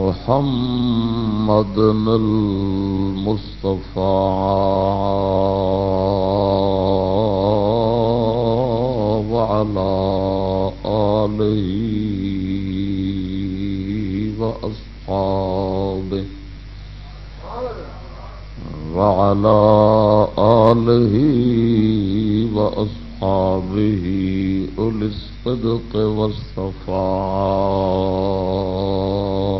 محمد المصطفى. وعلى آله وأصحابه. وعلى آله وأصحابه. أولي الصدق والصفاء.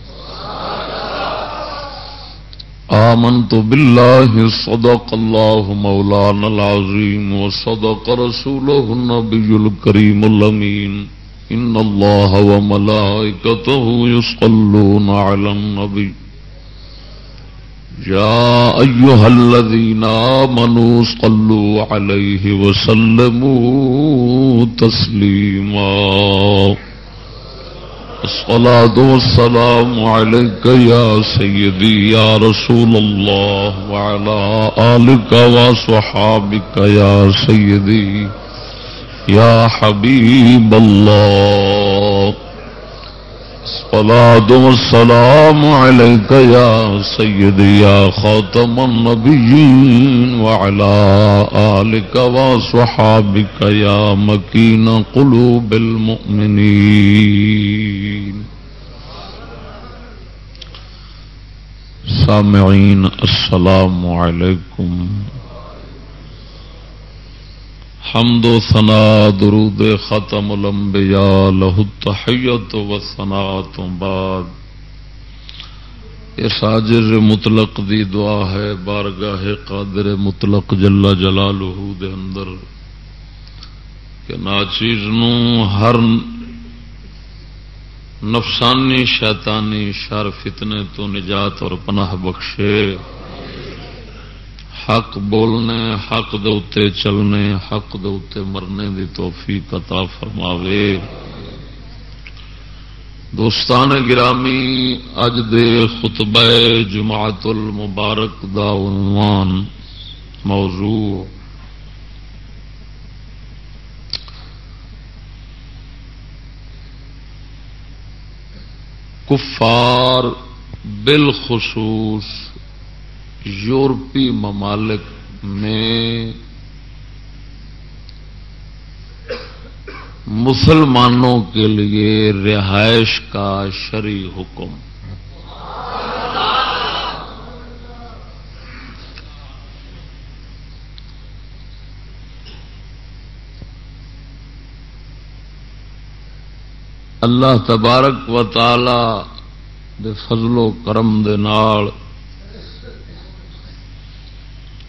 آمنت بالله صدق الله مولانا العظيم وصدق رسوله النبي الكريم الأمين إن الله وملائكته يصلون على النبي يا أيها الذين آمنوا صلوا عليه وسلموا تسليما الصلاة والسلام عليك يا سيدي، يا رسول الله، وعلى آلك وصحابك يا سيدي، يا حبيب الله. الصلاة والسلام عليك يا سيدي، يا خاتم النبيين، وعلى آلك وصحابك يا مكين قلوب المؤمنين. سامعين، السلام عليكم حمد و ثنا، درود ختم الانبیاء له التحیت و ثنا تو بعد۔ اس عاجز مطلق دی دعا ہے، بارگاہ قادر مطلق جلا جلالہ دے اندر، کہ ناچیز نو ہر نفسانی، شیطانی، شر، فتنے تو نجات اور پناہ بخشے۔ حق بولنے، حق دے چلنے، حق دے مرنے دی توفیق عطا فرماوے۔ دوستان گرامی، اج دے خطبہ جماعت المبارک دا عنوان موضوع کفار بالخصوص۔ یورپی ممالک میں مسلمانوں کے لیے رہائش کا شری حکم۔ اللہ تبارک و تعالی دے فضل و کرم دے نال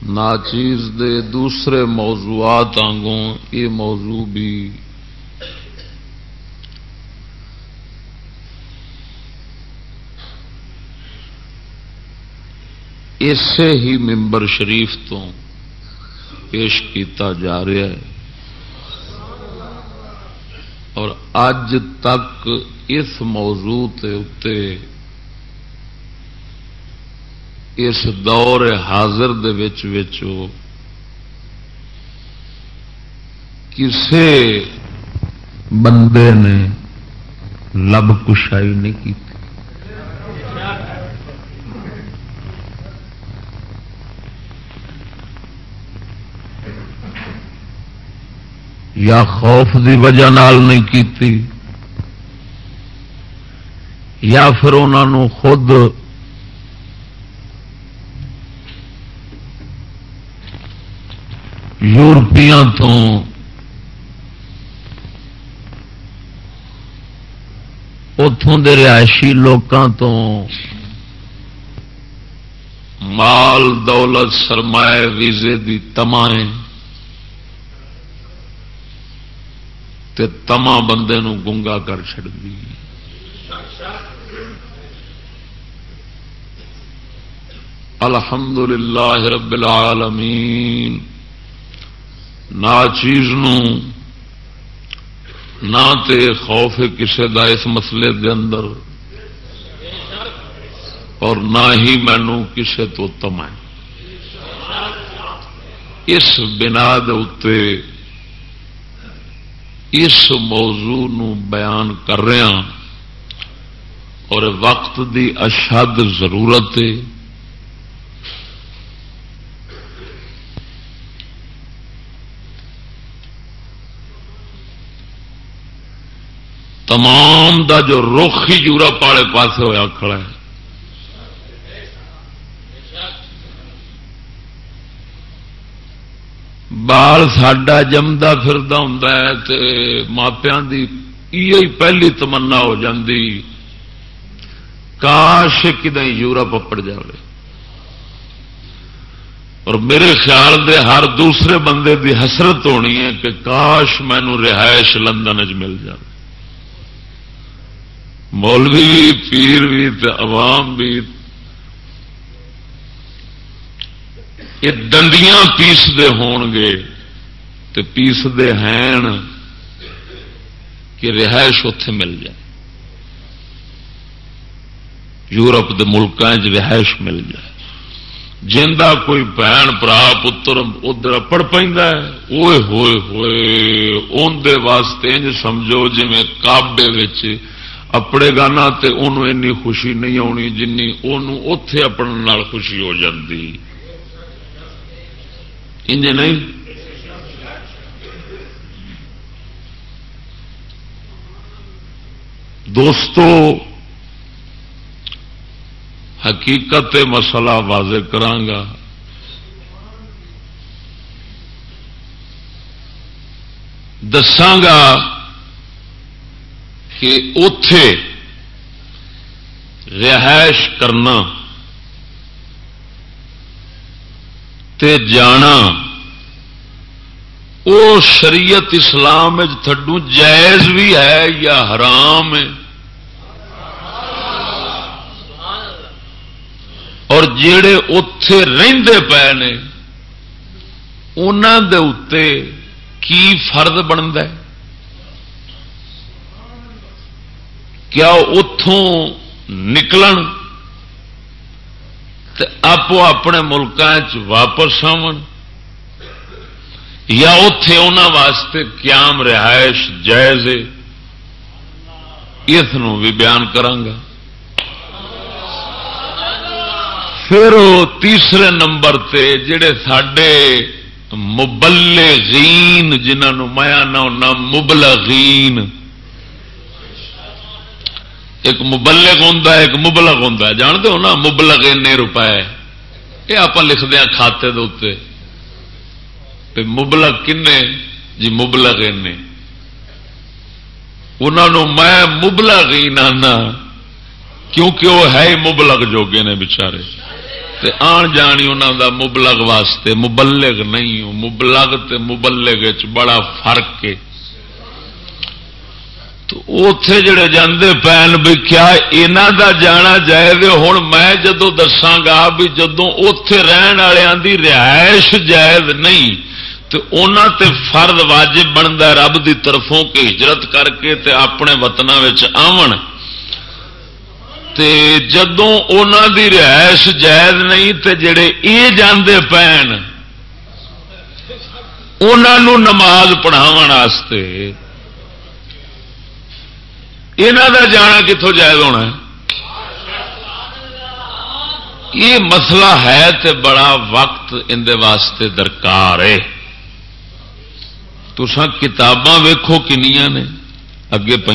ناچیز دے دوسرے موضوعات آنگوں، یہ موضوع بھی اسے ہی ممبر شریف تو پیش کیتا جا رہا ہے۔ اور اج تک اس موضوع تے اس دور حاضر دے وچ وچ کسے بندے نے لب کشائی نہیں کی یا خوف دی وجہ نال نہیں کیتی، یا پھر انہوں خود یورپیاں تو اتوں کے رہائشی لوگوں تو مال دولت سرمایہ ویزے دی تمائیں تے تما بندے نو گنگا کر چڑ دی۔ الحمد للہ رب العالمین۔ چیز نہ تے خوف کسے دا اس مسئلے دے اندر، اور نہ ہی مینو کسے تو تم اس بنا دے اس موضوع نو بیان کر رہا اور وقت دی اشد ضرورت ہے۔ تمام دا جو رخ ہی یورپ والے پاس ہوا کھڑا ہے۔ بال ساڈا جمدا فرد ہوں ماپیا کی پہلی تمنا ہو جاتی کاش کدیں یورپ اپڑ جائے اور میرے خیال دے ہر دوسرے بندے دی حسرت ہونی ہے کہ کاش مینو رہائش لندن چ مل جائے مولوی بھی، پیر بھی عوام بھی۔ یہ دندیاں پیستے ہون گے تو پیستے ہیں کہ رہائش اتے مل جائے۔ یورپ کے ملکوں رہائش مل جائے۔ جا کوئی بھن برا پتر ادھر پڑ پہ ہوئے ہوئے ہوئے اندر واسطے سمجھو جی کابے اپنے گا نہ این خوشی نہیں آنی جن اتے اپنے خوشی ہو جاتی انج نہیں؟ دوستو، حقیقت مسئلہ واضح کرانگا دساگا کہ اتے رہائش کرنا تے جانا، او شریعت اسلام تھڈو جائز بھی ہے یا حرام ہے؟ اور جڑے اتے رے پے نے انہوں دے اتے کی فرد بنتا ہے؟ کیا اتوں نکلن آپ اپنے ملکوں واپس آن یا اتے انہوں واسطے قیام رہائش جائز اس بھی بیان کرانگا پھر تیسرے نمبر تے جڑے سڈے مبلغین جنہوں میں آنا مبلغین۔ ایک مبلغ ہوں ایک مبلغ ہوں جانتے ہو نا، مبلغ این روپئے یہ آپ لکھتے ہیں کھاتے دے مبلغ کن جی مبلغ این انہوں میں مبلغین آنا کیونکہ وہ ہے مبلغ جوگے نے بچارے۔ آن جانی انہوں دا مبلغ واسطے مبلغ نہیں مبلغ تے مبلغ بڑا فرق ہے۔ اتے جڑے جاندے پین بھی کیا یہاں دا جانا جائز ہوں میں جدو دساگا بھی جدو اتے رہن والوں کی رہائش جائز نہیں، تو انہوں تے فرد واجب بنتا رب دی طرفوں کی ہجرت کر کے تے اپنے وطنوں آن تے جدوں انہوں دی رہائش جائز نہیں تے جڑے یہ جاندے پین انہوں نماز پڑھاو یہاں کا جانا کتوں جائز ہونا ہے؟ یہ مسئلہ ہے تے بڑا وقت اندر واسطے درکار ہے۔ تو کتاباں ویکھو کنیاں نے، اگے پہ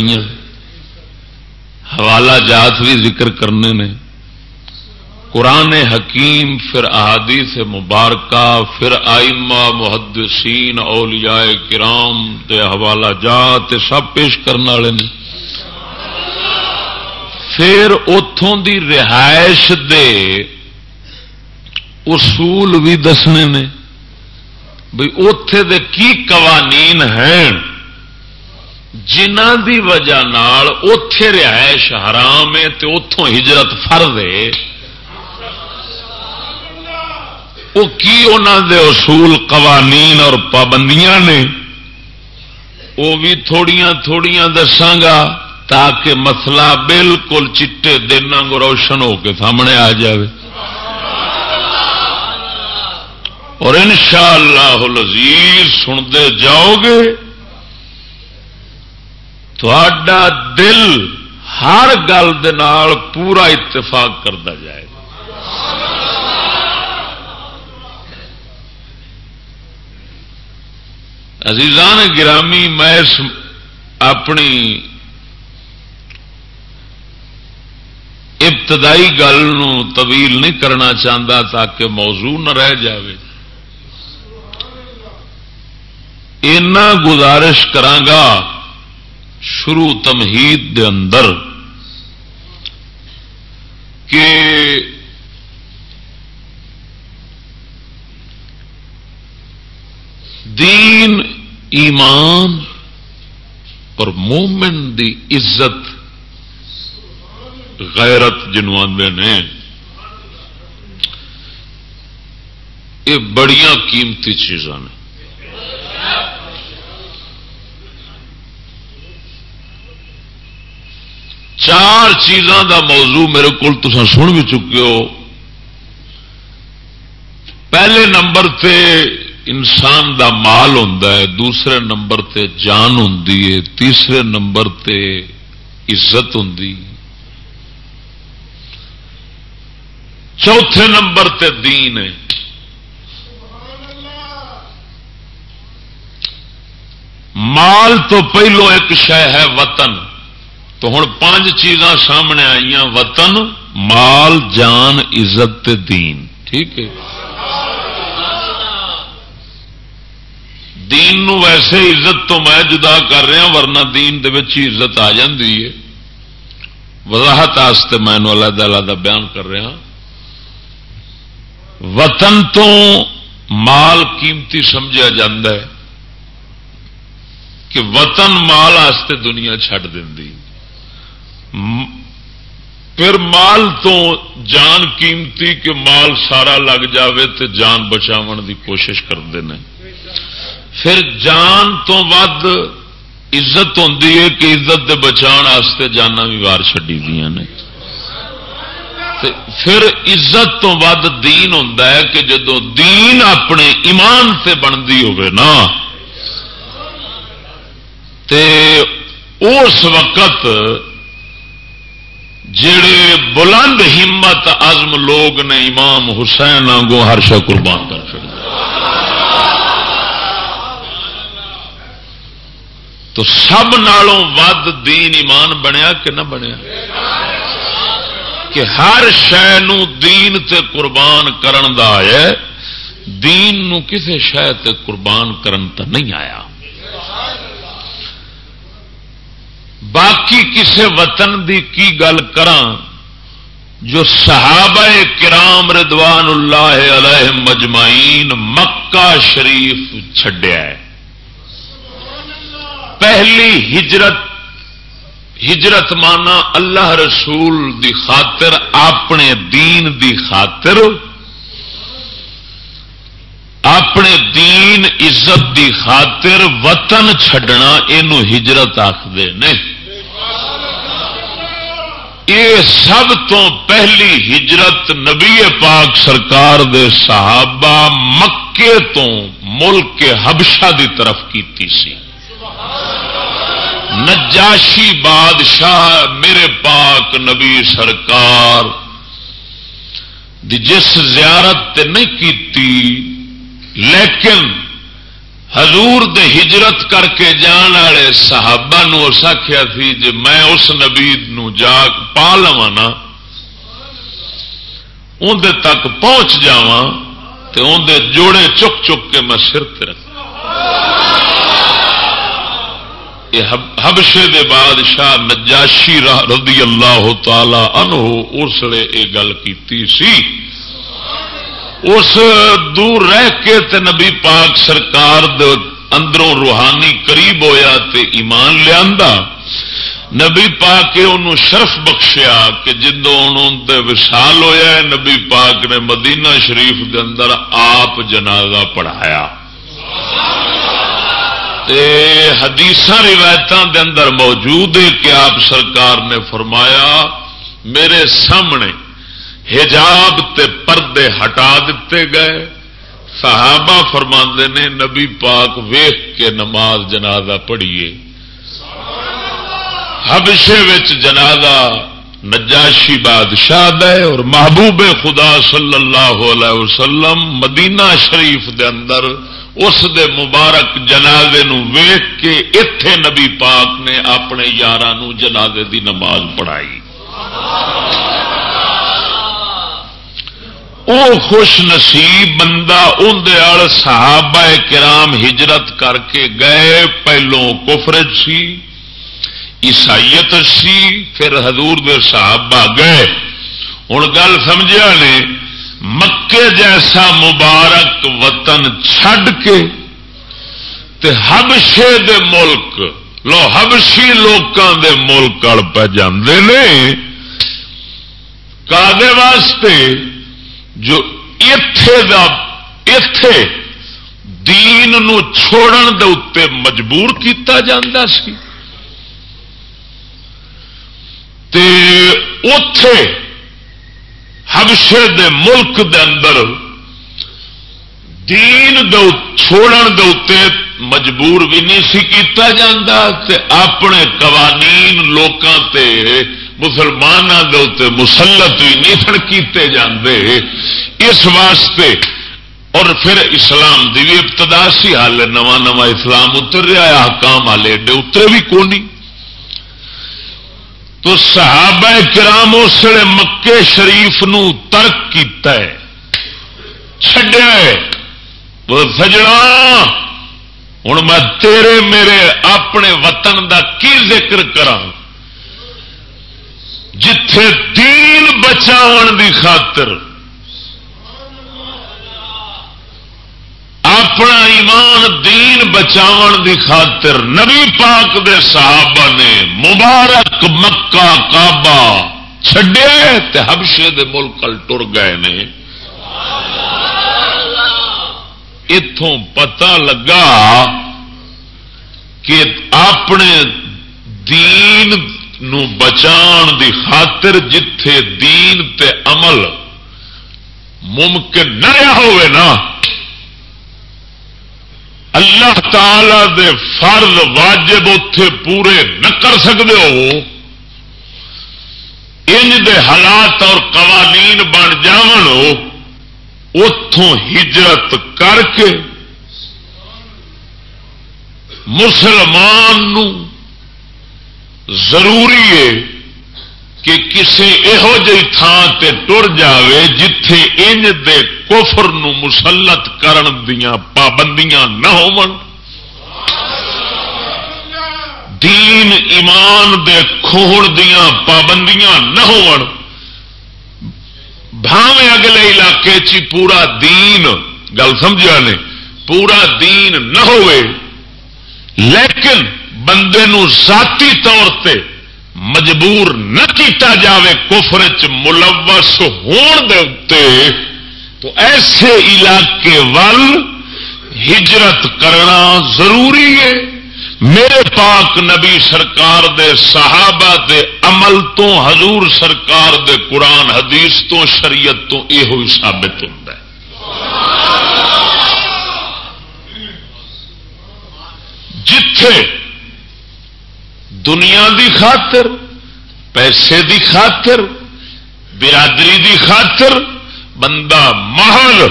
حوالہ جات بھی ذکر کرنے نے۔ قرآن حکیم، پھر احادیث مبارکہ، پھر آئمہ، محدثین، اولیاء کرام دے حوالہ جات، سب پیش کرنے والے نے۔ پھر اتوں دی رہائش دے اصول بھی دسنے نے بھائی اتے دے کی قوانین ہیں؟ جنہ دی وجہ اتے رہائش حرام ہے تو اتوں ہجرت فرد ہے۔ وہ کی انہوں دے اصول قوانین اور پابندیاں نے؟ وہ بھی تھوڑیاں تھوڑیاں دساگا تاکہ مسئلہ بالکل چٹے دن روشن ہو کے سامنے آ جائے اور ان شاء اللہ لذیذ سنتے جاؤ گے دل ہر گل پورا اتفاق کرتا جائے۔ گا عزیزان گرامی، میں اپنی ابتدائی گل طویل نہیں کرنا چاہتا تاکہ موضوع نہ رہ جائے اینا گزارش کرانگا شروع تمہید دے اندر کہ دین ایمان اور مومن دی عزت غیرت جنو آدھے نے، یہ بڑیاں قیمتی چیزاں نے۔ چار چیزاں دا موضوع میرے کو سن بھی چکے ہو۔ پہلے نمبر تے انسان دا مال ہوں دوسرے نمبر تے جان ہوں تیسرے نمبر تے عزت ہوں چوتھے نمبر تے دین ہے۔ مال تو پہلو ایک شہ ہے وطن۔ تو ہوں پانچ چیزاں سامنے آئی وطن، مال، جان، عزت دین۔ ٹھیک ہے؟ دین نو ویسے عزت تو میں جدا کر رہا ورنہ دین دے عزت آ جاتی ہے۔ وضاحت میں علیحدہ علیحدہ بیان کر رہا وطن تو مال قیمتی سمجھا ہے کہ وطن مال آستے دنیا چھڈ دینی پھر مال تو جان قیمتی کہ مال سارا لگ جاوے تو جان بچاو دی کوشش کرتے ہیں پھر جان تو ود عزت ہوں کہ عزت واسطے جانا بھی وار چڈی دیا نے۔ پھر عزت تو ود دین ہوں کہ جدو دین اپنے ایمان سے بنتی نا اس وقت جڑے بلند ہمت عزم لوگ نے امام حسین آگوں ہر شا قربان کر سکتے تو سب نالوں ود دین ایمان بنیا کہ نہ بنیا؟ کہ ہر شہ دین تے قربان کرن دا ہے، دین نو کسے شہ تے قربان کرن تا نہیں آیا۔ باقی کسے وطن دی کی گل جو صحابہ کرام ردوان اللہ علیہ مجمعین مکہ شریف چھڈیا ہے۔ پہلی ہجرت ہجرت مانا اللہ رسول دی خاطر، اپنے دین دی خاطر، اپنے دین عزت دی خاطر وطن چھڈنا یہ ہجرت آخر نے۔ یہ سب تو پہلی ہجرت نبی پاک سرکار دے صحابہ مکے تو ملک حبشہ دی طرف کیتی سی۔ نجاشی بادشاہ میرے پاک نبی سرکار دی جس زیارت تے نہیں کیتی، لیکن حضور دے ہجرت کر کے جان والے صحابہ نو اس آخیا سی جی میں اس نبی نو جا پا لوا نا اندر تک پہنچ جا جوڑے چک چک کے میں سر رکھ کہ حبشے دے بادشاہ نجاشی رضی اللہ تعالی عنہ اس لیے یہ گل کی سی۔ اس دور رہ کے تے نبی پاک سرکار دے اندروں روحانی قریب ہویا تے ایمان لیا نبی پاک کے انہوں شرف بخشیا کہ جدوں دے وشال ہویا ہے، نبی پاک نے مدینہ شریف دے اندر آپ جنازہ پڑھایا۔ حدیث روایتوں دے اندر موجود ہے کہ آپ سرکار نے فرمایا، میرے سامنے حجاب تے پردے ہٹا دیتے گئے۔ صحابہ فرما نے، نبی پاک ویخ کے نماز جنازہ پڑھیے۔ حبشے وچ جنازہ نجاشی بادشاہ دے اور محبوب خدا صلی اللہ علیہ وسلم مدینہ شریف دے اندر اس دے مبارک جنازے نو ویخ کے اتے نبی پاک نے اپنے یار جنازے دی نماز پڑھائی۔ او خوش نصیب بندہ اندر صحابہ کرام ہجرت کر کے گئے پہلو کفرج سی، عیسائیت سی، پھر حضور دے صحابہ گئے۔ ہوں گل سمجھا نے؟ مکے جیسا مبارک وطن چھڈ کے تے حبشے دے ملک، لو حبشی لوکاں دے ملک پہ جاندے نے کادے واسطے جو ایتھے دا، ایتھے دین نو چھوڑن دے اتے مجبور کیتا جاندا سی۔ تے اتے حبشے دے ملک دے اندر دین دو چھوڑن دے اتے مجبور بھی نہیں سی کیتا جاندہ تے اپنے قوانین لوکاں تے مسلمانوں دے اتے مسلط بھی نہیں سن کیتے جاندے۔ اس واسطے اور پھر اسلام دی بھی ابتدا سی، حال نواں نواں اسلام اتر رہا ہے حکام والے ایڈے اترے بھی کونی؟ تو صحابہ کرام اس مکے شریف نو ترک کیتا ہے، چھڈیا ہے۔ سجنا ہوں میں تیرے میرے اپنے وطن دا کی ذکر کرا جتھے دین بچاؤ دی خاطر اپنا ایمان دین بچاؤ دی خاطر نبی پاک دے صحابہ نے مبارک مکہ، کعبہ چھڈے حبشے دے ملک ٹر گئے نے۔ اتوں پتا لگا کہ اپنے دین نو بچان دی خاطر جتھے دین تے عمل ممکن نہ ہوئے نا اللہ تعالی دے فرض واجب اتے پورے نہ کر سکتے ہو، انج دے حالات اور قوانین بن جان اتوں ہجرت کر کے مسلمان نو ضروری ہے کہ کسی یہو جی تھان تے ٹر جاوے جتھے انج دے کفر نو مسلط کرن دیاں پابندیاں نہ ہون دین ایمان دے کھوڑ دیاں پابندیاں نہ ہون بھاوے اگلے علاقے چی پورا دین، گل سمجھا نے، پورا دین نہ ہوئے لیکن بندے نو ذاتی طور تے مجبور نہ کیتا جاوے کفر چ ملوث ہون دے اتے تو ایسے علاقے وال ہجرت کرنا ضروری ہے۔ میرے پاک نبی سرکار دے صحابہ دے عمل تو، حضور سرکار دے قرآن حدیث تو، شریعت تو یہ ثابت ہوتا ہے۔ جتھے دنیا دی خاطر، پیسے دی خاطر، برادری دی خاطر، بندہ محل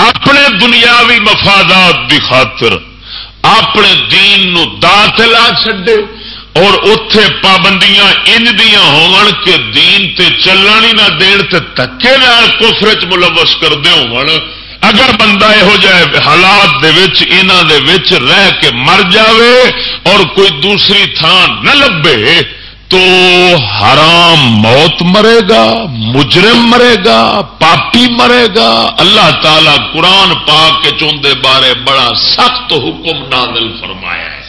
اپنے دنیاوی مفادات دی خاطر اپنے دین نو دات لا چڈے اور اتے پابندیاں ان دیا ہون کے دین تے چلن ہی نہ دین تے تکے نال کفر چ ملوث کرتے ہون اگر بندہ یہو جائے حالات دے وچ دے وچ رہ کے مر جاوے اور کوئی دوسری تھان نہ لبے، تو حرام موت مرے گا، مجرم مرے گا، پاپی مرے گا۔ اللہ تعالی قرآن پاک کے چوندے بارے بڑا سخت حکم نازل فرمایا ہے۔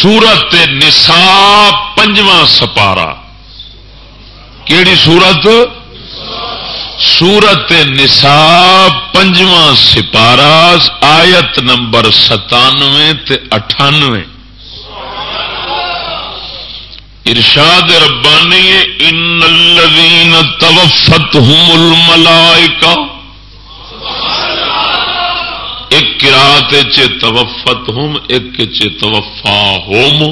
سورت نسا پنجواں سپارا کیڑی سورت؟ سورت نسا پنجواں سپارہ آیت نمبر ستانوے اٹھانوے۔ ارشاد ربانی ان الذین توفتهم الملائکہ۔ ایک کراط چ توفت ایک چ توفا ہوم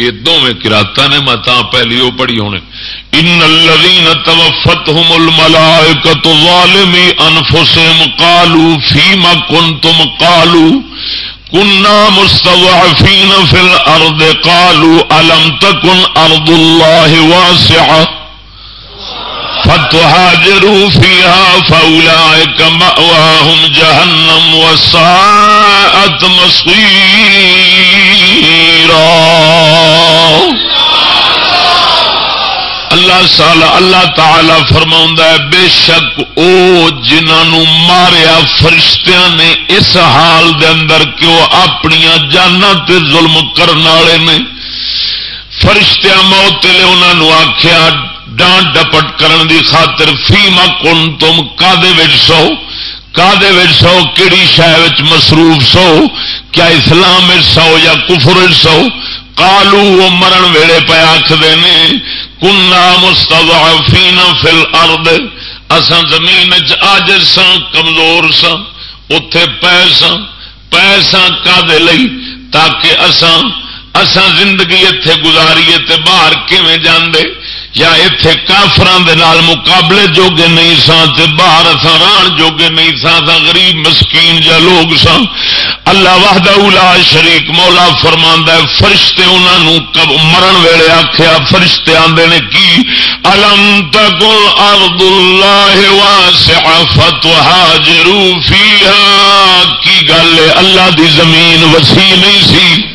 یہ دونوں کراتا نے، میں پہلی وہ پڑھی ہونے۔ ان الذين توفتهم الملائكه ظالمي انفسهم قالوا فيما كنتم؟ قالوا كنا مستضعفين في الارض قالوا الم تكن ارض الله واسعه فتهاجروا فيها فاولئك مأواهم جهنم وساءت مصيرا. اللہ سال اللہ تعالی فرما ہے، بے شک او جنہوں ماریا فرشتیاں نے اس حال دے اندر کہ وہ اپنی جانا تے ظلم کرنے والے نے، فرشتیاں موت لے انہوں آخیا ڈانٹ ڈپٹ کرن دی خاطر فیما کن تم کا سو؟ کا سو؟ کہڑی شہ مصروف سو؟ کیا اسلام سو یا کفر سو؟ کالو وہ مرن ویڑے پہ آخر نے کنا مستضعفین فی الارض، اساں زمین آج سن کمزور سن اتے پے سن پے سن کا تاکہ اساں اساں زندگی اتے گزاریے تے باہر کیویں جاندے؟ یا اتے کافران دے نال مقابلے جوگے نہیں سان تے باہر اساں ران جوگے نہیں سان سا غریب، مسکین جا لوگ سان اللہ وحدہ اولا شریک مولا فرماندا ہے، فرشتے انہاں کب مرن ویلے آکھیا، فرشتے آندے نے کی؟ الم تکل ارض اللہ واسع فتہاجروا فیہا۔ کی گل اللہ دی زمین وسیع نہیں سی۔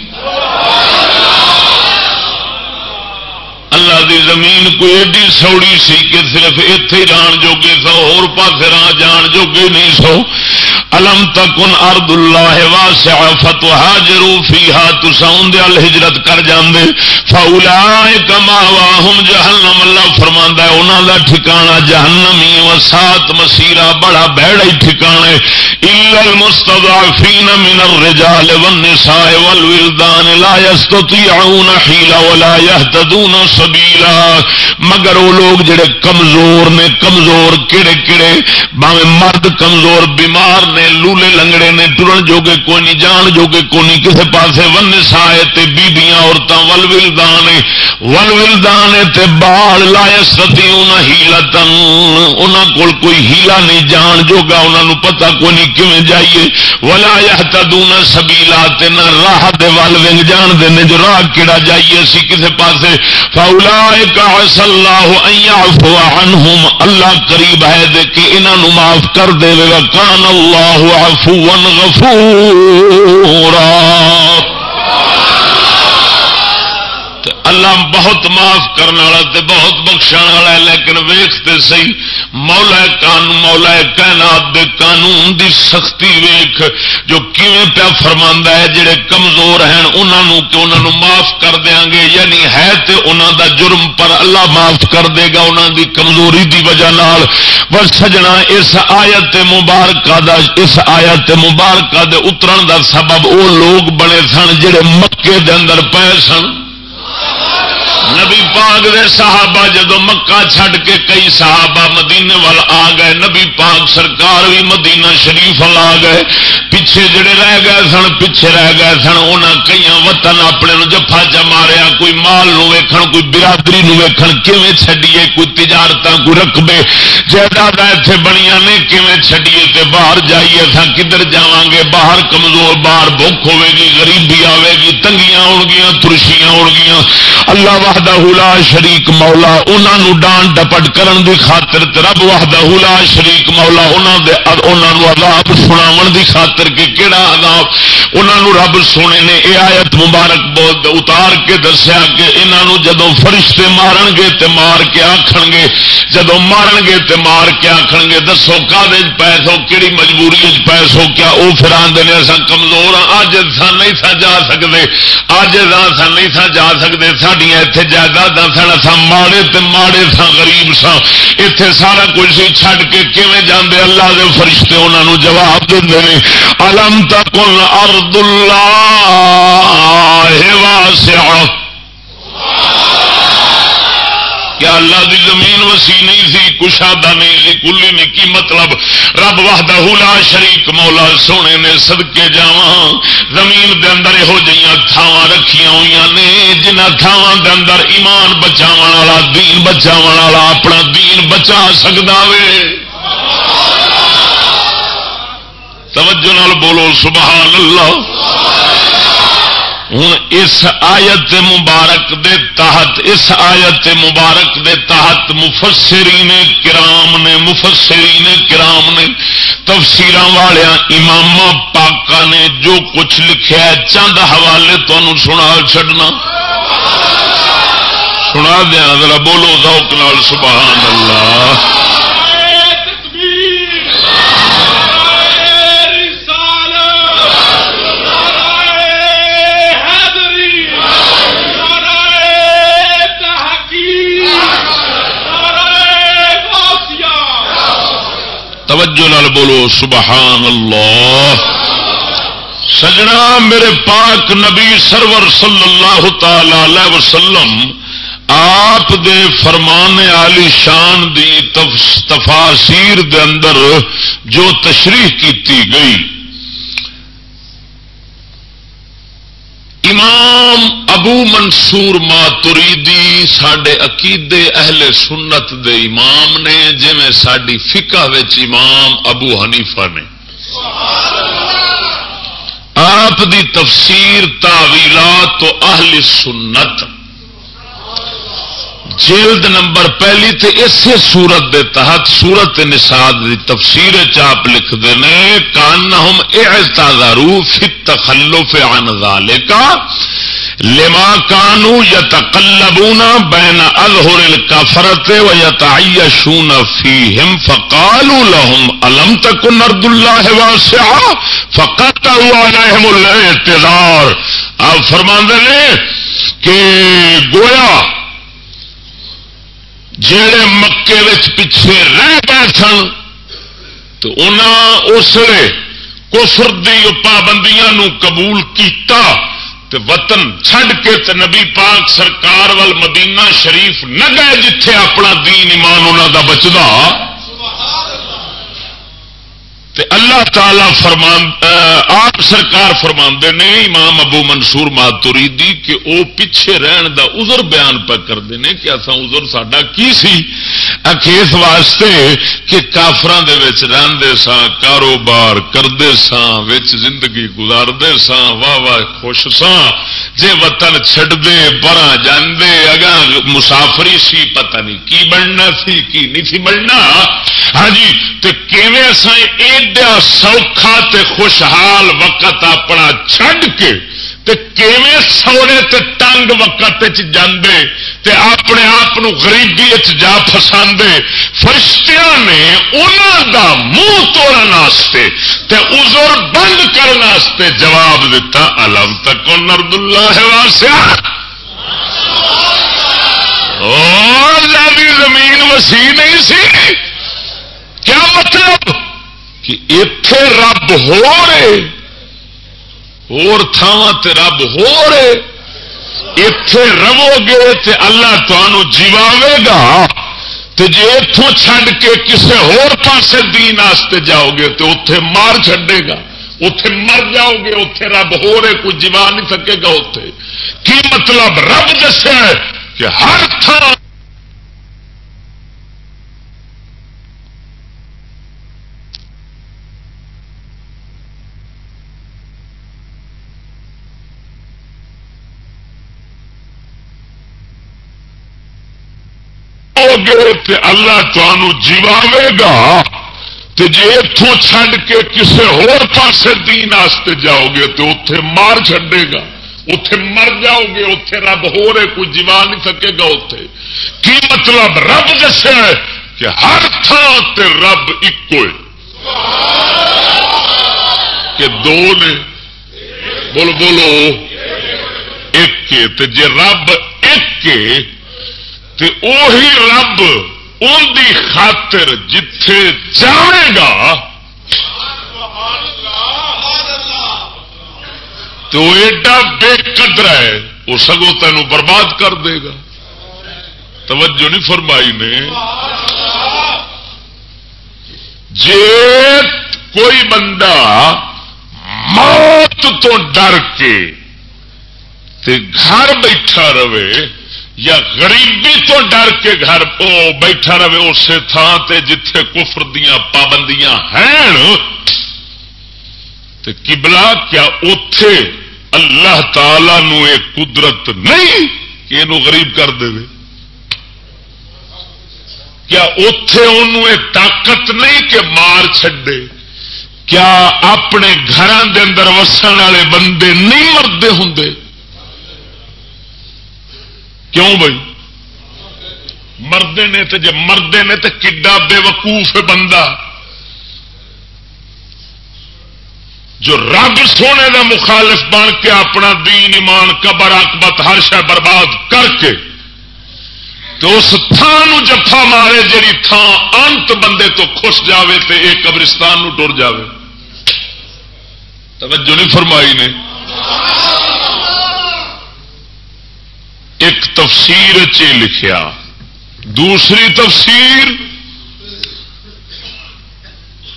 اللہ دی زمین کوئی ایڈی سوڑی سی کہ صرف اتے ران جوگے سو اور پاس راہ جان جوگے نہیں سو۔ الم تکن ارد اللہ واسع فتحاجرو فیہا تساؤن دے الہجرت کر جاندے۔ فاولائے کماواہم جہنم، اللہ فرماندا ہے، انہاں دا ٹھکانہ جہنمی و سات مسیرہ بڑا بیڑا ٹھکانے الا المستضعفین من الرجال والنساء والولدان لا يستطيعون حیلا ولا يهتدون سبیلا۔ سبیلا مگر وہ لوگ جڑے کمزور نے، کمزور کہڑے کہڑے باوے مرد کمزور، بیمار نے، لولے لنگڑے نے، ٹرن جوگے کوئی نہیں، جان جوگے کوئی نہیں، کسے پاسے ون سائے تے بیبیاں، عورتاں، ول ولدان ول ولدان تے بال لائے ستی ہیلا تن انہوں کول کوئی ہیلا نہیں، جان جوگا انہوں پتا کوئی نہیں کیویں جائیے۔ ولا یا تدون سبیلا نہ راہ دے ول ونگ جان دے نے، جو راہ کیڑا جائیے سی کسے پاسے۔ فاولا فولا عنہم، اللہ قریب ہے دے کہ انہوں معاف کر دے وکان اللہ عفوا غفورا۔ اللہ بہت معاف کرنے والا تے بہت بخشن والا ہے، لیکن ویختے سی مولا قانون مولا کائنات دے قانون دی سختی ویخ جو کیویں پیا فرما ہے، جڑے کمزور ہیں انہوں کہ انہوں معاف کر دیا گے یعنی ہے تے انہوں دا جرم پر اللہ معاف کر دے گا انہوں دی کمزوری دی وجہ نال۔ بس سجنا، اس آیت مبارکہ دا، اس آیت مبارکہ دے اترن دا سبب وہ لوگ بنے سن، جڑے مکے دے اندر پے سن۔ نبی پاک دے صحابہ جدو مکہ چھڈ کے کئی صحابہ مدینے وال آ گئے، نبی پاک سرکار بھی مدینہ شریف وال آ گئے۔ پیچھے جڑے رہ گئے سن، پیچھے رہ گئے سن انہوں کئی وطن اپنے جفا چ ماریا، کوئی مال نو ویکھن، کوئی برادری نو ویکھن، کیویں چھڈیے؟ کوئی تجارت کوئی رقبے۔ جائیداد اتنے بنیا نے، کیویں چھڈیے؟ تے باہر جائیے اصا کدھر جاواں گے؟ باہر کمزور، باہر بھوک ہوے گی، غریبی آئے گی، تنگیاں ہو گیا ترشیاں ہو گیا اللہ وحدہ لا شریک مولا انہوں ڈان ڈپٹ کرن دی خاطر رب وحدہ لا شریک مولا انہوں عذاب سناون دی خاطر کہ کیڑا عذاب؟ انہوں رب سونے نے اے آیت مبارک بہت اتار کے دسیا کہ انہوں جدو فرشتے مارن گے تے مار کے آخن گے جدو مارن گے تے مار کے آخن گے، دسو کالج پیسو کہڑی مجبوری وچ پیسو، کیا وہ پھر آدھے نے اصا کمزور ہاں؟ اج سا نہیں سا جا سکتے اج سا نہیں سا جا سکتے سڈیا اتنے جائیداد سن اصا ماڑے تے ماڑے سا غریب سا اتے سارا کچھ سی چھڈ کے کیویں جاندے؟ اللہ دے فرشتے انہوں نے جواب دے الم تکن ارد اللہ واسعہ کیا اللہ دی زمین وسیع نہیں سی کشادہ نہیں سی، کلی نہیں، کی مطلب؟ رب وحدہ لا شریک، مولا سونے نے سدکے جا زمین دے اندر یہو جہاں تھاواں رکھیاں ہوئی نے، جنہ تھاواں دے اندر ایمان بچاو والا، دین بچاو والا، اپنا دین بچا سکتا وے۔ توجہ نال بولو، سبحان اللہ۔ ہوں اس آیت مبارک دے تحت، اس آیت مبارک دے تحت مفسری نے کرام نے مفسری نے کرام نے تفسیر والیا امام پاکا نے جو کچھ لکھا چند حوالے تمہیں سنا چڈنا سنا دیا، ذرا بولو ذوق نال، سبحان اللہ۔ بولو سبحان اللہ سجنا میرے پاک نبی سرور صلی اللہ تعالی وسلم، آپ دے فرمان عالی شان دی تفاسیر دے اندر جو تشریح کیتی گئی۔ امام ابو منصور ماتریدی سڈے عقیدے اہل سنت دے امام نے جی ساری فکا امام ابو حنیفہ نے۔ آپ دی تفسیر تعویلات تو اہل سنت۔ جلد نمبر پہلی تھے اسی سورت دے تحت سورت نساد دی تفسیر چاپ لکھتے ہیں کان ہم اعتذارو فی تخلف عن ذالکا لما کانو یتقلبون بین اظہر الکفرت و یتعیشون فیہم فقالوا لهم علم تکن ارد اللہ واسعا فقطعوا علیہم الاعتذار۔ آپ فرمان دے کہ گویا جڑے مکے پچھے رہ گئے سن، تو انہوں اس لیے کفر دی پابندیاں نو قبول کیتا، تے وطن چھڈ کے تے نبی پاک سرکار وال مدینہ شریف نہ گئے جتھے اپنا دین ایمان انہوں دا بچدا۔ تے اللہ تعالی فرمان آپ سرکار فرما نے، امام ابو منصور ماتوریدی کہ او پیچھے رہن دا عذر بیان پہ کرتے ہیں کہ اصا عذر ساڈا کی سی؟ اکیس واسطے کہ کافران دے وچ رہندے سا کاروبار کرتے سا وچ زندگی گزارتے سا واہ واہ خوش سا جے وطن چھڈ دے پرا جاندے اگا مسافری سی، پتہ نہیں کی بننا سی، کی نہیں سی بننا۔ ہاں جی تے کیویں اساں ایڈا سوکھا تے خوشحال وقت اپنا چھڈ کے تے کیویں سونے تے تنگ وقت جاندے تے اپنے آپ غریبی جا فساندے فرشتیاں نے انہاں دا منہ توڑنے تے عذر بند کرنے جواب دیتا علم تک نرد اللہ واسع اور زمین وسیع نہیں سی۔ کیا مطلب؟ کہ اتے رب ہو رہے اور تے رب ہو رہے اتے رو گے تے اللہ تمہوں جیواوے گا تے جی اتوں چھڈ کے کسے ہور پاسے دین آستے جاؤ گے تو اتے مار چھڈے گا۔ اتے مر جاؤ گے اتے رب ہو رہے کوئی جیوا نہیں سکے گا اتے کی مطلب؟ رب دسیا کہ ہر تھان گے اللہ تمہوں جیواوے گا تو جی اتوں چھڈ کے کسی ہور پاسے دین آستے جاؤ گے تو اتے مار چڈے گا اتے مر جاؤ گے اتے رب ہو رہے کوئی جیوا نہیں سکے گا اتے کی مطلب؟ رب دسیا کہ ہر تھان تے رب ایک کہ دو نے۔ بول، بولو۔ ایک جی رب ایک تے اوہی رب ان دی خاطر جتھے جائے گا تو ایڈا بے قدر ہے، وہ سگو تین برباد کر دے گا۔ توجہ نہیں فرمائی نے۔ جے کوئی بندہ موت تو ڈر کے تے گھر بیٹھا رہے یا غریبی تو ڈر کے گھر بیٹھا رہے اسی تھان تے جتھے کفر دیا پابندیاں ہیں کبلا کیا اتے اللہ تعالی نو ایک قدرت نہیں کہ یہ غریب کر دے کیا اتے ان طاقت نہیں کہ مار چھڈے۔ کیا اپنے گھر اندر وسن والے بندے نہیں مرد ہوں کیوں بھائی؟ مرد نے تو جب مرد نے تو کڈا بے وقوف بندہ۔ جو رب سونے دا مخالف بن کے اپنا دین، ایمان، قبر اکبت ہر شہ برباد کر کے تو اس تھان جفا مارے جی تھان انت بندے تو خوش جاوے تے ایک قبرستان ٹر جاوے۔ توجہ نہیں فرمائی نے۔ ایک تفسیر چ لکھیا۔ دوسری تفسیر،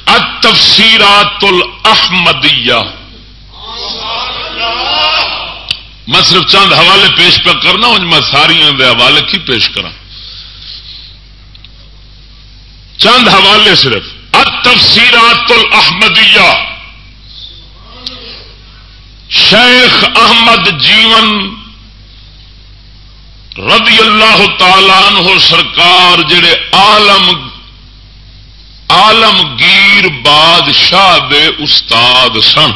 التفسیرات الاحمدیہ۔ میں صرف چند حوالے پیش پہ کرنا ہوں میں ساری حوالے کی پیش کرا چند حوالے صرف۔ التفسیرات الاحمدیہ۔ شیخ احمد جیون رضی اللہ تعالی عنہ سرکار جڑے عالم عالمگیر بادشاہ دے استاد سن.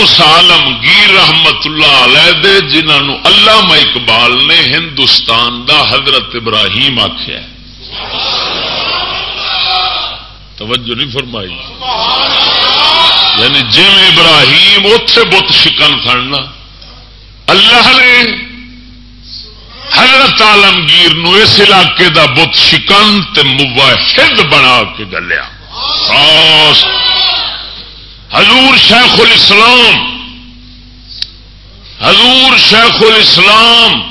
اس عالمگیر رحمت اللہ علیہ دے جنہوں علامہ اقبال نے ہندوستان دا حضرت ابراہیم آخیا توجہ نہیں فرمائی. یعنی جی ابراہیم اتے بت شکن سننا اللہ نے حضرت عالمگیر نو اس علاقے دا بت شکن موحد بنا کے گلیا۔ حضور شیخ الاسلام۔ حضور شیخ الاسلام۔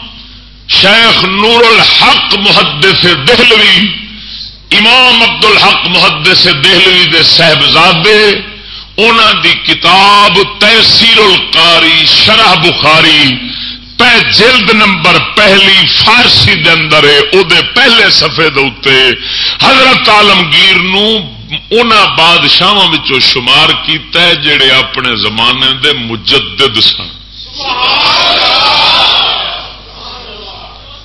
شیخ نور الحق محدث دہلوی۔ امام عبد الحق محدث دہلوی دے صاحبزادے۔ انہوں دی کتاب تحصیل القاری شرح بخاری پہ جلد نمبر پہلی فارسی دے اندر ہے، او دے پہلے صفحے دے حضرت عالمگیر بادشاہ شمار کیتا ہے، جڑے اپنے زمانے دے مجدد سن۔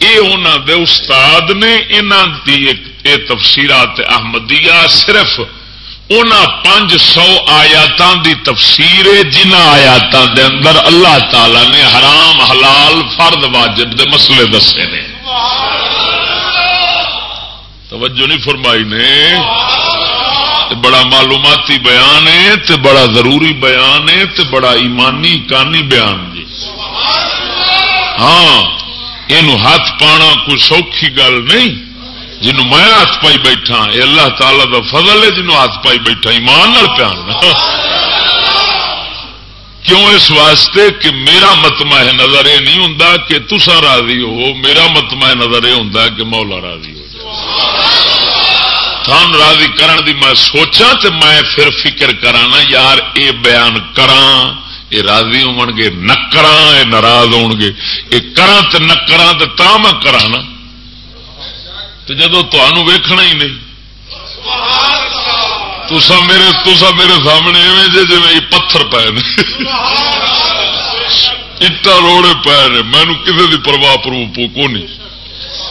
یہ دے استاد نے انہوں دی تفسیرات احمدیہ صرف پانچ سو آیات دی تفسیر جنہ آیات دے اندر اللہ تعالی نے حرام، حلال، فرد، واجب دے مسئلے دسے نے۔ توجہ نہیں فرمائی نے؟ بڑا معلوماتی بیان ہے، تے بڑا ضروری بیان ہے، تے بڑا ایمانی، کانی بیان جی۔ ہاں یہ ہاتھ پانا کوئی سوکھی گل نہیں۔ جنوں میں ہاتھ پائی بیٹھا ہاں، یہ اللہ تعالی دا فضل ہے جنوں ہاتھ پائی بیٹھا ہاں، ایمان پیار کیوں اس واسطے کہ میرا متما نظر یہ نہیں ہوں کہ تسا راضی ہو، میرا متما نظر یہ ہوں کہ مولا راضی ہو تھان راضی کرن دی میں سوچا تو میں پھر فکر کرانا یار اے بیان کرا یہ راضی ہو گے نہ کرا یہ ناراض ہو گے یہ کرا تو نہ کرا تو میں کرانا تو جدو تمہوں ویکھنا ہی نہیں تسا میرے تسا میرے سامنے ایویں جی جی پتھر پے اٹا روڑے پے نے مینو کسی کی پرواہ پرو کو نہیں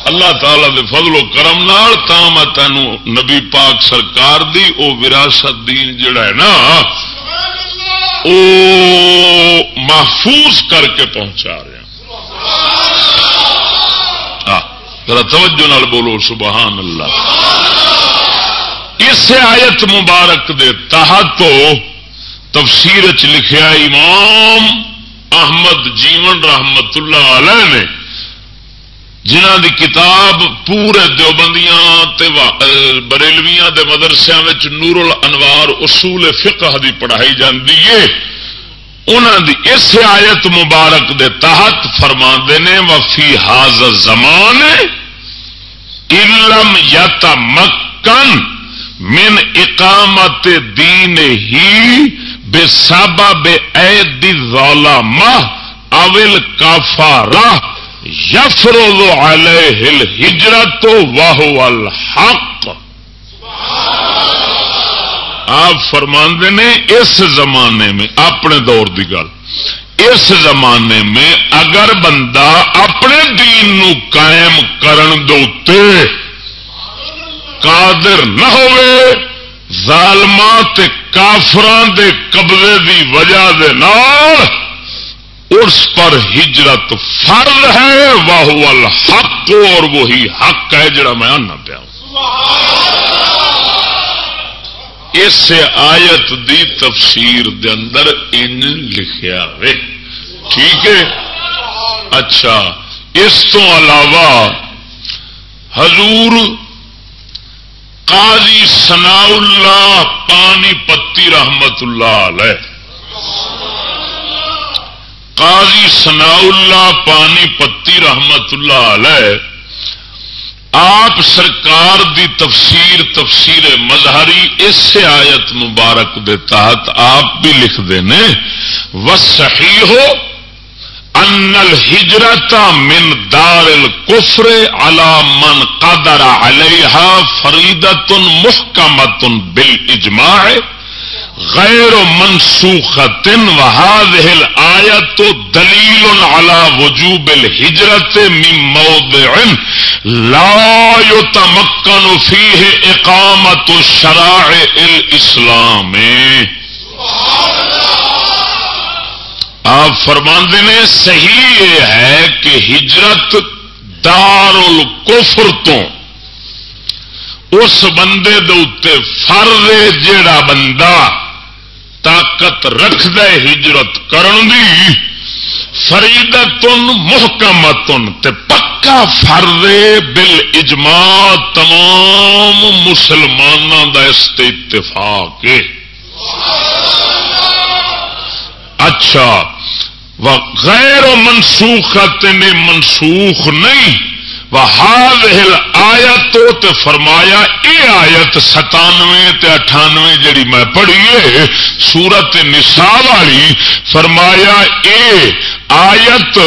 اللہ تعالی دے فضل و کرم نال تا میں تینوں نبی پاک سرکار دی، او وراثت دین جڑا ہے نا، او محفوظ کر کے پہنچا رہا ذرا توجہ نال بولو سبحان اللہ اس آیت مبارک دے تحت تفسیر چ لکھیا امام احمد جیون رحمت اللہ علیہ نے جنہ دی کتاب پورے دیوبندیاں تے بریلویاں دے مدرسے نور الانوار اصول فقہ دی پڑھائی جاندی ہے۔ انہوں دی اس آیت مبارک دے تحت فرما نے، وفی حاض زمان علم یا مکن من اقامت دین ہی بے سابا بے عید ظالمہ اول کافارہ یفرض علیہ الہجرت وہو الحق آپ فرماندے نے اس زمانے میں، اپنے دور کی گل۔ اس زمانے میں اگر بندہ اپنے دین نو قائم کرن دوتے قادر نہ ہوئے ظالمات کافران دے قبضے دی وجہ دے نال اس پر ہجرت فرض ہے وہ الحق، اور وہی حق ہے جڑا میں آنا پیا اس آیت دی تفسیر دے اندر ان لکھیا وے ٹھیک ہے؟ اچھا اس تو علاوہ حضور قاضی سنا اللہ پانی پتی رحمت اللہ علیہ، قاضی سنا اللہ پانی پتی رحمت اللہ علیہ، آپ سرکار دی تفسیر تفسیر مظہری اس آیت مبارک دے تحت آپ بھی لکھ دینے و صحیح ہو ان الحجرت من دار الکفر على من قدر علیہا فریدت محکمت بالاجماع غیر منسوخت وهذه الآیت دلیل على وجوب الحجرت من موضع لا يتمكن فيه اقامت شرائع الاسلام آپ فرماندے نے صحیح یہ ہے کہ ہجرت دار الکفر تو اس بندے دے فرض جیڑا بندہ طاقت رکھ دے ہجرت کرن دی، فریدتن، محکمتن، تے پکا فرض بل اجماع تمام مسلمانوں دا است اتفاق ہے۔ اچھا غیر منسوخ منسوخ نہیں۔ وہ آیت تو فرمایا یہ آیت ستانوے اٹھانوے جڑی میں پڑھی سورت نسا والی، فرمایا، اے آیت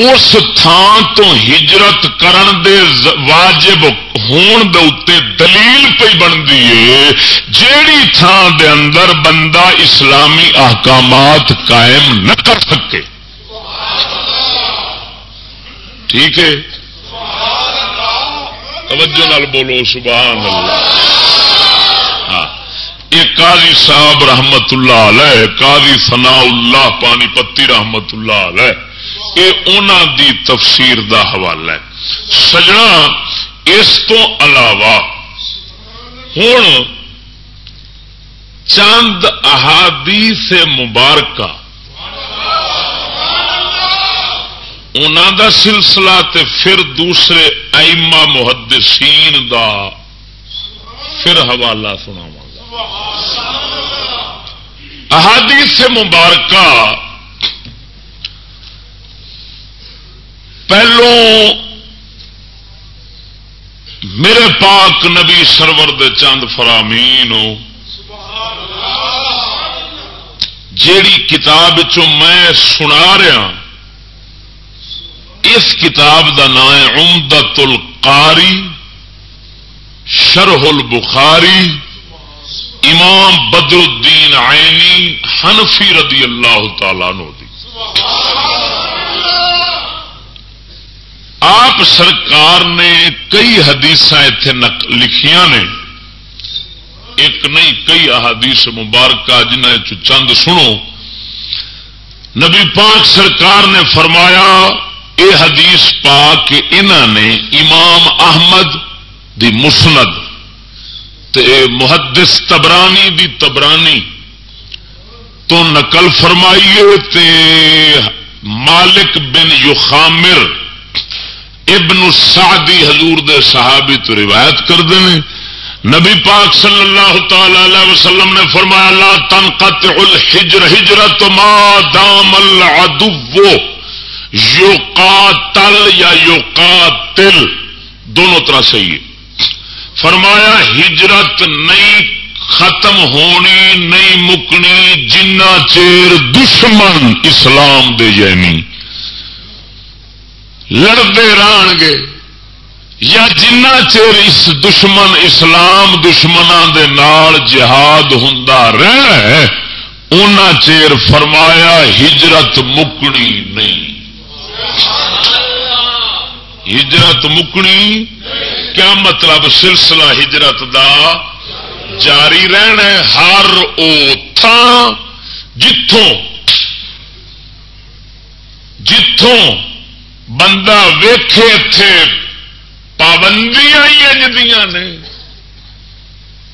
اس تھان تو ہجرت کرن دے واجب ہون دے اتے دلیل پہ بنتی ہے، جیڑی تھان دے اندر بندہ اسلامی احکامات قائم نہ کر سکے۔ ٹھیک ہے؟ توجہ نال بولو، سبحان اللہ۔ ہاں یہ قاضی صاحب رحمت اللہ علیہ، قاضی ثناء اللہ پانی پتی رحمت اللہ علیہ۔ یہ انہوں دی تفسیر دا حوالہ ہے۔ سجنا اس تو علاوہ ہوں چند احادیث مبارکہ انہوں دا سلسلہ تے پھر دوسرے ایما محدثین دا پھر حوالہ سنا احادیث مبارکہ پہلو میرے پاک نبی سرور دے چند فرامین جیڑی کتاب چو میں سنا رہا ہاں، اس کتاب دا نام ہے امدت القاری شرح البخاری، امام بدر الدین عینی حنفی رضی اللہ تعالی نو دی۔ آپ سرکار نے کئی حدیث اتنے لکھیا نے۔ ایک نہیں، کئی احادیث مبارکہ جنہیں چند سنو۔ نبی پاک سرکار نے فرمایا یہ حدیث پا کے انہوں نے امام احمد دی مسند، تے محدث تبرانی دی تبرانی تو نقل فرمائیے تے مالک بن یخامر ابن سعدی حضور دے صحابی تو روایت کرتے ہیں۔ نبی پاک صلی اللہ تعالی وسلم نے فرمایا، لا تنقطع الحجر ہجرت ما دام العدو۔ یقاتل یا یقاتل۔ دونوں طرح سے یہ۔ فرمایا، ہجرت نہیں، ختم ہونی، نہیں مکنی جنہ چیر دشمن اسلام دے جینی لڑتے رہن گے یا جنہ چیر اس دشمن اسلام دشمنوں کے نال جہاد ہوں ان چیر فرمایا ہجرت مکنی نہیں۔ ہجرت مکنی کیا مطلب سلسلہ ہجرت دا جاری رہنا ہر او تھان جتوں جتوں بندہ ویخے اتے پابندیاں ہی نے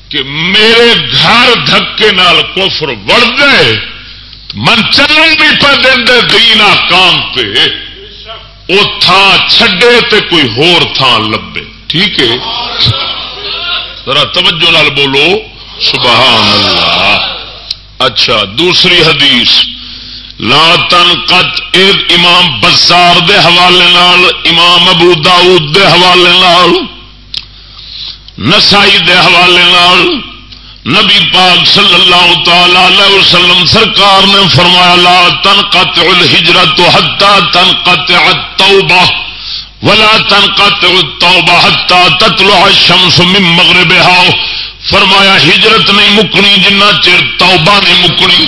کہ میرے گھر دھکے نال کفر وڑ گئے من چلن بھی پہ دے دینا کام پہ۔ وہ تھان چھڈے تے کوئی ہور تھان لبے۔ ٹھیک ہے؟ ذرا توجہ نال بولو، سبحان اللہ۔ اچھا دوسری حدیث۔ لا تنقت امام بسار دے حوالے نال، امام ابو داؤد دے حوالے نال، نسائی دے حوالے نال، نبی پاک صلی اللہ تعالی وسلم سرکار نے فرمایا، لا تنقطع الحجرت حتى تنقطع التوبہ، ولا تنقطع التوبہ حتى تطلع الشمس من مغربها فرمایا، ہجرت نہیں مکنی، جنہ چر توبہ نہیں مکنی۔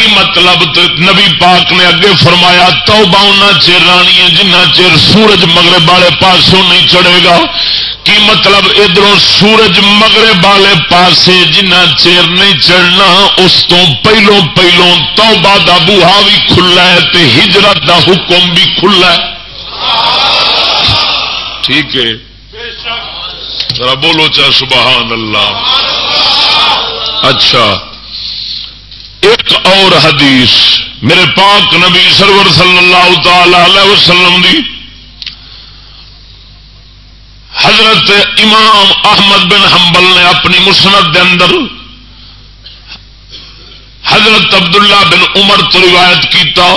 کی مطلب نبی پاک نے اگے فرمایا تو باؤنا چیر رانی ہے جنہ چیر سورج مغرب والے پاسوں نہیں چڑھے گا۔ کی مطلب ادھر سورج مغرب والے پاسے جنہ چیر نہیں چڑھنا، اس تو پہلو پہلو توبہ دا بوہا بھی کھلا ہے تے ہجرت دا حکم بھی کھلا ہے۔ ٹھیک ہے۔ ذرا بولو چا سبحان اللہ۔ اچھا۔ ایک اور حدیث میرے پاک نبی سرور صلی اللہ تعالی وسلم دی۔ حضرت امام احمد بن حنبل نے اپنی مسنت دے اندر حضرت عبداللہ بن عمر تو روایت کیتا۔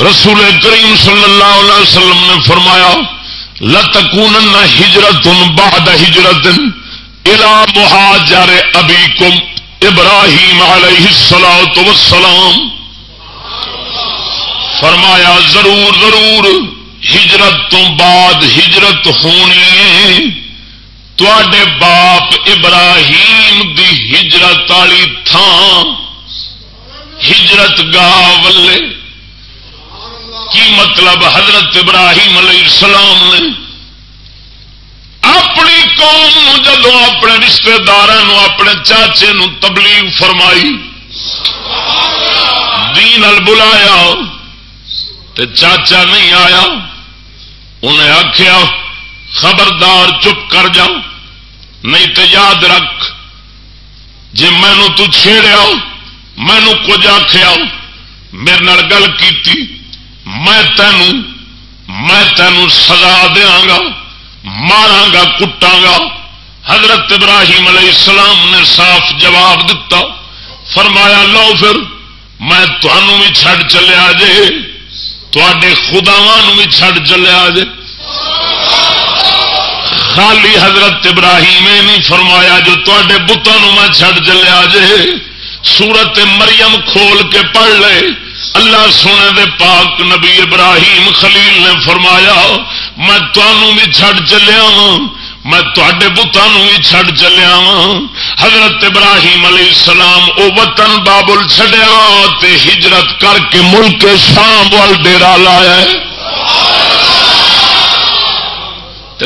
رسول کریم صلی اللہ علیہ وسلم نے فرمایا لتکون ہجرت بعد ہجرت الا مہاجر ابی کم ابراہیم علیہ السلام وسلام فرمایا، ضرور ضرور، ہجرت تو بعد ہجرت ہونی تے باپ ابراہیم دی ہجرت والی تھان ہجرت گاہ ولے کی مطلب حضرت ابراہیم علیہ السلام نے؟ اپنی قوم جدو اپنے رشتے دار اپنے چاچے نو تبلیغ فرمائی، دین بلایا، تے چاچا نہیں آیا، انہیں آخیا خبردار چپ کر جاؤ نہیں تو یاد رکھ جی مینو تیڑیا مینو کچھ آخیا میرے گل کی میں تینوں میں تینوں سزا دیا گا۔ مارا گا کٹا گا حضرت ابراہیم علیہ السلام نے صاف جواب دیتا فرمایا، لو پھر، میں تمہوں بھی چھڈ چلیا جے۔ تے خداوا بھی چھڈ چلیا جے۔ خالی حضرت ابراہیم نہیں فرمایا جو تے بتانوں میں چھڈ چلیا جے۔ سورت مریم کھول کے پڑھ لے۔ اللہ سونے دے پاک نبی ابراہیم خلیل نے فرمایا، میں تمہوں بھی چڑ چلیا میں تے بتانوں بھی چڑ چلیا حضرت ابراہیم علیہ السلام او وطن بابل چڈیا ہجرت کر کے ملک شام وال ڈیرا لایا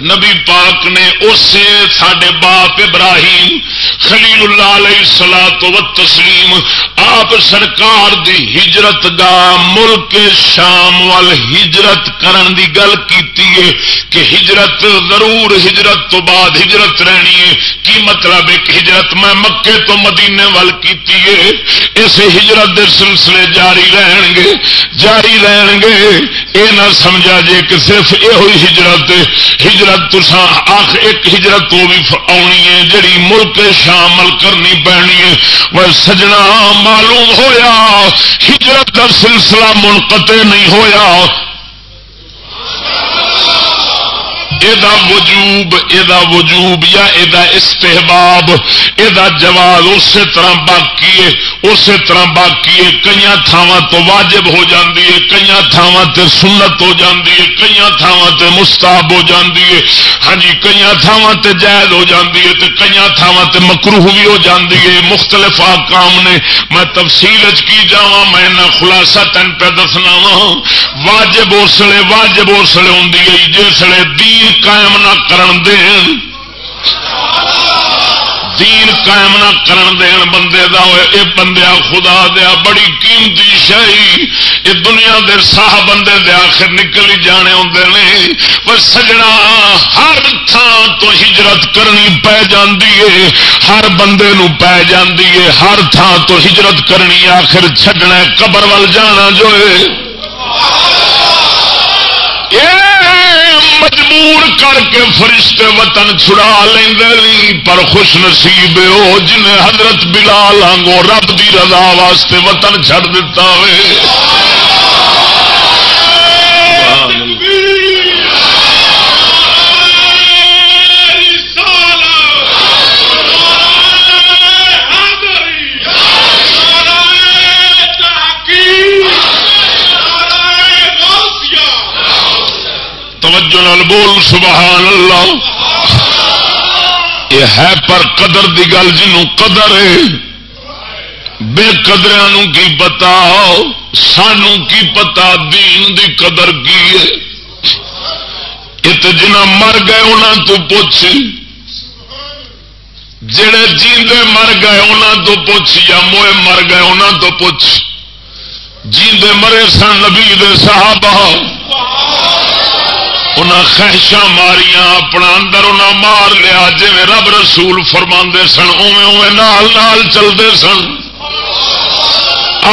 نبی پاک نے اسے سڈے باپ ابراہیم خلیل اللہ علیہ سلا تو تسلیم آپ سرکار دی ہجرت دا ملک شام وال ہجرت کرن دی گل کیتی ہے کہ ہجرت ضرور ہجرت تو بعد ہجرت رہنی ہے۔ کی مطلب ایک ہجرت میں مکے تو مدینے وال کیتی ہے؟ اس ہجرت دے سلسلے جاری رہن گے، جاری رہن گے۔ اے نہ سمجھا جے کہ صرف یہ ہوئی ہجرت ہجرت تسا آخ ایک ہجرت تو بھی آنی ہے، جڑی ملک شامل کرنی پینی ہے۔ وہ سجنا معلوم ہویا، ہجرت کا سلسلہ منقطع نہیں ہویا۔ وجوب یہ وجوب یا یہ استحباب یہ جواب اسی طرح باقی ہے اسی طرح باقی ہے کئی تھاواں تو واجب ہو جاندی ہے کئی تھاواں تے سنت ہو جاندی ہے کئی تھاواں تے مستحب ہو جاندی ہے۔ ہاں جی کئی تھاواں تے جائز ہو جاندی ہے تے کئی تھاواں تے مکروہ بھی ہو جاندی ہے۔ مختلف آکام نے میں تفصیل اچ کی جاواں، میں نہ خلاصہ تن پہ دسنا وا واجب اسلے واجب اسلے ہوں جسے دین قائم نہ کرن دین۔ دین قائم نہ کرن دین بندے دا ہوئے، اے بندیا خدا دیا بڑی قیمتی شاہی یہ دنیا دے ساہ بندے دے آخر نکل ہی جانے ہوندے نے۔ پر سجنا ہر تھان تو ہجرت کرنی پی جاندی ہے ہر بندے نو پی جاندی ہے ہر تھان تو ہجرت کرنی آخر چھڈنا قبر وال جانا جو ہے دور کر کے فرشتے وطن چھڑا لیں پر خوش نصیب ہو جنہیں حضرت بلال آنگو رب دی رضا واسطے وطن چھڑ دیتا ہوئے توجہ نال بول، سبحان اللہ۔ یہ ہے پر قدر دی گل جنوں قدر ہے۔ بے قدرا کی پتا سانو کی پتا، دین دی قدر کی ہے۔ جنا مر گئے انہوں تو پوچھ۔ جڑے جیندے مر گئے انہوں تو پوچھ۔ یا موئے مر گئے انہوں تو پوچھ۔ جیندے مرے سن نبی دے صحابہ۔ انہیں خواہشاں ماریاں اپنا اندر انہیں مار لیا جی رب رسول فرما سن اوے اوے نال نال چلتے سن۔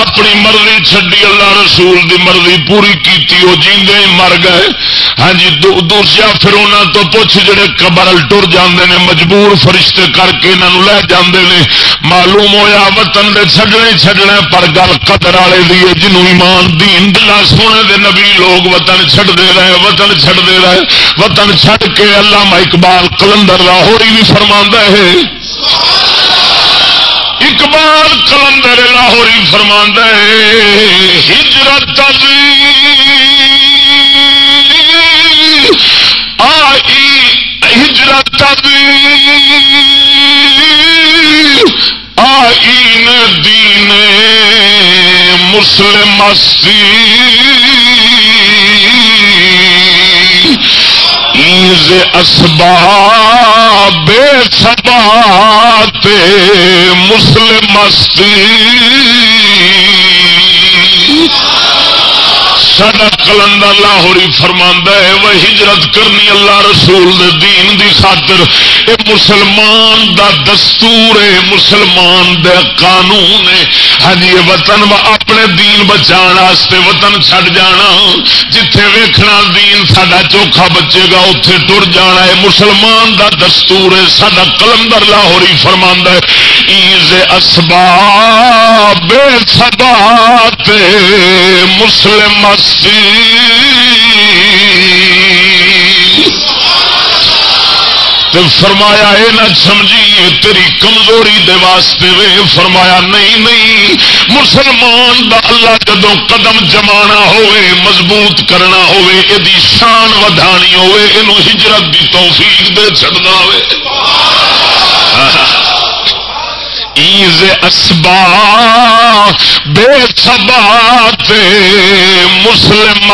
اپنی مرضی چڈی اللہ رسول دی مرضی پوری کی وہ جیندے ہی مر گئے۔ ہاں جی دوسرا پھر انہوں تو پوچھ، جڑے قبر ٹر جاندے نے، مجبور فرشتے کر کے انہوں لے جاندے نے۔ معلوم ہویا وطن دے چھڈنے چھڈنا پر گل قدر والے دیے جنوں ایمان، دین دلا سونے دے نبی لوگ وطن چھڈ دے رہے، وطن چھڈ دے رہے۔ وطن چھڈ کے اللہ اقبال کلندر لاہوری بھی فرما ہے۔ اقبال کلندر لاہوری فرما ہجرت آئی ہجرت آئی دین مسلم نیز اسباب بے سبات مسلم مستی۔ سڈا کلندر لاہوری فرما ہے وہ ہجرت کرنی اللہ رسول دے دین دی خاطر۔ اے مسلمان دا دستور ہے، مسلمان دے قانون ہے۔ ہاں جی وطن اپنے دین بچان واسطے وطن چھڈ جانا۔ جتھے ویکھنا دین ساڈا چوکھا بچے گا اتے ٹر جانا۔ ہے مسلمان دا دستور ہے سڈا کلندر لاہوری فرما ہے۔ ایز اسباب بے مسلم تو فرمایا یہ نہ سمجھی تیری کمزوری دے واسطے وے۔ فرمایا، نہیں نہیں۔ مسلمان دا اللہ جدو قدم جمانا ہوئے، مضبوط کرنا ہوئے یہ شان ودھانی ہوئے یہ ہجرت دی توفیق دے چڑھنا ہوئے۔ ایز اسبا بے سبات مسلم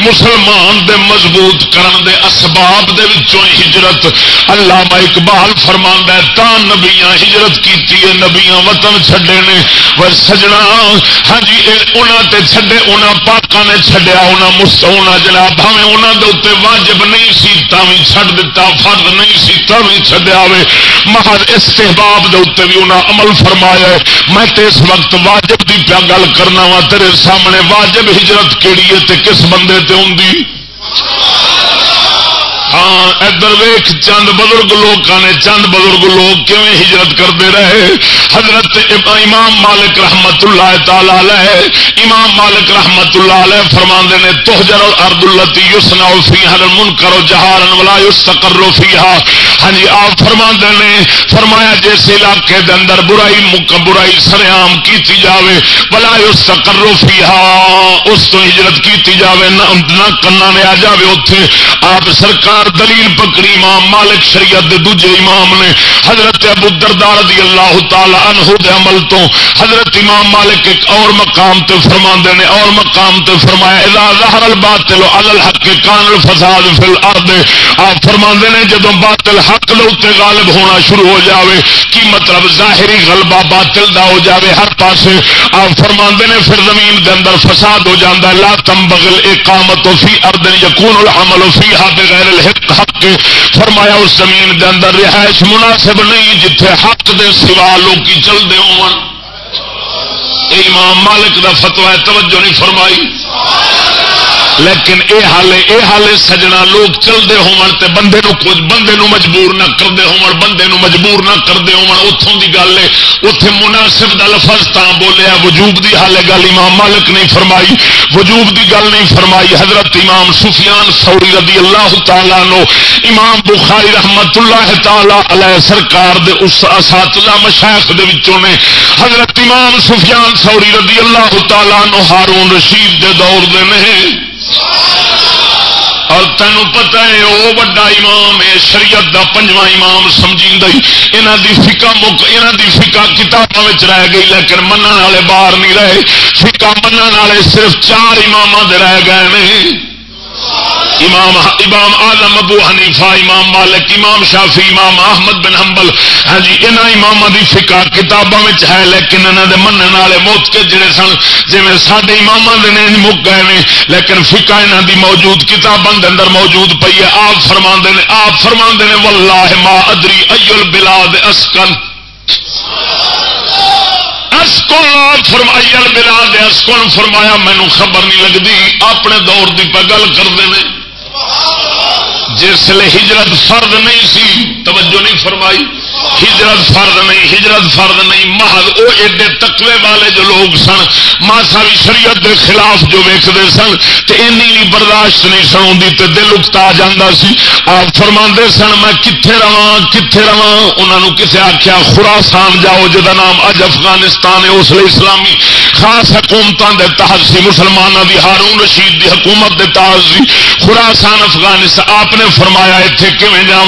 مسلمان دے مضبوط کرن دے اسباب دے وچوں ہجرت۔ اللہ اقبال فرما ہے، تا نبیاں ہجرت کیتی ہے، نبیاں وطن چھڈے نے۔ وہ سجنا ہاں جی انہاں تے چھڈے، انہاں پاکاں نے چھڈیا، انہاں مستونا جناب، بھاویں انہاں دے اوتے واجب نہیں سی تاویں چھڈ دتا، فرض نہیں سی تاویں چھڈیا۔ وے محض استحباب دے اوتے بھی انہاں عمل فرمایا ہے۔ میں تے اس وقت واجب دی پیا گل کرنا وا تیرے سامنے واجب ہجرت کیڑی ہے تے کس بندے تے ہوندی؟ ہاں ادھر ویخ چند بزرگ لوگ نے چند بزرگ لوگ کیون ہجرت کرتے رہے؟ حضرت امام مالک رحمت اللہ تعالی علیہ، امام مالک رحمت اللہ علیہ فرما نے توجر ارد التی یوسنا فی ہر من کرو جہارن ولا یستقر فیہا۔ ہاں جی آپ فرما نے، فرمایا جس علاقے دے اندر برائی مک، برائی سریام کیتی جاوے، ولا یستقر فیہا، اس تو ہجرت کیتی جاوے، نہ کنا میں آ جاوے اوتھے۔ آپ سرکار دلیل پکڑی، امام مالک شریعت دے دوجے امام نے۔ حضرت ابو دردار رضی اللہ تعالی عنہ دے عمل تو حضرت امام مالک ایک اور مقام تے فرما نے، اور مقام تے فرمایا، اذا ظهر الباطل على الحق كان الفساد في الارض۔ آپ فرما نے، جدوں باطل حق دے غالب ہونا شروع ہو جاوے، کی مطلب ظاہری غلبہ باطل دا ہو جاوے، ہر پاسے آپ فرما نے، پھر زمین دے اندر فساد ہو جاندا لا تنبغل اقامت فی ارض یکون العمل فیها بغیر الحق، حق فرمایا اس زمین دے اندر رہائش مناسب نہیں، جتھے حق دے سوا لوگ چلتے ہو امام مالک دا فتوا توجہ نہیں فرمائی۔ لیکن اے حال اے حال سجنا لوگ چلتے ہون بندے نو کچھ بندے نو مجبور نہ کرتے ہون بندے نو مجبور نہ کرتے ہون اتوں دی گل ہے اتے مناسب دا لفظ تا بولیا، وجوب دی حال گل امام مالک نہیں فرمائی۔ وجوب دی گل نہیں فرمائی۔ حضرت امام سفیان سوری رضی اللہ تعالی نو امام بخاری رحمت اللہ تعالی علیہ سرکار دے اس اساتذہ مشائخ دے وچوں نے حضرت امام سفیان سوری رضی اللہ تعالی نو ہارون رشید دے دور دے نہیں اور تینوں پتا ہے وہ وڈا امام ہے، شریعت دا پنجواں امام سمجھی یہاں دی فکا مک یہاں دی فکا کتابوں رہ گئی، لیکن منع والے باہر نہیں رہے۔ فکا منع والے صرف چار امام رہ گئے ہیں امام امام آدم ابو حنیفہ، امام مالک، امام شافی امام احمد بن حنبل۔ ہاں جی انہاں امام دی فقہ کتاباں وچ ہے، لیکن انہاں دے منن والے موت کے جڑے سن، جویں ساڈے اماماں دے نے مک گئے نے لیکن فقہ انہاں دی موجود کتاباں دے اندر موجود پئی ہے۔ آپ فرماندے نے، آپ فرماندے نے واللہ ما ادری ای البلاد اسکن فرمائی بلا دے کون فرمایا مینو خبر نہیں لگتی۔ اپنے دور کی پہ گل کرتے ہیں جس لیے ہجرت فرد نہیں سی، توجہ نہیں فرمائی۔ ہجرت فرد نہیں، ہجرت فرد نہیں۔ محض وہ ایڈے تکوے والے جو لوگ سن، ماسا بھی شریعت دے خلاف جو ویکتے سن تو اینی بھی برداشت نہیں سن آتی تو دل اکتا جانا سی۔ آپ فرما سن، میں کتنے رہا کتنے رہا انہوں کسے آخیا خوراسان جاؤ جہاں نام اج افغانستان ہے، اس لیے اسلامی۔ خاص حکومتوں کے تحت سی مسلمانوں کی ہارون رشید کی حکومت کے تحت سی خوراسان افغانستان، آپ نے فرمایا اتنے کیون جا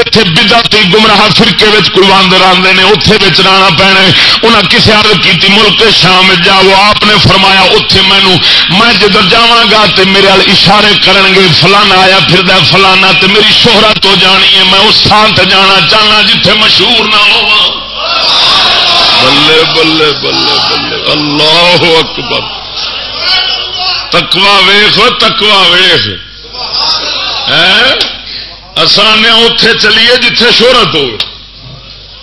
اتنے بدعتی گمراہ فرقے کوئی باندر آتے ہیں اتے بچنا پینا انہیں کسی عرض کی ملک شام جاؤ، آپ نے فرمایا اتے مینو میں جدھر جا گا تو میرے اشارے کرن گے، فلانا آیا پھر فلانا تو میری شہرت ہو جانی ہے، میں اس تھان سے جانا چاہنا جتھے مشہور نہ ہو بلے بلے بلے بلے، اللہ اکبر۔ تکوا ویخ تکوا ویخ آسان اتے چلیے جتھے شہرت ہو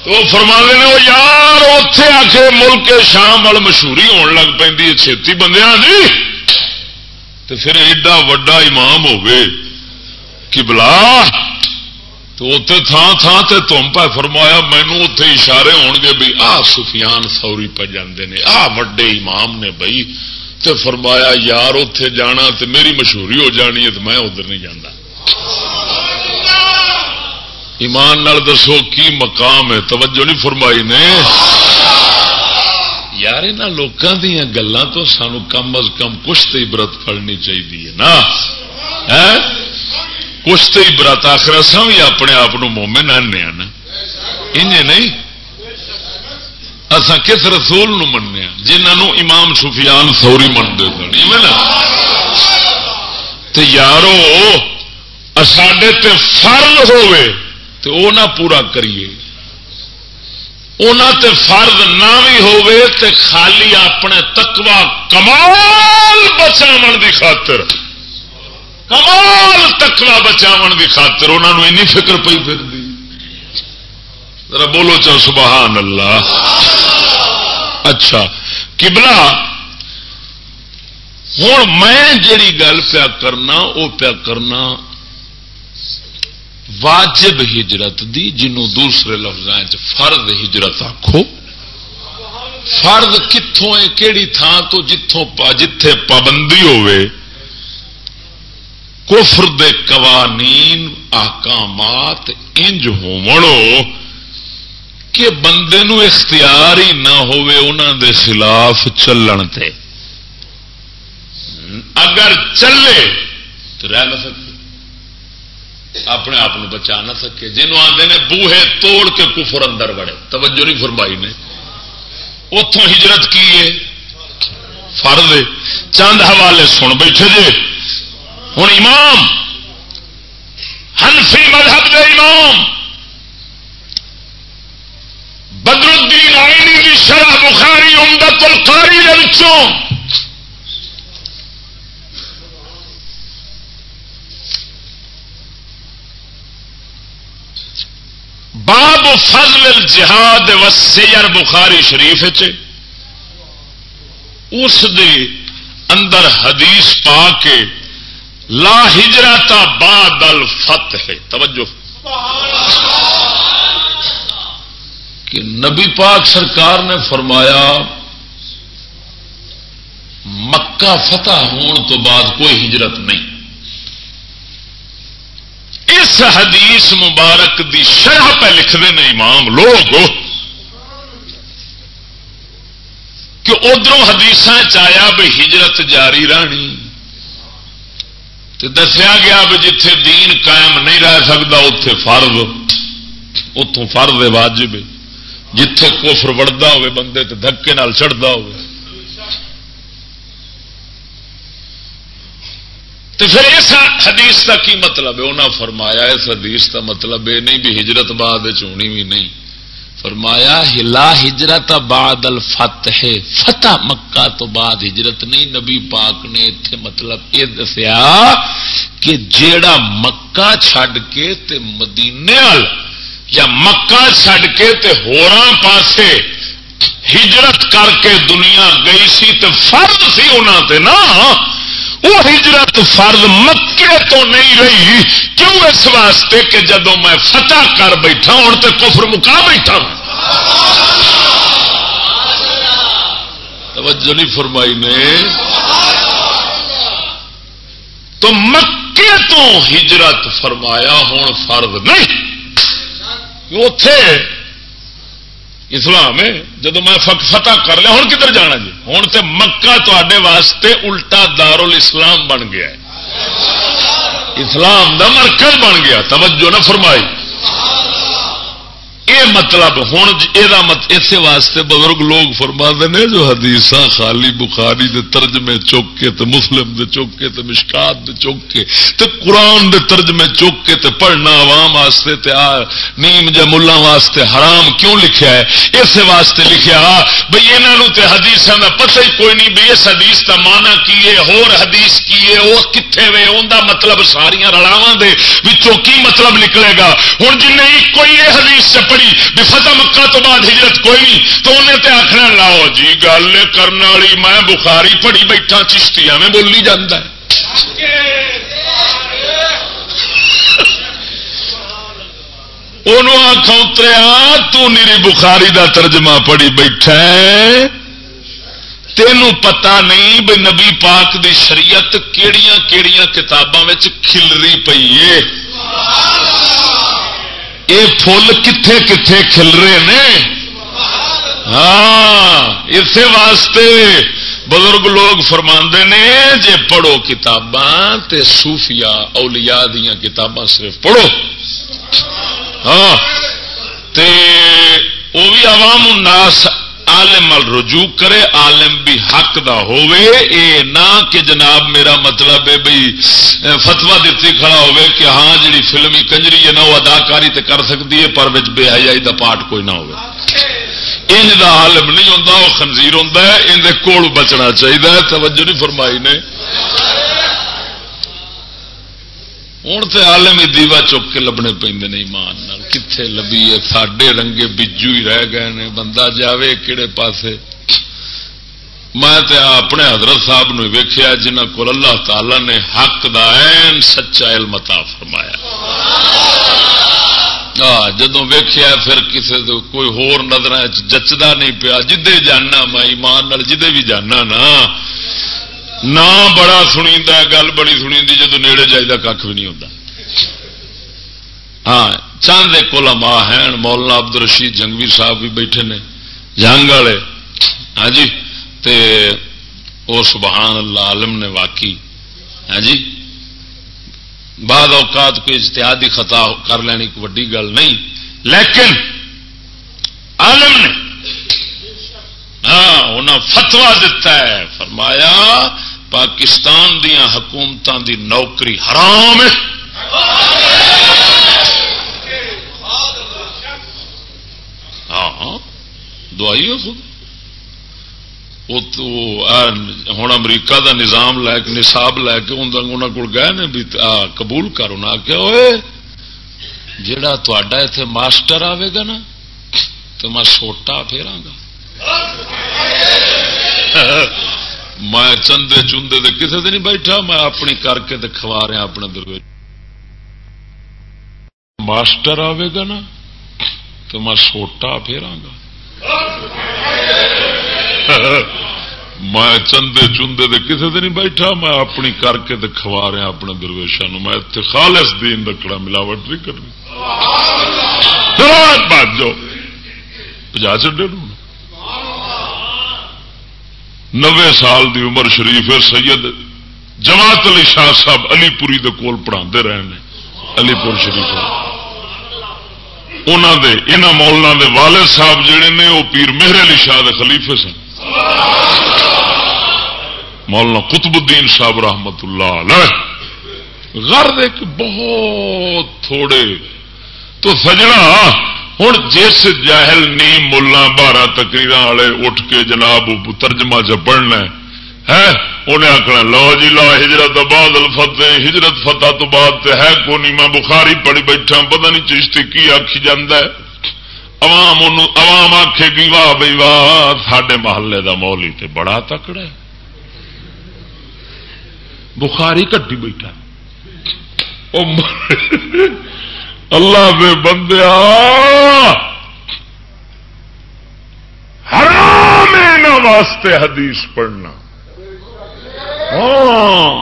تو فرما نے وہ یار اتے آ کے ملک شام وال مشہوری ہون لگ پی چھتی بندیا جی تو پھر ایڈا وڈا امام ہوگی کہ بلا تو اتنے تھان تھان تے تم پہ فرمایا مینو اتے اشارے ہون گے بھی، آ سفیان سوری پہ جاندے نے، آ وڈے امام نے بھائی تو فرمایا، یار اتے جانا تو میری مشہوری ہو جانی ہے تو میں ادھر نہیں جانا ایمان نال دسو کی مقام ہے۔ توجہ نہیں فرمائی نے۔ یار یہاں لوگوں دیا گلوں تو سانو کم از کم کچھ تو عبرت پڑنی چاہیے نا۔ کچھ تو عبرت آخر سا بھی اپنے آپ مومن آنے نا۔ انج نہیں؟ اصا کس رسول منیا جنہوں امام سفیان سوری منتے سن۔ تو یارو ساڈے تے فرض ہوئے تو وہ نہ پورا کریے۔ تے فرد نہ بھی ہوئے تے خالی اپنے تکوا کمال بچاو دی خاطر۔ کمال تکوا بچاو دی خاطر انہوں نے این فکر پی پھر دی ذرا بولو چا سبحان اللہ اچھا کبلا ہوں میں جیڑی گل پیا کرنا وہ پیا کرنا۔ واجب ہجرت دی جنوں دوسرے لفظ فرد ہجرت آخو فرد کتوں ہے کہڑی تھان تو جتوں جتھے پابندی ہوئے کفر دے قوانین، احکامات انج ہو کہ بندے نو اختیار ہی نہ ہوئے انہوں دے خلاف چلن تے۔ اگر چلے تو رہ نہ سکتے اپنے آپ بچا نہ سکے۔ جنوب آتے ہیں بوہے توڑ کے کفر اندر بڑے توجہ نہیں فرمائی نے۔ اتوں ہجرت کی ہے۔ فرد چند حوالے سن بیٹھے جی ہوں امام ہنسی مذہب دے امام، بدر الدین آئینی کی شرح بخاری امدت القاری کے باب فضل الجہاد و سیر بخاری شریف اس دے اندر حدیث پا کے لا ہجرت بعد الفتح۔ توجہ۔ کہ نبی پاک سرکار نے فرمایا، مکہ فتح ہون تو بعد کوئی ہجرت نہیں۔ اس حدیث مبارک دی شرح پہ لکھتے ہیں امام لوگ کہ ادھر حدیث چایا بھی ہجرت جاری رہنی دسیا گیا بھی جتھے دین قائم نہیں رہ سکتا اتے فرض اتوں فرض واجب جتھے کوفر وڑتا ہوئے، بندے تو دھکے نال چڑھتا ہوئے۔ تو پھر اس حدیث کا کی مطلب ہے؟ انہیں فرمایا اس حدیث کا مطلب یہ نہیں بھی ہجرت بعد چونی بھی نہیں۔ فرمایا ہلا ہجرت بعد الفتح۔ فتح مکہ تو بعد ہجرت نہیں، نبی پاک نے اتنے مطلب یہ دسیا کہ جیڑا مکہ چھڈ کے تے مدینے یا مکہ چھڈ کے تے ہوراں پاسے ہجرت کر کے دنیا گئی سی تو فرد سی انہوں تے نا وہ ہجرت فرد مکے تو نہیں رہی۔ کیوں اس واسطے کہ جدو میں فتح کر بیٹھا ہوں تو کفر مکا بیٹھا توجہ نہیں فرمائی نے۔ تو مکے تو ہجرت فرمایا ہوں فرد نہیں۔ اتے اسلام ہے میں فتح کر لیا ہوں کدھر جانا جی؟ ہوں تو مکہ تے واسطے الٹا دار اسلام بن گیا اسلام دا مرکز بن گیا، توجہ نہ فرمائی۔ یہ مطلب ہوں یہ اسی واسطے بزرگ لوگ فرما نے جو حدیث خالی بخاری دے ترجمے چوک کے تے مسلم دے چوک کے تے مشکات دے چوک کے تے قرآن دے ترجمے چوک کے تے پڑھنا عوام واسطے تے آ، نیم جا ملا واسطے حرام کیوں لکھیا ہے؟ اس واسطے لکھیا بھئی انہوں تے حدیث کا پتہ ہی کوئی نہیں بھی اس حدیث کا مانا کی ہے، ہور حدیث کی ہے، وہ کتنے وے ان مطلب ساریا رلاوا دے کی مطلب نکلے گا؟ ہوں جن کوئی یہ حدیث سے پڑھی بھی فتح مکہ تو بعد ہجرت کوئی نہیں۔ تو انہیں تے آخر لاؤ جی گل کرنے والی، میں بخاری پڑھی بیٹھا چشتی میں بولی جانا انہوں آخ اتریا تیری بخاری دا ترجمہ پڑھی بیٹھا تینوں پتا نہیں بھائی نبی پاک دی شریعت کیڑیاں کیڑیاں کتاباں کھلری پی ہے۔ یہ فل کتھے کتھے کھل رہے ہیں ہاں اسی واسطے بزرگ لوگ فرما نے، جے پڑھو کتاباں تے صوفیاء اولیاء دیا کتاباں صرف پڑھو۔ ہاں تے وہ بھی عوام الناس عالم رجوع کرے، عالم بھی حق دا ہوئے اے نہ کہ جناب میرا مطلب ہے بھائی فتوا دیتی کھڑا ہوئے کہ ہاں جڑی فلمی کنجری ہے نا، وہ اداکاری تے کر سکتی ہے، پر بے حیائی دا پاٹ کوئی نہ ہوئے انج دا عالم نہیں ہوتا وہ خنزیر ہوتا ہے اندر کول بچنا چاہیے توجہ نہیں فرمائی نے۔ ہوں تو آلم دیوا چک کے لبنے پہ ایمان کتنے لبی ہے؟ ساڈے رنگے بجو ہی رہ گئے نے۔ بندہ جاوے کہڑے پاسے۔ میں تے اپنے حضرت صاحب نے ویخیا جنہ کو اللہ تعالی نے حق دا این سچا علم عطا فرمایا۔ جدو ویخیا پھر کسی کوئی ہور نظر جچدا نہیں پیا۔ جدے جانا میں ایمان جدے بھی جانا نا نہ بڑا سنی گل بڑی سنی جدو نیڑے جائے کھ بھی نہیں ہوتا ہاں چاند ایک علماء ہیں، مولانا عبد الرشید جنگوی صاحب بھی بیٹھے نے، جنگ والے۔ ہاں جی تے او سبحان اللہ عالم نے واقعی۔ ہاں جی بعد اوقات کوئی اجتہادی خطا کر لینی کوئی وڈی گل نہیں، لیکن عالم نے ہاں انہیں فتوا دتا ہے۔ فرمایا، پاکستان دیا حکومتوں دی نوکری حرام ہے۔ ہاں, ہاں، دعائی خود ہوں امریکہ دا نظام لے کے، نصاب لے کے انہوں کو گئے نے بھی قبول کر۔ انہیں آخیا ہوئے جڑا تا اتے ماسٹر آئے گا نا، تو میں سوٹا پھیرا گا۔ میں چندے چوندے دے کسے دے نہیں بیٹھا میں اپنی کر کے کھوا رہا اپنے درویش ماسٹر آئے گا نا تو میں سوٹا پھیرا گا۔ میں چندے چوندے دے کسے دے نہیں بیٹھا میں اپنی کر کے کھوا رہا اپنے درویشا میں اتنے خالص دین رکھنا ملاوٹ نہیں کرنی۔ بات جو پجا چڈے نوے سال دی عمر شریف سید جماعت علی شاہ صاحب علی پوری دے کول پڑھا رہے ہیں علی پور شریف انہوں دے انہوں مولنا دے والد صاحب جڑے نے وہ پیر مہر علی شاہ دے خلیفے سن۔ مولانا قطب الدین صاحب رحمت اللہ علیہ۔ غرض ایک بہت تھوڑے تو سجنا ہوں جس جاہل نی ملا بارہ تکریر والے اٹھ کے جناب ترجمہ چ پڑھنا ہے انہیں آخنا لو جی لا ہجرت بعد الفتح، ہجرت فتح تو بعد ہے کو نہیں میں بخاری پڑھی بیٹھا، پتہ نہیں چشتی کی آخی جا عوام عوام آخے گی واہ بھائی واہ سڈے محلے کا مولی تے بڑا تکڑا ہے۔ بخاری کٹی بیٹھا۔ اللہ دے بندے حرام واسطے حدیث پڑھنا۔ ہاں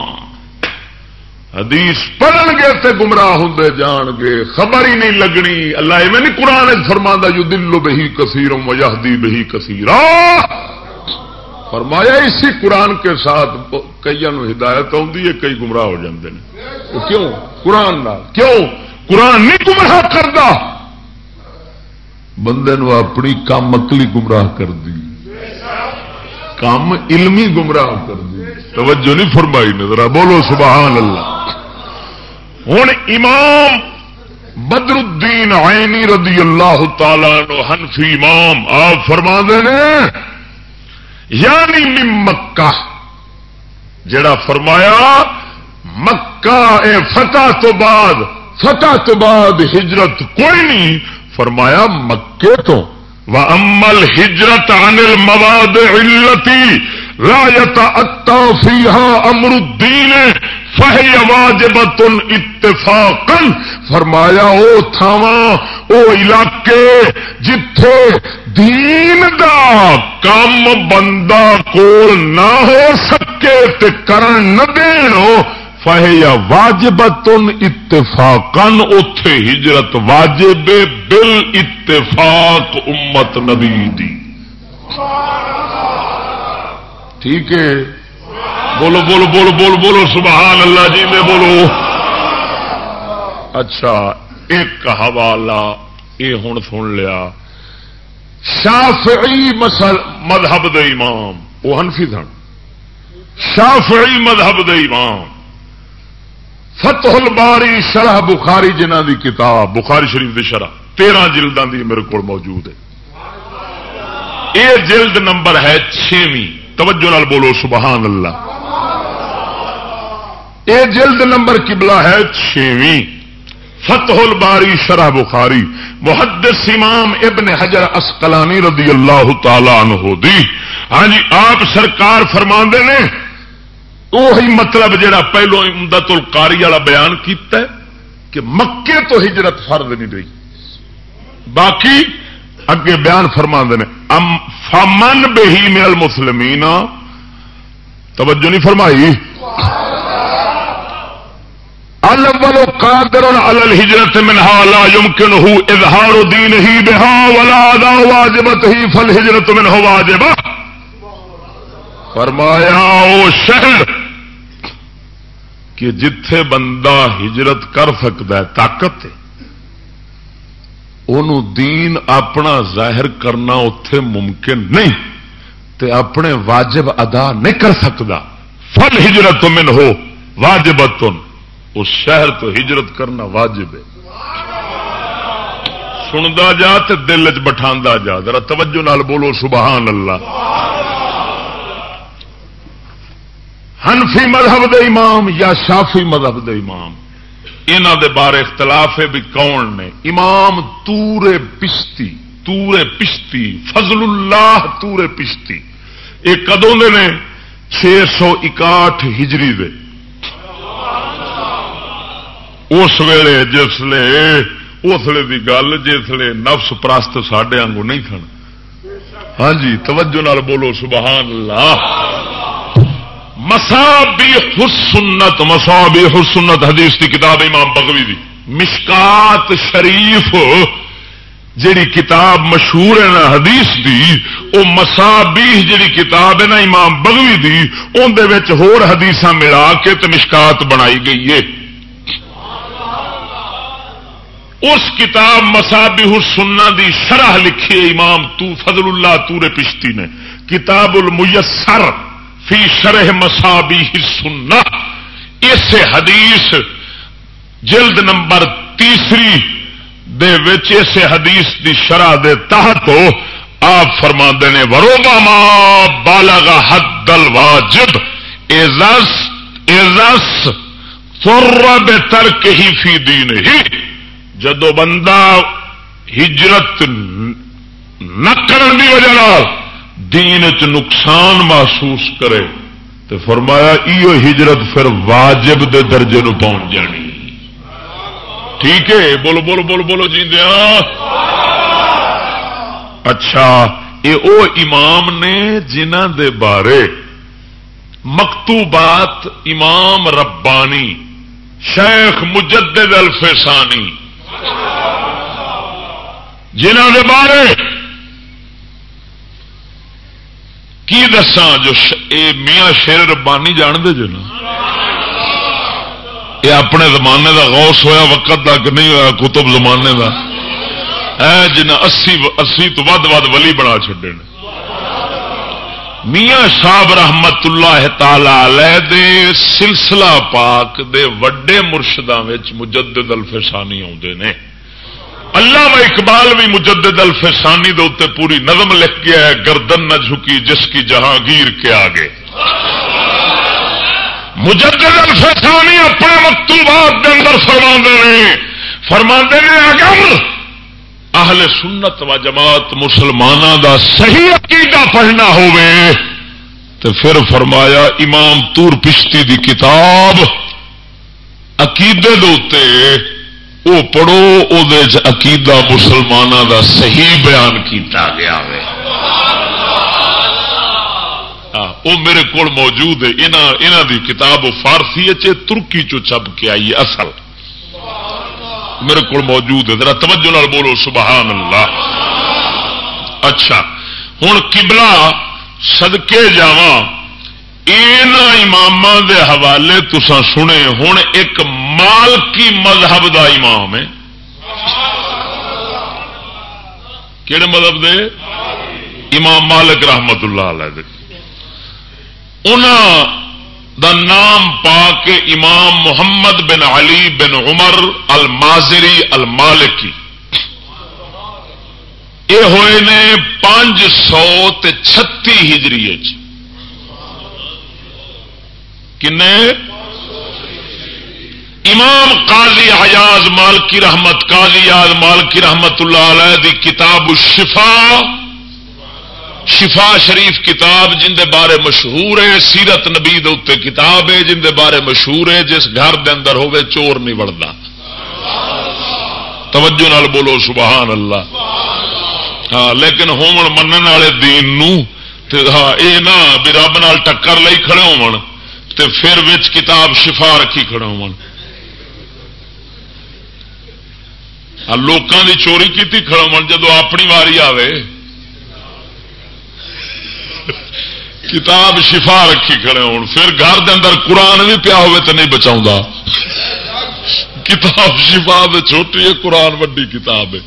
حدیث پڑھن گے تے گمراہ ہوں جان گے، خبر ہی نہیں لگنی۔ اللہ میں نہیں قرآن فرما جو دلو بہی کثیر مجاہدی بہی کثیر فرمایا اسی قرآن کے ساتھ کئی ہدایت آتی ہے، کئی گمراہ ہو جاتے ہیں کیوں؟ قرآن نہ کیوں؟ قرآن نہیں گمراہ کرتا۔ بندے نو اپنی کام اکلی گمراہ کر دی۔ کام علمی گمراہ کر دی۔ توجہ نہیں فرمائی نظر بولو سبحان اللہ۔ ہوں امام بدر الدین عینی رضی اللہ تعالی نو حنفی امام، آپ فرما دے یعنی مکہ۔ جڑا فرمایا، مکہ اے فتح تو بعد فتح تو بعد ہجرت کوئی نہیں۔ فرمایا، مکے تو۔ وہ امل ہجرت انل مواد علتی رایت اتا فیحا امر الدین فہی واجبت اتفاقن فرمایا، او تھاوا او علاقے جتھے دین دا کام بندہ کول نہ ہو سکے تے کرن نہ دینو فہیا واجبت اتفاقن اتے ہجرت واجب بل اتفاق امت نبی دی۔ ٹھیک ہے؟ بولو بولو بولو بولو بولو، سبحان اللہ جی میں بولو۔ اچھا ایک حوالہ یہ ہوں سن لیا۔ شافعی مسل، مذہب دے امام، وہ ہنفی سن شافعی مذہب دے امام۔ فتح الباری شرح بخاری جنہ دی کتاب، بخاری شریف دی شرح، تیرہ جلدان دی میرے کو موجود ہے۔ یہ جلد نمبر ہے چھویں۔ توجہ نال بولو، سبحان اللہ۔ یہ جلد نمبر قبلہ ہے چھویں۔ فتح الباری شرح بخاری، محدث امام ابن حجر اسقلانی رضی اللہ تعالی عنہ دی۔ ہاں جی آپ سرکار فرما نے وہی مطلب جڑا پہلو امدت القاری والا بیان کیتا ہے کہ مکے تو ہجرت فرد نہیں رہی۔ باقی اگے بیان فرما نے فمن بہی میل مسلمی توجہ نہیں فرمائی؟ الاول قادر على الهجرة منها لا يمكنه اظهار دينه بها ولا ادا واجبته فالهجرة منه واجبة فرمایا، او شہر کہ جتھے بندہ ہجرت کر سکتا ہے، طاقت دین اپنا ظاہر کرنا اتے ممکن نہیں، تے اپنے واجب ادا نہیں کر سکتا۔ فل ہجرت من ہو واجب اس شہر تو ہجرت کرنا واجب ہے۔ سنتا جا تو دل چ بٹھا جا۔ ذرا توجہ نال بولو، سبحان اللہ۔ ہنفی مذہب دے امام یا شافی مذہب دے امام؟ انہوں دے بارے اختلاف ہے بھی کون نے؟ امام تور پشتی تور پشتی فضل اللہ تور پشتی۔ یہ کدوں نے؟ چھ سو اکاٹھ ہجری دے۔ اس ویلے جسے اسلے کی گل جسے نفس پرست سڈے آنگو نہیں سن ہاں جی توجہ نال بولو سبحان اللہ۔ مسابی حسنت مسابی حسنت حدیث کی کتاب امام بغوی دی۔ مشکات شریف، جیڑی کتاب مشہور ہے نا حدیث دی، او مسابی جیڑی کتاب ہے نا امام بغوی دی اندر ہور حدیث ملا کے تو مشکات بنائی گئی ہے۔ اس کتاب مسابی حسنہ دی شرح لکھی امام تو فضل اللہ تور پشتی نے۔ کتاب المیسر۔ فی شرح مسابی سننا اس حدیث جلد نمبر تیسری دے وچ اس حدیث دی شرح دے تحت آپ فرما نے وروبا ما بالغ حد الواجب۔ ایزس ایزس فر ترک ہی فی دین ہی۔ جدو بندہ ہجرت نہ کرن دی وجہ دین چ نقصان محسوس کرے تو فرمایا ایو ہجرت پھر واجب دے درجے نو پہنچ جانی۔ ٹھیک ہے؟ بولو بولو بولو بولو جی دیا اچھا یہ او امام نے جنہ دے بارے مکتوبات امام ربانی، شیخ مجدد الفسانی جنہ دے بارے کی دساں جو اے میاں شیر ربانی جان دے جو نا؟ یہ اپنے زمانے دا غوث ہویا، وقت دا کہ نہیں ہوا کتب زمانے دا۔ ہے جنہیں اسی اسی تو ود ود ولی بنا چڈے میاں صاحب رحمت اللہ تعالی علیہ دے سلسلہ پاک دے وڈے مرشداں وچ مجدد الفسانی آتے نے۔ اللہ و اقبال بھی مجدد الفسانی دے پوری نظم لکھ کے ہے، گردن نہ جھکی، جس کی جہانگیر کے آگے۔ مجدد الفسانی اپنے مکتوبات کے اندر فرما نے فرما نے، اگر اہل سنت و جماعت مسلمانوں دا صحیح عقیدہ پڑھنا ہوئے تو پھر فرمایا، امام تور پشتی دی کتاب عقیدے دے وہ پڑھو وہ عقیدہ مسلمانوں دا صحیح بیان کیتا گیا ہے وہ میرے کو موجود ہے انہ دی کتاب فارسی ترکی چو چھپ کے آئی اصل۔ میرے کو موجود ہے، ذرا توجہ نال بولو، سبحان اللہ۔ اچھا ہوں کبلا سدکے جا امام دے حوالے تسا سنے ہوں ایک مالکی مذہب دا امام ہے۔ کہڑے مذہب دے؟ امام مالک رحمت اللہ علیہ دا نام پا کے امام محمد بن علی بن عمر المازری المالکی۔ یہ ہوئے نے پانچ سو چھتی ہجری کن امام قاضی حیاض مالکی رحمت، قاضی یاد مالکی رحمت اللہ علیہ دی کتاب الشفا، شفا شریف کتاب جن دے بارے مشہور ہے، سیرت نبی اتنے کتاب ہے جن دے بارے مشہور ہے، جس گھر دے اندر ہوگی چور نہیں بڑھتا توجہ نال بولو، سبحان اللہ۔ ہاں لیکن ہومن من والے دین نو ہاں یہ نہ، بھی رب نال ٹکر لئی کھڑے ہون۔ تے پھر وچ کتاب شفا رکھی کھڑے ہون۔ لوکاں دی چوری کیتی کھڑے ہون جدو اپنی واری آوے۔ کتاب شفا رکھی کھڑے ہون۔ پھر گھر دے اندر قرآن بھی پیا ہوئے تو نہیں بچاؤں کتاب شفا دے چھوٹی ہے، قرآن وڈی کتاب ہے۔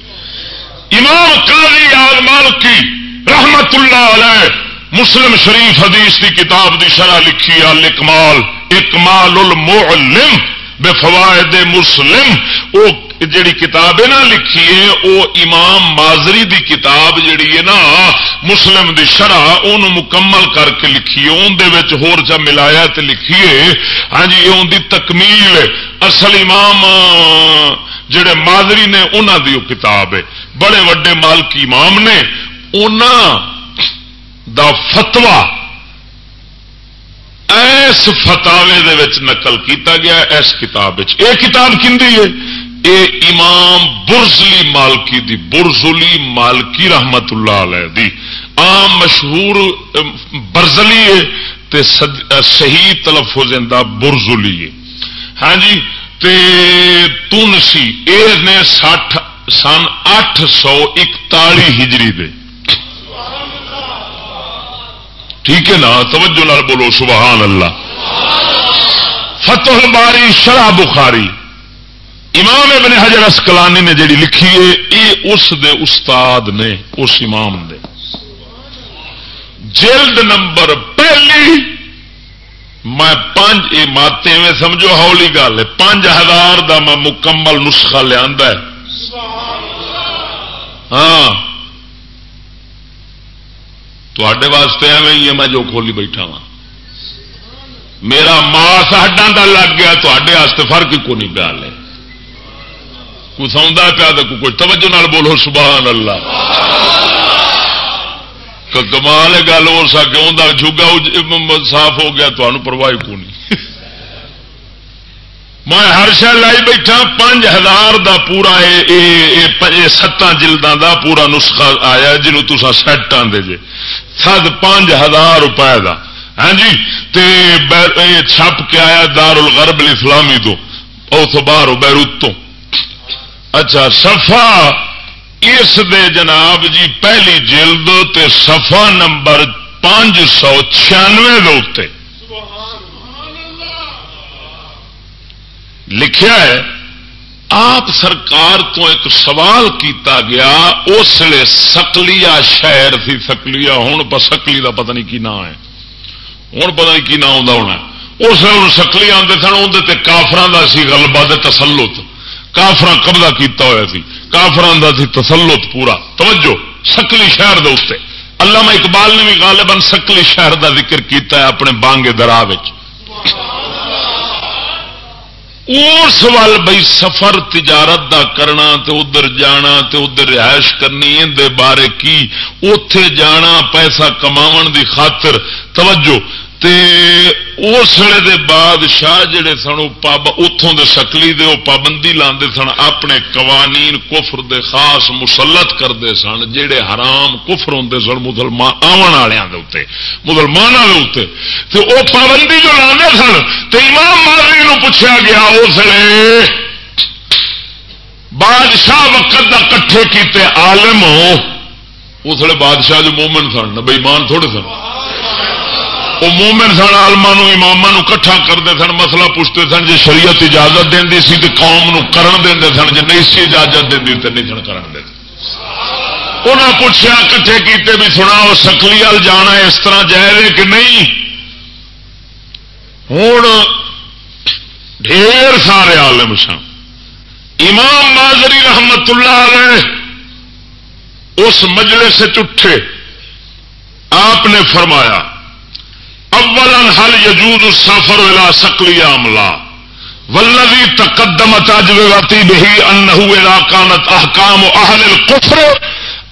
امام قاضی آل کی رحمت اللہ علیہ مسلم شریف حدیث کی کتاب دی شرح لکھی ہے اکمال اکمال۔ المعلم بے فوائد مسلم۔ وہ جڑی کتاب ہے نا لکھی ہے وہ امام مازری دی کتاب جڑی ہے نا، مسلم دی شرح ان مکمل کر کے لکھی ہے۔ اندر ہور جا ملایا تے لکھیے ہاں جی ان دی تکمیل اصل امام جڑے مازری نے انہوں دی کتاب ہے۔ بڑے وڈے مالکی امام نے دا فتوا ایس فتاوے دے وچ نقل کیتا گیا اس کتاب یہ کتاب کھندی ہے؟ اے امام برزلی مالکی دی، برزلی مالکی رحمت اللہ علیہ دی۔ عام مشہور برزلی ہے تے صحیح تلفظ دا برزلی ہے۔ ہاں جی تے تونسی، اے نے سٹھ سن اٹھ سو اکتالی ہجری دے۔ ٹھیک ہے نا؟ توجہ نال بولو سبحان اللہ فتح باری شرح بخاری۔ امام ابن حجر اسکلانی نے جڑی لکھی ہے یہ اس دے استاد نے، اس امام دے جلد نمبر پہلی، میں پانچ یہ ماتے میں سمجھو ہولی گل ہے، پانچ ہزار کا میں مکمل نسخہ لیا ہاں۔ تے واسطے ایویں ہی ہے، میں جو کھولی بیٹھا وا میرا ماس ہڈاں کا لگ گیا تے فرق کو نہیں پیا لے۔ کچھ آ پیا تو کچھ توجہ نال بولو سبحان اللہ کمال گل ہو سکے انہیں جگا صاف ہو گیا تمہیں پرواہ کو نہیں۔ میں ہر شہ لائی بیٹھا، پانچ ہزار دا پورا ستان جلدان دا پورا نسخہ آیا جنوب تسا سیٹ آدھے جے۔ سد پانچ ہزار روپئے دا۔ ہاں جی؟ تے چھپ کے آیا دار الغرب الاسلامی تو اتو باہر بیروت تو۔ اچھا سفا اس دے جناب جی پہلی جلد تے سفا نمبر پانچ سو چھیانوے دے لکھیا ہے، آپ سرکار تو ایک سوال کیتا گیا، اس لیے سکلیا شہر سی سکلیا ہوں سکلی کا پتہ نہیں کی نام ہے۔ ہوں پتہ نہیں کی نام ہونا اس لیے سکلی آتے سن اندر کافران کا سی گلبا تسلط۔ کافر قبضہ کیتا ہوا سی۔ کافران کا سی تسلط پورا۔ توجہ، سکلی شہر دے علامہ اقبال نے بھی غالباً سکلی شہر کا ذکر کیتا ہے اپنے بانگے درا اس ول بھائی سفر تجارت دا کرنا تے ادھر جانا تے ادھر رہائش کرنی دے بارے کی؟ اتے جانا، پیسہ کما دی خاطر، توجہ تے دے بادشاہ جڑے سن اتوں دے شکلی دے وہ پابندی لاندے سن، اپنے قوانین کفر دے خاص مسلط کرتے سن، جڑے حرام کفر ہوں سن مسلمان آن والوں کے مسلمانوں کے تے وہ پابندی جو لاندے سن، تے امام ماضی نو پوچھا گیا، اس لیے بادشاہ وقت دا کٹھے کیتے عالم اس لیے بادشاہ جو مومن سن بےمان تھوڑے سن۔ وہ مومن سن آلما امام کٹھا کرتے سن، مسئلہ پوچھتے سن جی شریعت اجازت دینی سی تو قوم نو کرن دے سن جی نہیں سی اجازت دینی تو نہیں سن کرن دے پوچھا کٹھے کیتے بھی سنا وہ سکلی وال جانا اس طرح جائے کہ نہیں؟ ہوں ڈھیر سارے عالم سن۔ امام مازری رحمت اللہ علیہ اس مجلے سے چٹھے آپ نے فرمایا اولا حل یجود السفر الى سکلی عملہ والذی تقدمت اجوبتی بہی انہو الى کانت احکام اہل القفر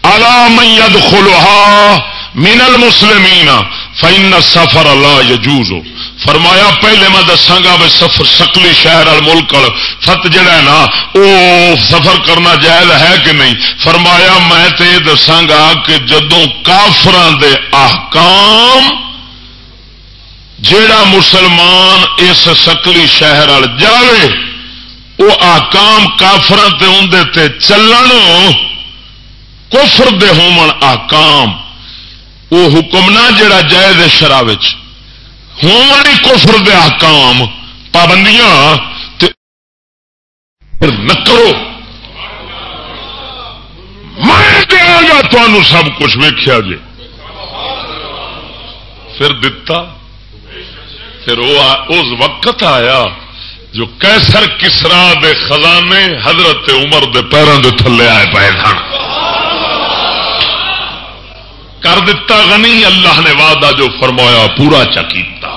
على من يدخلها من المسلمین فإن السفر لا يجوز. فرمایا، پہلے میں دساگا بھی سفر سکلی شہر الملک فت جڑا ہے نا، او سفر کرنا جائز ہے کہ نہیں؟ فرمایا، میں تے دساگا کہ جدوں کافران دے احکام جیڑا مسلمان اس سکلی شہر جائے وہ آکام کافر اندر چلن، کفر دے ہومن آکام۔ وہ حکمنا جڑا جائز شرح ہومن ہی کفر دے آکام۔ پابندیاں نہ کرو۔ میں دیا گا تمہوں سب کچھ ویخیا جی پھر دتا۔ پھر وہ اس وقت آیا جو کیسر کسرا دے خزانے حضرت عمر دے پیروں دے تھلے آئے پائے سن۔ کر دیتا غنی، اللہ نے وعدہ جو فرمایا، پورا چکیتا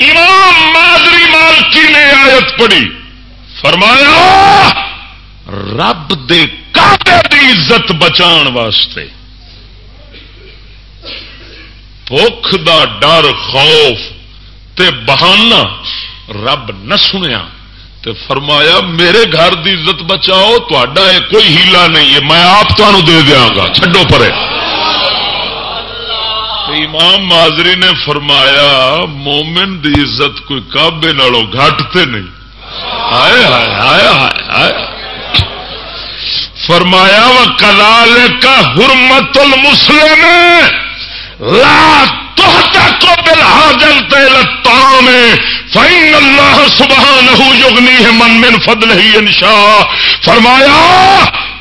امام مادری مالکی نے آیت پڑھی۔ فرمایا، رب دے کعبے دی عزت بچان واسطے۔ بخ دا ڈر خوف تے بہانا رب نہ سنیا تے فرمایا میرے گھر دی عزت بچاؤ تا کوئی ہیلا نہیں ہے میں آپ تمہوں دے دیا گا چھڈو پرے۔ امام ماضری نے فرمایا مومن دی عزت کوئی کابے نالوں گھٹتے نہیں۔ آئے آئے آئے آئے فرمایا وہ کلال کا حرمت المسلم لا تحتق بالحاجل تیل الطعام، فإن اللہ سبحانہ یغنیہ من من فضلہ انشاء فرمایا،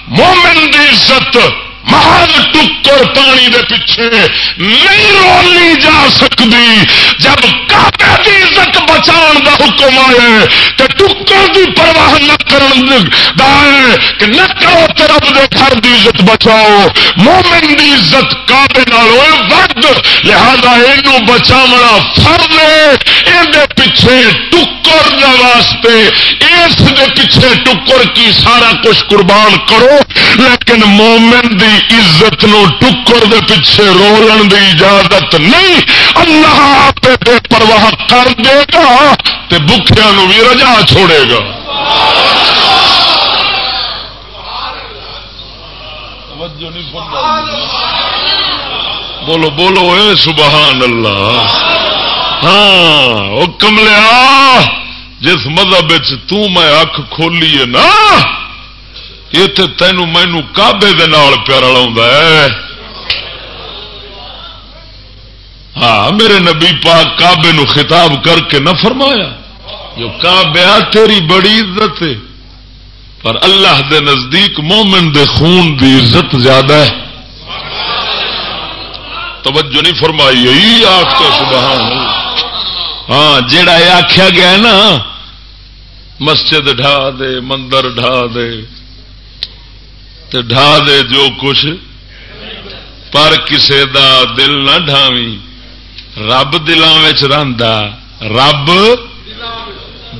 مومن دی عزت محل ٹکر پانی دے پیچھے نہیں رولی جا سکتی۔ جب کعبے دی عزت بچان دا حکم آئے تو ٹکر کی پرواہ نہ کرن کہ نہ کرو تو رب دے گھر دی عزت بچاؤ۔ مومن دی عزت کابے ود لہذا یہ بچاونا فرد ہے۔ پیچھے ٹکر واسطے، اس دے پیچھے ٹکر کی سارا کچھ قربان کرو۔ لیکن مومن دی عزت نو ٹکر دے پیچھے رولن دی اجازت نہیں۔ اللہ آپ بے پرواہ کر دے گا تے بکھیا نو بھی رجا چھوڑے گا۔ بولو بولو، اے سبحان اللہ۔ ہاں وہ کملیا جس مذہب میں اکھ کھولی ہے نا یہ تینوں مینو کابے پیارا لا ہاں میرے نبی پاک کابے نو خطاب کر کے نہ فرمایا جو کابیا تیری بڑی عزت ہے پر اللہ دے نزدیک مومن دے خون دی عزت زیادہ ہے توجہ نہیں فرمائی یہی آخ تو سبحان ہاں جیڑا یہ آخیا گیا نا مسجد ڈھا دے مندر ڈھا دے ڈھا دے جو کچھ، پر کسے دا دل نہ ڈھاوی رب دلان رہا رب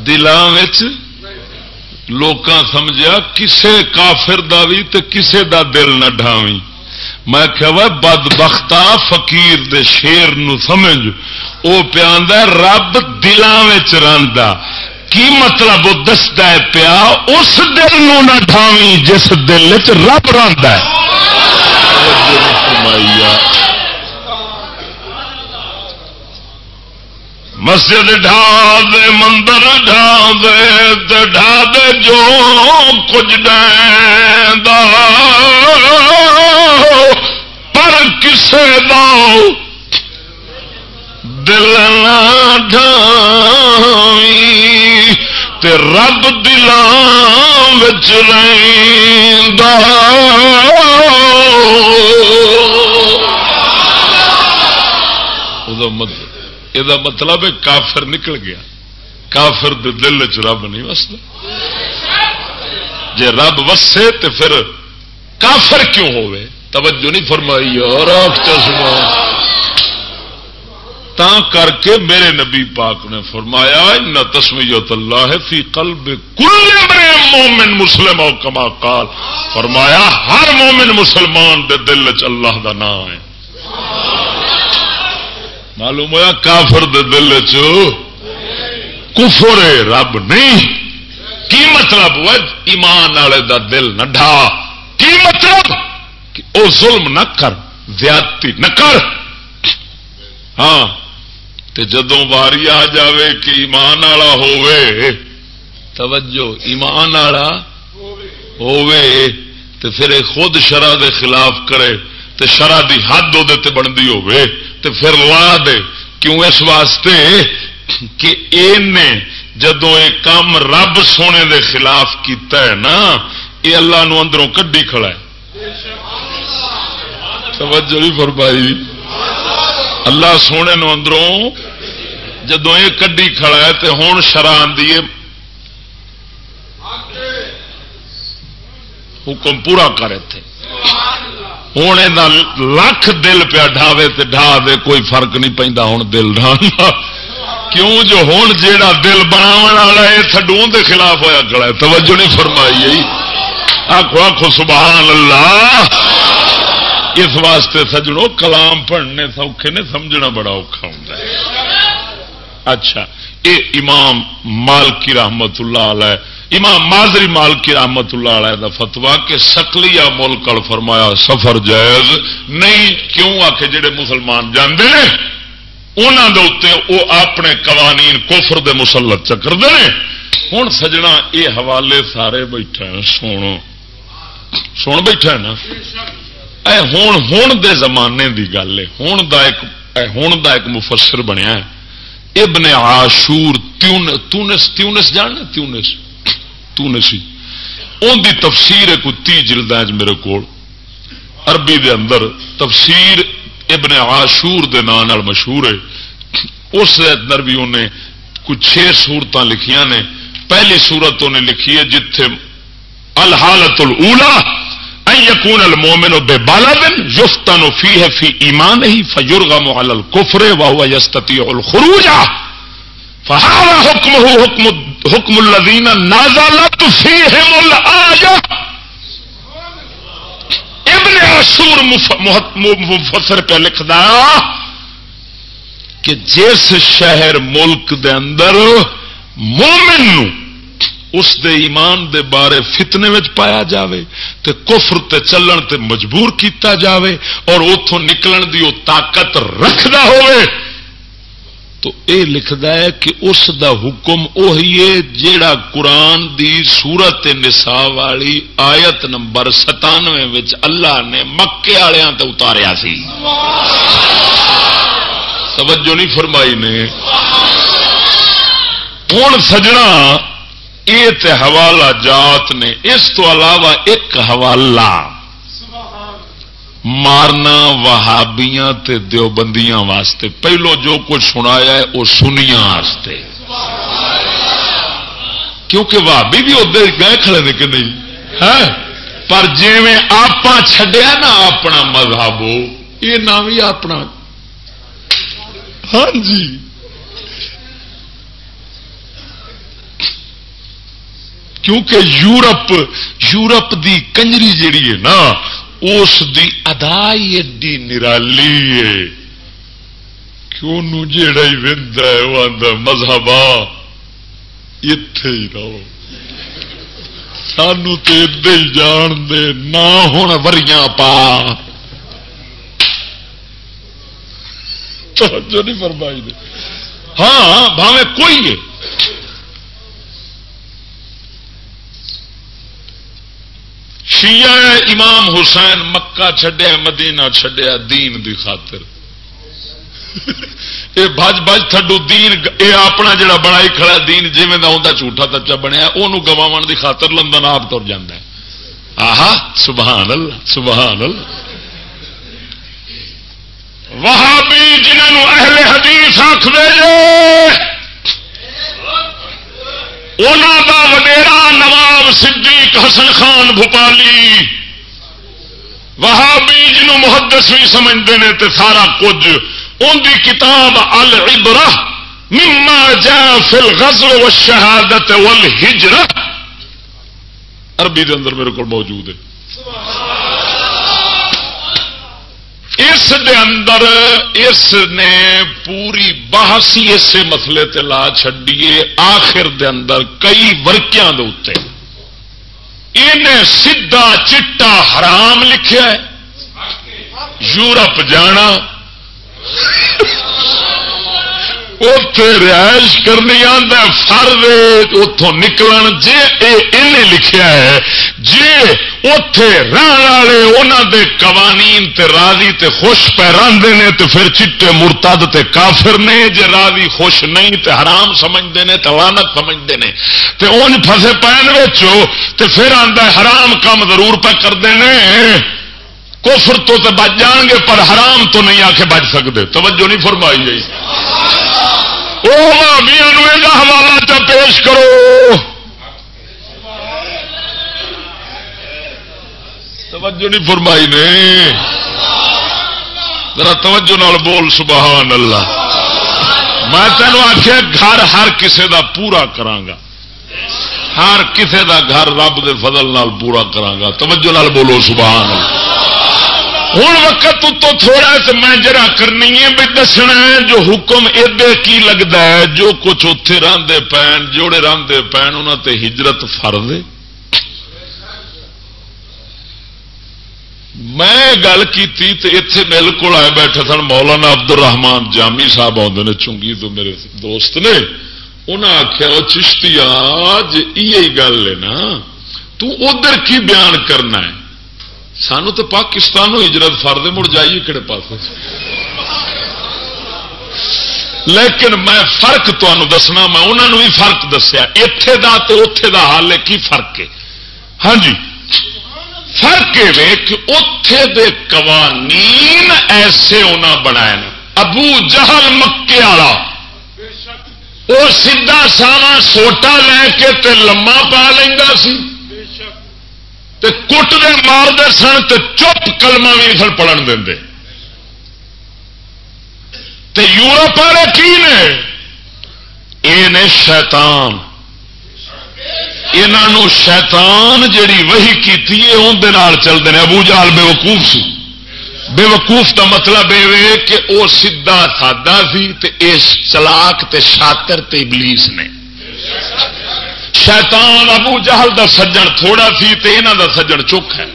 دلان لوکاں سمجھا کسے کافر دا بھی تے کسے دا دل نہ ڈھاوی میں کہ بد بختا فقیر دے شیر نو سمجھ۔ وہ پیا رب دلان رہا کی مطلب وہ دستا ہے پیا؟ اس دل نو نہ ڈھاوی جس دل چ رب رہا مسجد ڈھا دے مندر ڈھا دے ڈھا دے جو کچھ پر کسے دا دل نہ ڈھائی تے رب دلان بچ یہ مطلب ہے کافر نکل گیا۔ کافر دے دل چ رب نہیں وستا جے رب وسے تو پھر کافر کیوں ہوئے توجہ نہیں فرمائی اور تا کر کے میرے نبی پاک نے فرمایا نہ تسمیت اللہ فی قلب کل مومن مسلم اور کما کال فرمایا، ہر مومن مسلمان دے دل چ اللہ دا نام ہے. معلوم ہوا کافر دے دل کفر رب نہیں؟ کی مطلب ہوا ایمان والے دا دل نہ ڈھا؟ کی مطلب؟ کہ او ظلم نہ کر، زیادتی نہ کر۔ ہاں تے جدوں واری آ جاوے کہ ایمان والا ہووے، توجہ، ایمان والا ہووے، تے پھر خود شرع دے خلاف کرے، تے شرع دی حد وہ بنتی ہوے تو پھر لا دے۔ کیوں اس واسطے کہ جدو یہ کام رب سونے دے خلاف کیتا ہے نا یہ اللہ نو اندروں کڈی کھڑا ہے۔ توجہ بھی فرمائی۔ اللہ سونے نو اندروں جدو یہ کڈی کھڑا ہے تو ہوں شران دی حکم پورا کرے تھے ہوں لکھ دل پیا ڈھاوے تے ڈھا دے، کوئی فرق نہیں پہنتا ہوں دل ڈھانا کیوں جو ہوں جیڑا دل بنا والا ہے تھڈو دے خلاف ہوا کڑا توجہ نہیں فرمائی آخو آخو سبحان اللہ۔ اس واسطے سجڑوں کلام پڑھنے سوکھے نے، سمجھنا بڑا اوکھا ہوں اچھا یہ امام مال کی رحمت اللہ علیہ، امام مادری مال کی رحمت اللہ علیہ دا فتوا کہ سکلیا ملک فرمایا، سفر جائز نہیں، کیوں؟ آ کے جڑے مسلمان جانے انہوں دے وہ اپنے قوانین کوفر دے مسلط چکر دے ہوں سجنا یہ حوالے سارے بیٹھے سن سن بیٹھا نا؟ اے ہون ہون دے زمانے دی گل ہے۔ ہون دا ایک ہون دا ایک مفسر بنیا ہے۔ ابن عاشور تیونس تیونس جاننا تیونس تونسی۔ ان دی تفسیر ہے کوئی تی جلد میرے کو عربی دے اندر تفسیر ابن عاشور دے نام مشہور ہے۔ اس اندر بھی انہیں کچھ چھ سورت لکھیا نے۔ پہلی سورت انہیں لکھی ہے جتھے الحالت الا یقون المومن بے بالا دن یفتن فی ہے فی ایمان ہی فجرگا محل کفرے واہ یستتی الخروج۔ فہارا حکم ہو حکم حکم الدین نازالت فی ہے ابن عاشور مفسر پہ لکھدا کہ جس شہر ملک دے اندر مومن نو اس دے ایمان دے بارے فتنے وچ پایا جاوے، تے کفر تے چلن تے مجبور کیتا جاوے، اور اتوں نکلن دی وہ طاقت رکھدا ہوئے تو اے لکھدا ہے کہ اس دا حکم اوہی ہے جیڑا قرآن دی سورت نساء والی آیت نمبر ستانوے وچ اللہ نے مکے والوں تے اتاریا سی۔ توجہ نہیں فرمائی نے۔ ہوں سجنا یہ حوالہ جات نے، اس تو علاوہ ایک حوالہ۔ مارنا وہابیاں تے دیوبندیاں واسطے۔ پہلو جو کچھ سنایا ہے، وہ سنیا واسطے۔ کیونکہ وہابی بھی ادھر گئے کھڑے نے کہ نہیں؟ ہے پر جی آپ چڈیا نا اپنا مذہب، یہ نہ بھی اپنا۔ ہاں جی۔ کیونکہ یورپ یورپ دی کنجری جیڑی ہے نا، اس دی ادائی ایڈی نرالی ہے۔ کیوں جیڑا ہی وا ہے، وہ آدھا مذہب اتے ہی رہو۔ سانو تو ادے ہی جان دے، نہ ہوں وریاں پا۔ توجہ نہیں فرمائی دے۔ ہاں, ہاں، بھاوے کوئی ہے۔ شیعہ امام حسین مکہ چھڈیا، مدینہ چھڈیا دین دی خاطر. یہ بج بج تھڈو دین یہ اپنا جڑا بنائی کھڑا دین جی میں ہوں جھوٹا تچا بنیا وہ گوا دی خاطر لندن آپ تر جا آہا سبحان اللہ سبحان اللہ وہابی جنہوں اہل حدیث آخر دا وڈیرا نواب صدیق حسن خان بھوپالی۔ وہابی جنہوں محدث بھی سمجھتے ہیں تو سارا کچھ۔ ان کی کتاب البرہ مما جا فل غزل و شہادت والہجرت عربی دے اندر میرے کو موجود ہے۔ اس دے اندر اس نے پوری بحث ہی اسے مسلے تے لا چڈیے آخر دے اندر کئی ورکیاں دے اتنے انہیں سیدھا چٹا حرام لکھیا ہے۔ یورپ جانا۔ اتے رہائش کرنی آدھا فرد اتوں نکل جی یہ لکھیا ہے جی اتے رہن والے انہوں دے قوانین تے راضی تے خوش پہ رہتے ہیں تو پھر چٹے مرتد تے کافر نے۔ جی راضی خوش نہیں تے حرام سمجھتے ہیں تو لانت سمجھتے ہیں تو ان فسے پہن تے پھر آتا حرام کام ضرور پہ کرتے ہیں کفر تو تے بچ جان گے، پر حرام تو نہیں آ کے بچ سکتے توجہ نہیں فرمائی گئی۔ وہ حوالہ چ پیش کرو۔ توجہ نہیں فرمائی نے۔ ذرا توجہ نال بول، سبحان اللہ۔ میں تینوں آخیا گھر ہر کسے دا پورا کرانگا۔ ہر کسے دا گھر رب دے فضل نال پورا کرانگا۔ توجہ نال بولو، سبحان اللہ۔ ہوں وقت تو تھوڑا تو میں جرا کرنی ہے بھی دسنا ہے جو حکم ادے کی لگتا ہے، جو کچھ اتے راندے پین، جوڑے راندے پین انہوں تے ہجرت فرد میں گل کی اتے میرے کو آئے بیٹھے سن مولانا عبد الرحمان جامی صاحب آدھے نے چونگی تو میرے دوست نے۔ انہیں آخیا وہ چشتی آج یہ گل ہے نا، تو ادھر کی بیان کرنا ہے؟ سانو تو پاکستان ہجرت فرد مڑ جائیے کہڑے پاس لیکن میں فرق تمہیں دسنا، میں انہوں نے بھی فرق دسیا۔ اتے دا تو اتے دا حال ہے، کی فرق ہے؟ ہاں جی۔ فرق یہ کہ اتے دے قوانین ایسے انہیں بنائے ابو جہل مکے والا وہ سیدا ساوا سوٹا لے کے تے لما پا لینا سی۔ تے کٹ دے مارتے سن تے چپ کلمہ بھی نہیں سن پڑھن دے تے یورپ والے کی نے؟ یہ نے شیطان۔ یہ شیطان جیڑی وہی کی اندر چلتے ہیں ابو جال بے وقوف سی۔ بے وقوف کا مطلب یہ کہ وہ سیدا سادا سی چلاک تے شاطر تے ابلیس نے۔ شیطان ابو جہل دا سجن تھوڑا سی تے انہاں دا سجن چک ہے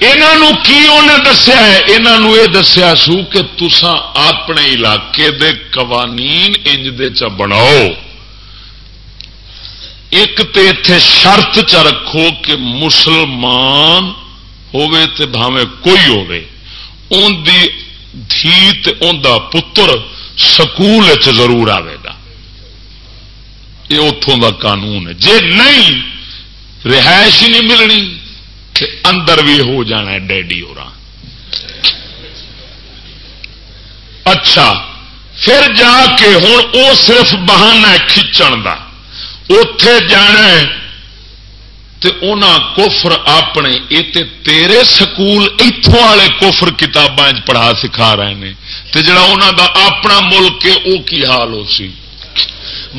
انہوں کی انہیں دسیا ہے؟ انہوں یہ دسیا سو کہ تسا اپنے علاقے دے قوانین انج دے چ بناؤ۔ ایک تے اتے شرط چ رکھو کہ مسلمان ہوے تے بھاوے کوئی ہوے ان دی دھی تے ان دا پتر سکول ضرور آئے گا۔ یہ اتوں دا قانون ہے۔ جے نہیں، رہائش ہی نہیں ملنی، تے اندر بھی ہو جانا ہے ڈیڈی ہو رہا اچھا پھر جا کے ہوں وہ صرف بہانا ہے کھچن کا اتے جانا ہے، تے اونا کفر اپنے یہ تیرے سکول اتوں والے کفر کتاباں پڑھا سکھا رہے ہیں تے جڑا انہوں دا اپنا ملک ہے وہ کی حال ہو سی؟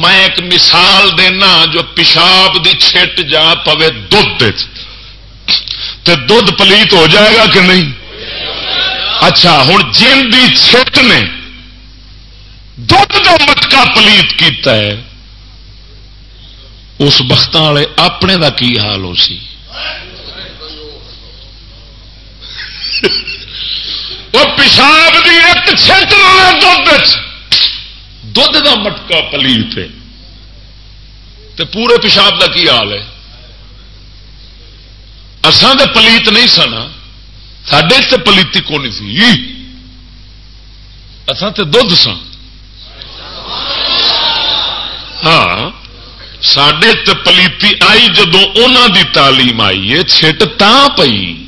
میں ایک مثال دینا جو پیشاب دی چھٹ جا پوے دھد تے دھد پلیت ہو جائے گا کہ نہیں؟ اچھا ہوں جن دی چھٹ نے دھد کا مٹکا پلیت کیتا ہے، اس بخت والے اپنے دا کی حال ہو سی؟ وہ پیشاب کی ایک چھٹ دھد دھد کا مٹکا پلیت ہے تے پورے پیشاب کا کی حال ہے؟ اسان تو پلیت نہیں سنا سڈے ہاں۔ تے پلیتی کون سی؟ اسان تے دھد سن۔ ہاں۔ سڈے پلیتی آئی جدو انہوں دی تعلیم آئی ہے، چھٹ تا پئی۔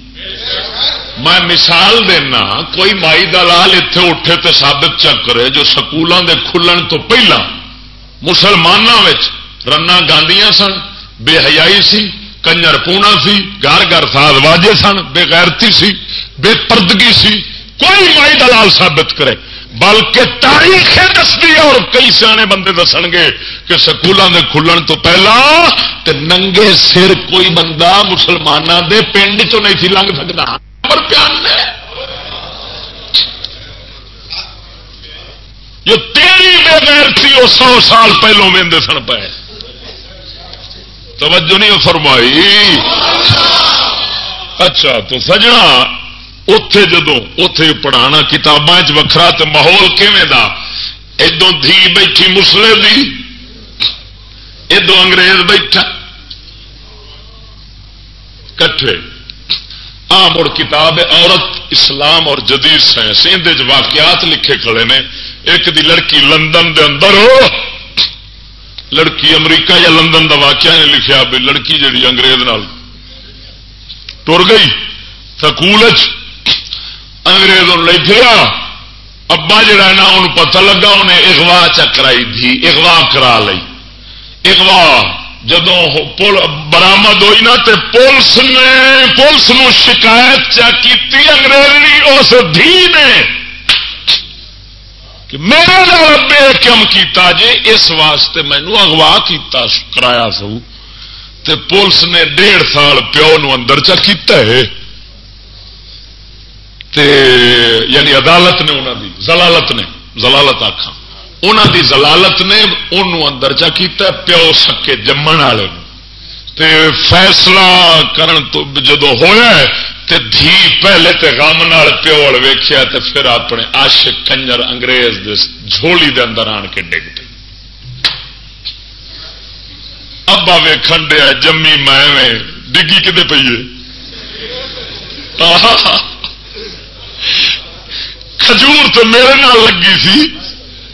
میں مثال دینا، کوئی مائی دلال اتے اٹھے تو سابت چکرے جو سکولوں دے کھلن تو پہلا مسلمانوں رنا گاندیاں سن، بے حیائی سی، کنجر پونا سی، گھر گھر ساز واجے سن، بے غیرتی سی، بے پردگی سی، کوئی مائی دلال ثابت کرے۔ بلکہ تاریخ دستی اور کئی سیانے بندے دس گے کہ سکولوں کے کھلن تو پہلا تے ننگے سر کوئی بندہ مسلمانوں دے پنڈ چ نہیں لنگ سکتا پر پیان جو تیری بغیر تھی، وہ سو سال پہلو وے سن پائے توجہ نہیں فرمائی۔ اچھا تو سجنا اتے جدو اتے پڑھانا کتاباں وکھرا تو ماحول کیون ادو دھی بیٹھی مسلے دی ادو انگریز بیٹھا۔ کٹھے۔ آ مڑ کتاب عورت، اسلام اور جدید سائنس۔ اندر واقعات لکھے کھڑے نے۔ ایک دی لڑکی لندن دے اندر ہو۔ لڑکی امریکہ یا لندن دا واقعہ نے لکھا بھی لڑکی جڑی انگریز نال ٹر گئی۔ سکول انگریز لے پھرا۔ ابا جڑا نا ان پتہ لگا انہیں اغوا چکرائی تھی اغوا کرا لی اغوا۔ جدو برامد ہوئی نا تے پولیس نے پولیس نو شکایت چی انگریزی اس دھی نے کہ میرے نال بے کم کیتا جی اس واسطے مینو اغوا کیتا، کرایا سو۔ تے پولیس نے ڈیڑھ سال پیو نو اندر چا کیتا ہے۔ تے یعنی عدالت نے انہوں دی زلالت نے زلالت آخا انہوں دی زلالت نے انہوں اندر چا کیتا پیو سکے جمن والے تے فیصلہ کرن تو جدو ہویا ہے، تے دھی پہلے تے غم نال پیو ویخیا تے پھر اپنے عاشق کنجر انگریز دے جھولی دے اندر آن کے ڈگ پی ابا ویکھن دیا جمی میں ڈگی کتنے پیے کھجور تو میرے نال لگی سی۔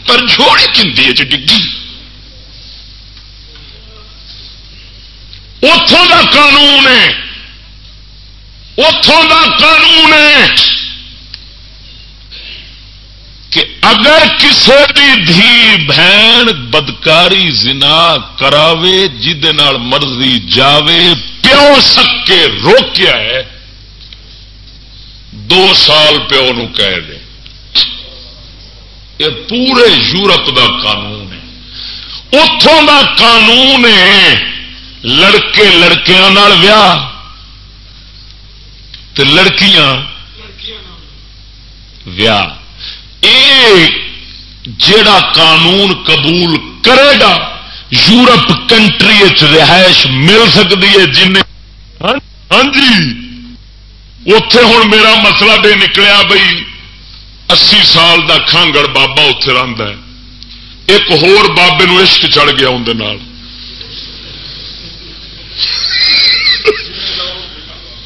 پر جھوڑی کھنتی ہے ڈگی؟ اتوں کا قانون ہے۔ اتوں کا قانون ہے کہ اگر کسی بھی دھی بہن بدکاری زنا کراوے جہد مرضی جاوے، پیو سکے روکیا ہے، دو سال پیو نو کہہ دے۔ یہ پورے یورپ دا قانون ہے۔ اتوں دا قانون ہے لڑکے لڑکیاں ویاہ لڑکیاں ویاہ۔ جیڑا قانون قبول کرے گا، یورپ کنٹری رہائش مل سکتی ہے جن ہاں جی اتے ہوں میرا مسئلہ یہ نکلیا بھائی اسی سال دا کھانگڑ بابا اتے رہتا ہے۔ ایک ہور بابے نو عشق چڑھ گیا اندر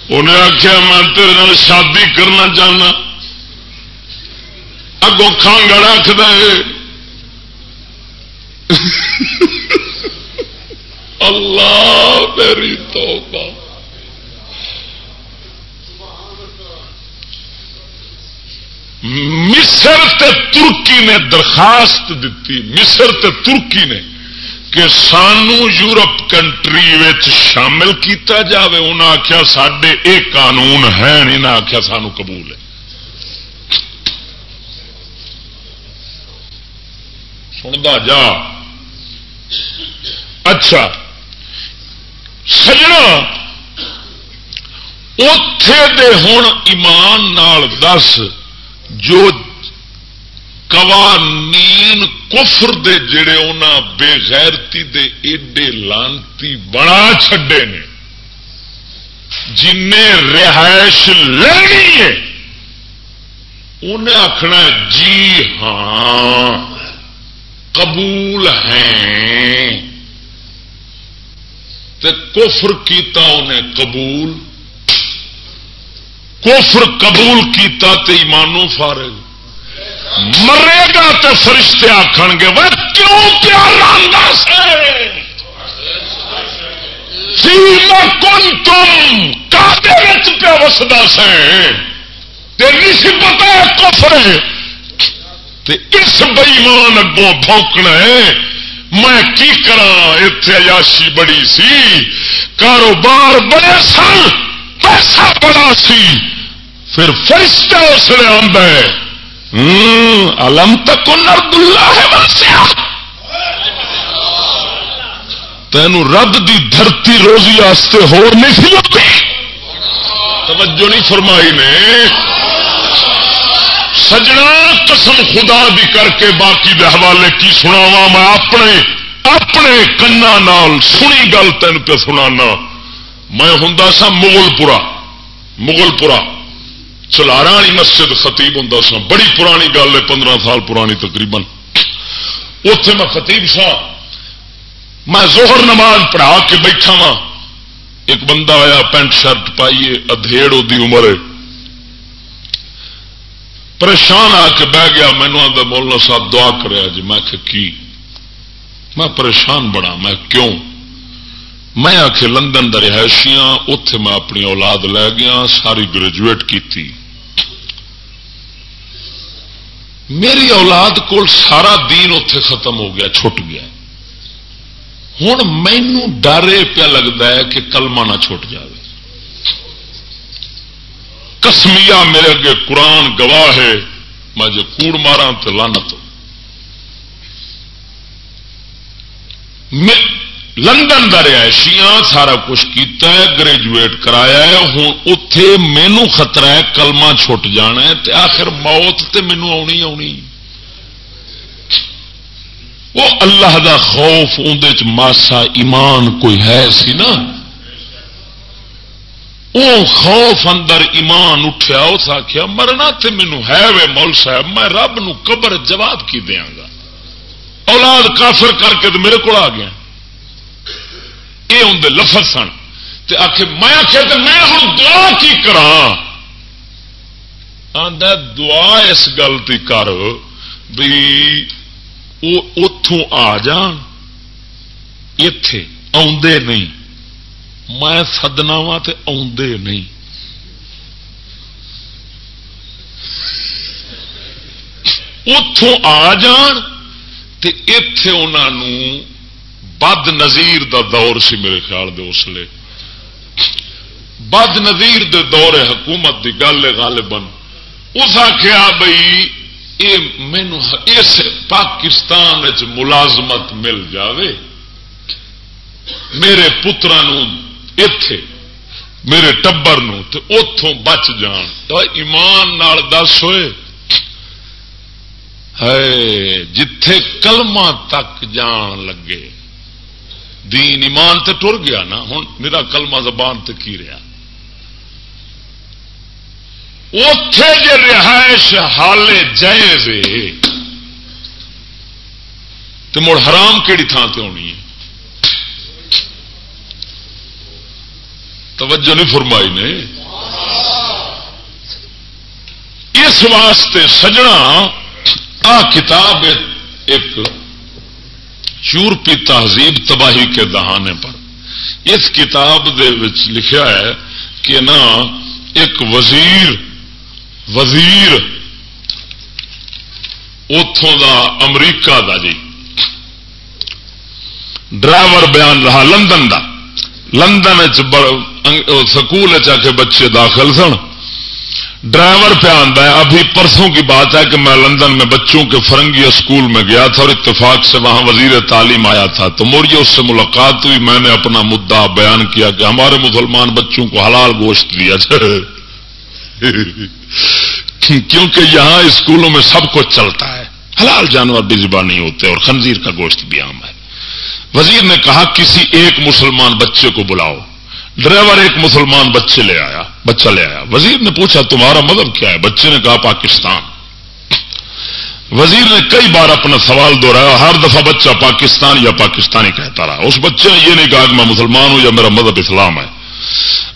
انہیں آخیا میں تیرے شادی کرنا چاہنا۔ اگوں کھانگڑ آخد اللہ میری توبہ۔ مصر تے ترکی نے درخواست دیتی مصر تے ترکی نے کہ سانو یورپ کنٹری شامل کیتا جاوے۔ انہیں آخیا سڈے یہ قانون ہے نہیں آخیا سانو قبول ہے۔ سنتا جا۔ اچھا۔ سجنا اتے دے ہوں ایمان نال دس۔ جو قوانین کفر دے جڑے انہاں بے غیرتی دے ایڈے لانتی بنا چھڈے نے جن رہائش لینی ہے، انہیں آخنا جی ہاں قبول ہیں۔ تے کفر کیتا انہیں قبول کفر قبول کیتا تے ایمانو فارغ۔ مرے گا تو فرشتے آخر گے وہ کیوں پیار جی، کن تم؟ کافی پیا وسدا سے؟ تیری سی پتا ہے کفر۔ اس بئیمان اگوں بھونکنا ہے، میں کی کرا اتے عیاشی بڑی سی، کاروبار بڑے سن۔ پیسہ بڑا سی پھر فرشتہ اس نے آدھا الم تک نرد اللہ تین رب دی دھرتی روزی آستے ہو نہیں سی لگتی توجہ نہیں فرمائی نے۔ سجنا قسم خدا دی کر کے باقی دے حوالے کی سناوا میں اپنے اپنے کنا نال سنی گل تین پہ سنانا۔ میں ہوں سا مغل پورا مغل پورا چلارا والی مسجد خطیب ہوں سا۔ بڑی پرانی گل ہے، پندرہ سال پرانی تقریباً۔ اتے میں خطیب سا۔ میں زہر نماز پڑھا کے بیٹھا وا ایک بندہ آیا، پینٹ شرٹ پائیے، ادھیڑ دی عمر ہے۔ پریشان آ کے بہ گیا مینو آدھا مولانا صاحب دعا کرا جی میں کی؟ میں پریشان بڑا، میں کیوں؟ میں آخ لندن دا رہائشیاں اتے میں اپنی اولاد لے گیا، ساری گریجویٹ کی میری اولاد کو سارا دین اتے ختم ہو گیا، چھٹ گیا۔ ہوں مینو ڈر پیا لگتا ہے کہ کلمہ نہ چھٹ جائے کسمیا میرے اگے قرآن گواہ ہے، میں جو کوڑ مارا تو لانت لندن کا رہائشیاں سارا کچھ کیتا ہے گریجویٹ کرایا ہے، ہوں اتے مینو خطرہ ہے، کلمہ چھٹ جانا ہے، تے آخر موت تے مینو آنی آنی وہ اللہ دا خوف اندر ماسا ایمان کوئی ہے سی نا۔ وہ خوف اندر ایمان اٹھیا، اس آخیا مرنا تے مینو ہے وے مول صاحب، میں رب نو قبر جواب کی دیا گا۔ اولاد کافر کر کے میرے کو آ گیا۔ یہ اندر لفظ سن۔ آخ میں آخیا تو میں ہوں دعا کی کرا دعا اس گل کی کر بھی اتوں آ جان اتے آدھے نہیں۔ میں سدنا وا تو آدھے نہیں۔ اتوں آ جان اتے انہوں بد نظیر دا دور سی میرے خیال دے اس لیے بد نظیر دے دور حکومت دی گل غالباً۔ اس آخیا بھائی مینو اس پاکستان ملازمت مل جاوے۔ میرے پترا اتے میرے ٹبر اتوں بچ جان۔ تو ایمان نال دس ہوئے۔ جتھے کلمہ تک جان لگے۔ دین ایمان تے ٹر گیا نا ہوں میرا کلمہ زبان تے کی رہا؟ اتے جی رہائش حال جائز تو مڑ حرام کہڑی تھان سے ہونی ہے؟ توجہ نہیں فرمائی نے؟ اس واسطے سجنا، آ کتاب ایک یورپی تہذیب تباہی کے دہانے پر۔ اس کتاب لکھا ہے کہ نا ایک وزیر وزیر اتوں دا امریکہ دا جی۔ ڈرائیور بیان رہا لندن دا۔ لندن سکول آ کے بچے داخل سن۔ ڈرائیور پہ آتا ہے۔ ابھی پرسوں کی بات ہے کہ میں لندن میں بچوں کے فرنگی اسکول میں گیا تھا اور اتفاق سے وہاں وزیر تعلیم آیا تھا۔ تو موڑی اس سے ملاقات ہوئی۔ میں نے اپنا مدعا بیان کیا کہ ہمارے مسلمان بچوں کو حلال گوشت دیا جائے۔ کیونکہ یہاں اسکولوں میں سب کچھ چلتا ہے۔ حلال جانور بھی زبان نہیں ہوتے اور خنزیر کا گوشت بھی عام ہے۔ وزیر نے کہا، کسی ایک مسلمان بچے کو بلاؤ۔ ڈرائیور ایک مسلمان بچے لے آیا۔ بچہ لے آیا۔ وزیر نے پوچھا، تمہارا مذہب کیا ہے؟ بچے نے کہا، پاکستان۔ وزیر نے کئی بار اپنا سوال دوہرایا ہر دفعہ بچہ پاکستان یا پاکستانی کہتا رہا۔ اس بچے نے یہ نہیں کہا کہ میں مسلمان ہوں یا میرا مذہب اسلام ہے۔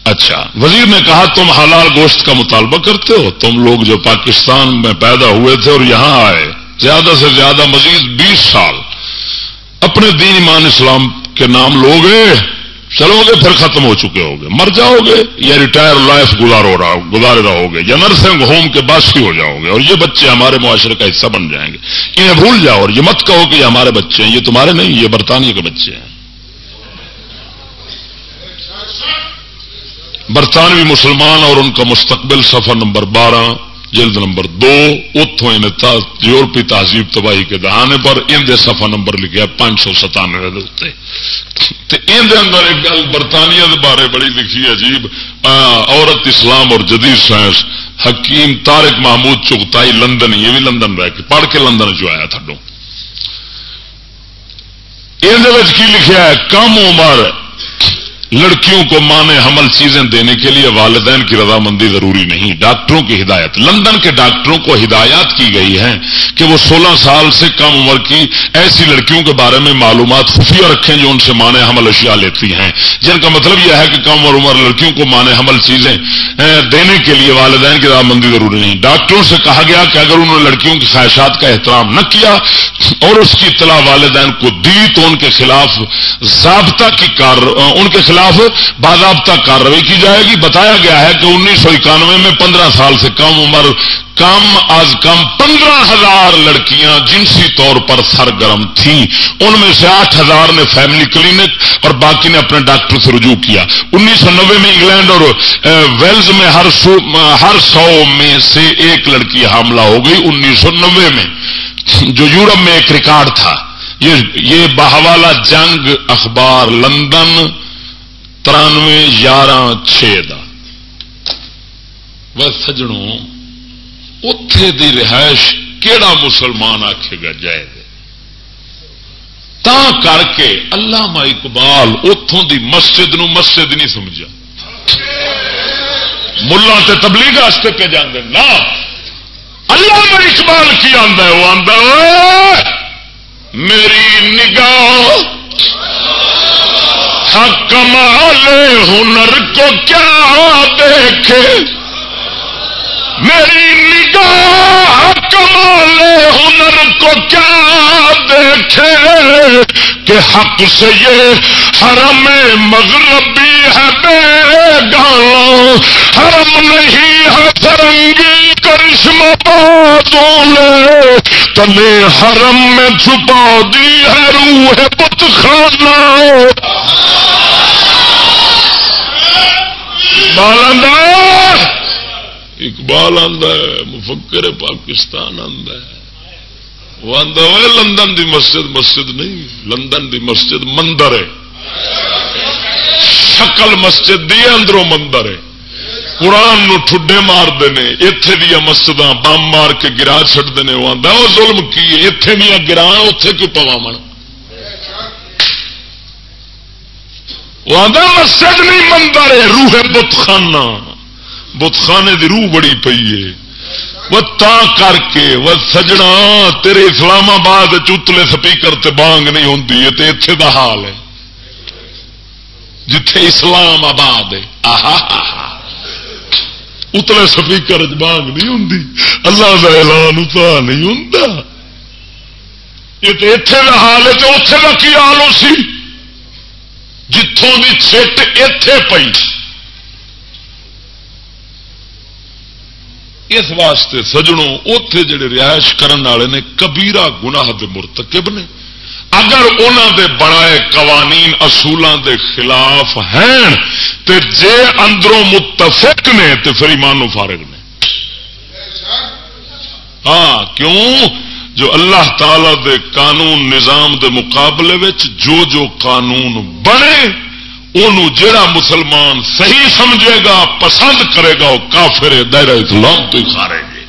اچھا وزیر نے کہا، تم حلال گوشت کا مطالبہ کرتے ہو؟ تم لوگ جو پاکستان میں پیدا ہوئے تھے اور یہاں آئے، زیادہ سے زیادہ مزید بیس سال اپنے دین ایمان اسلام کے نام لوگے۔ چلو گے، پھر ختم ہو چکے ہو گے۔ مر جاؤ گے یا ریٹائر لائف گزارو گزارے رہو گے، یا نرسنگ ہوم کے باسی ہو جاؤ گے۔ اور یہ بچے ہمارے معاشرے کا حصہ بن جائیں گے۔ انہیں بھول جاؤ اور یہ مت کہو کہ یہ ہمارے بچے ہیں، یہ تمہارے نہیں، یہ برطانیہ کے بچے ہیں۔ برطانوی مسلمان اور ان کا مستقبل سفر نمبر بارہ۔ جلد نمبر دو اتوں یورپی تہذیب تباہی کے دہانے پر اندر سفا نمبر لکھا پانچ سو ستانوے اندر اندر ایک گل برطانیہ کے بارے بڑی لکھی عجیب۔ عورت اسلام اور جدید سائنس حکیم تارک محمود چگتائی لندن، یہ بھی لندن رہ کے، پڑھ کے لندن جو آیا تھڈو یہ لکھا ہے؟ کم عمر لڑکیوں کو مانے حمل چیزیں دینے کے لیے والدین کی رضامندی ضروری نہیں۔ ڈاکٹروں کی ہدایت۔ لندن کے ڈاکٹروں کو ہدایات کی گئی ہے کہ وہ سولہ سال سے کم عمر کی ایسی لڑکیوں کے بارے میں معلومات خفیہ رکھیں جو ان سے مانے حمل اشیاء لیتی ہیں۔ جن کا مطلب یہ ہے کہ کم اور عمر لڑکیوں کو مانے حمل چیزیں دینے کے لیے والدین کی رضامندی ضروری نہیں۔ ڈاکٹروں سے کہا گیا کہ اگر انہوں نے لڑکیوں کی خواہشات کا احترام نہ کیا اور اس کی اطلاع والدین کو دی تو ان کے خلاف ضابطہ کی کار، ان کے خلاف خلاف باضابطہ کاروائی کی جائے گی۔ بتایا گیا ہے کہ انیس سو اکانوے میں پندرہ سال سے کم عمر، کم از کم پندرہ ہزار لڑکیاں جنسی طور پر سرگرم تھیں۔ ان میں سے آٹھ ہزار نے فیملی کلینک اور باقی نے اپنے ڈاکٹر سے رجوع کیا۔ انیس سو نبے میں انگلینڈ اور ویلز میں ہر سو ہر سو میں سے ایک لڑکی حاملہ ہو گئی۔ انیس سو نبے میں جو یورپ میں ایک ریکارڈ تھا۔ یہ بہوالا جنگ اخبار لندن ترانوے یارہ چھ سجڑوں اتے دی رہائش کیڑا مسلمان آخے گا جائے تا کر کے اللہ اقبال اتوں دی مسجد نو مسجد نہیں سمجھا۔ ملا تے تبلیغ واسطے پہ جانے نا اللہ اقبال کی آدھا وہ آدھا میری نگاہ کمال ہنر کو کیا دیکھے؟ میری نگاہ کمال ہنر کو کیا دیکھے؟ کہ حق سے یہ حرم مغربی ہے بے گانا حرم نہیں ہے فرنگی کرشم بازوں نے تنے حرم میں چھپا دی ہے روح بت خانہ بالندہ اقبال آدھا مفکر پاکستان آدھا وہ آدھا لندن دی مسجد مسجد نہیں، لندن دی مسجد مندر ہے۔ شکل مسجد دی اندروں مندر ہے۔ قرآن نو ٹھڈے مارتے ہیں اتے دیا مسجد بم مار کے گرا چڑتے ہیں، وہ آتا وہ ظلم کی اتے دیا گرا اتے کیوں پواو وہ آدھا مسجد نہیں مندر ہے روح بت خانہ بت خانے کی روح بڑی پی ہے۔ وہ تا کر کے وہ سجنا تیرے اسلام آباد چتلے سپیکر تے بانگ نہیں ہوں اتے دا حال ہے۔ جتھے اسلام آباد ہے۔ اتلے سپیکر بانگ نہیں ہوں اللہ کا اعلان اتنا نہیں ہوں یہ تو اتے کا حال ہے تو اتے کا کی حال ہو سی؟ جتوں کی چھٹ اتے پی اس واسطے سجنوں اتے جڑے رہائش کرنے والے نے کبیرا گناہ دے مرتکب نے۔ اگر انہوں دے بنائے قوانین اصولوں دے خلاف ہیں تے جے اندروں متفق نے تو پھر ایمان فارغ نے۔ ہاں کیوں؟ جو اللہ تعالی دے قانون نظام دے مقابلے جو جو قانون بنے جڑا مسلمان صحیح سمجھے گا، پسند کرے گا وہ کافر دائرہ اسلام تو ہی گے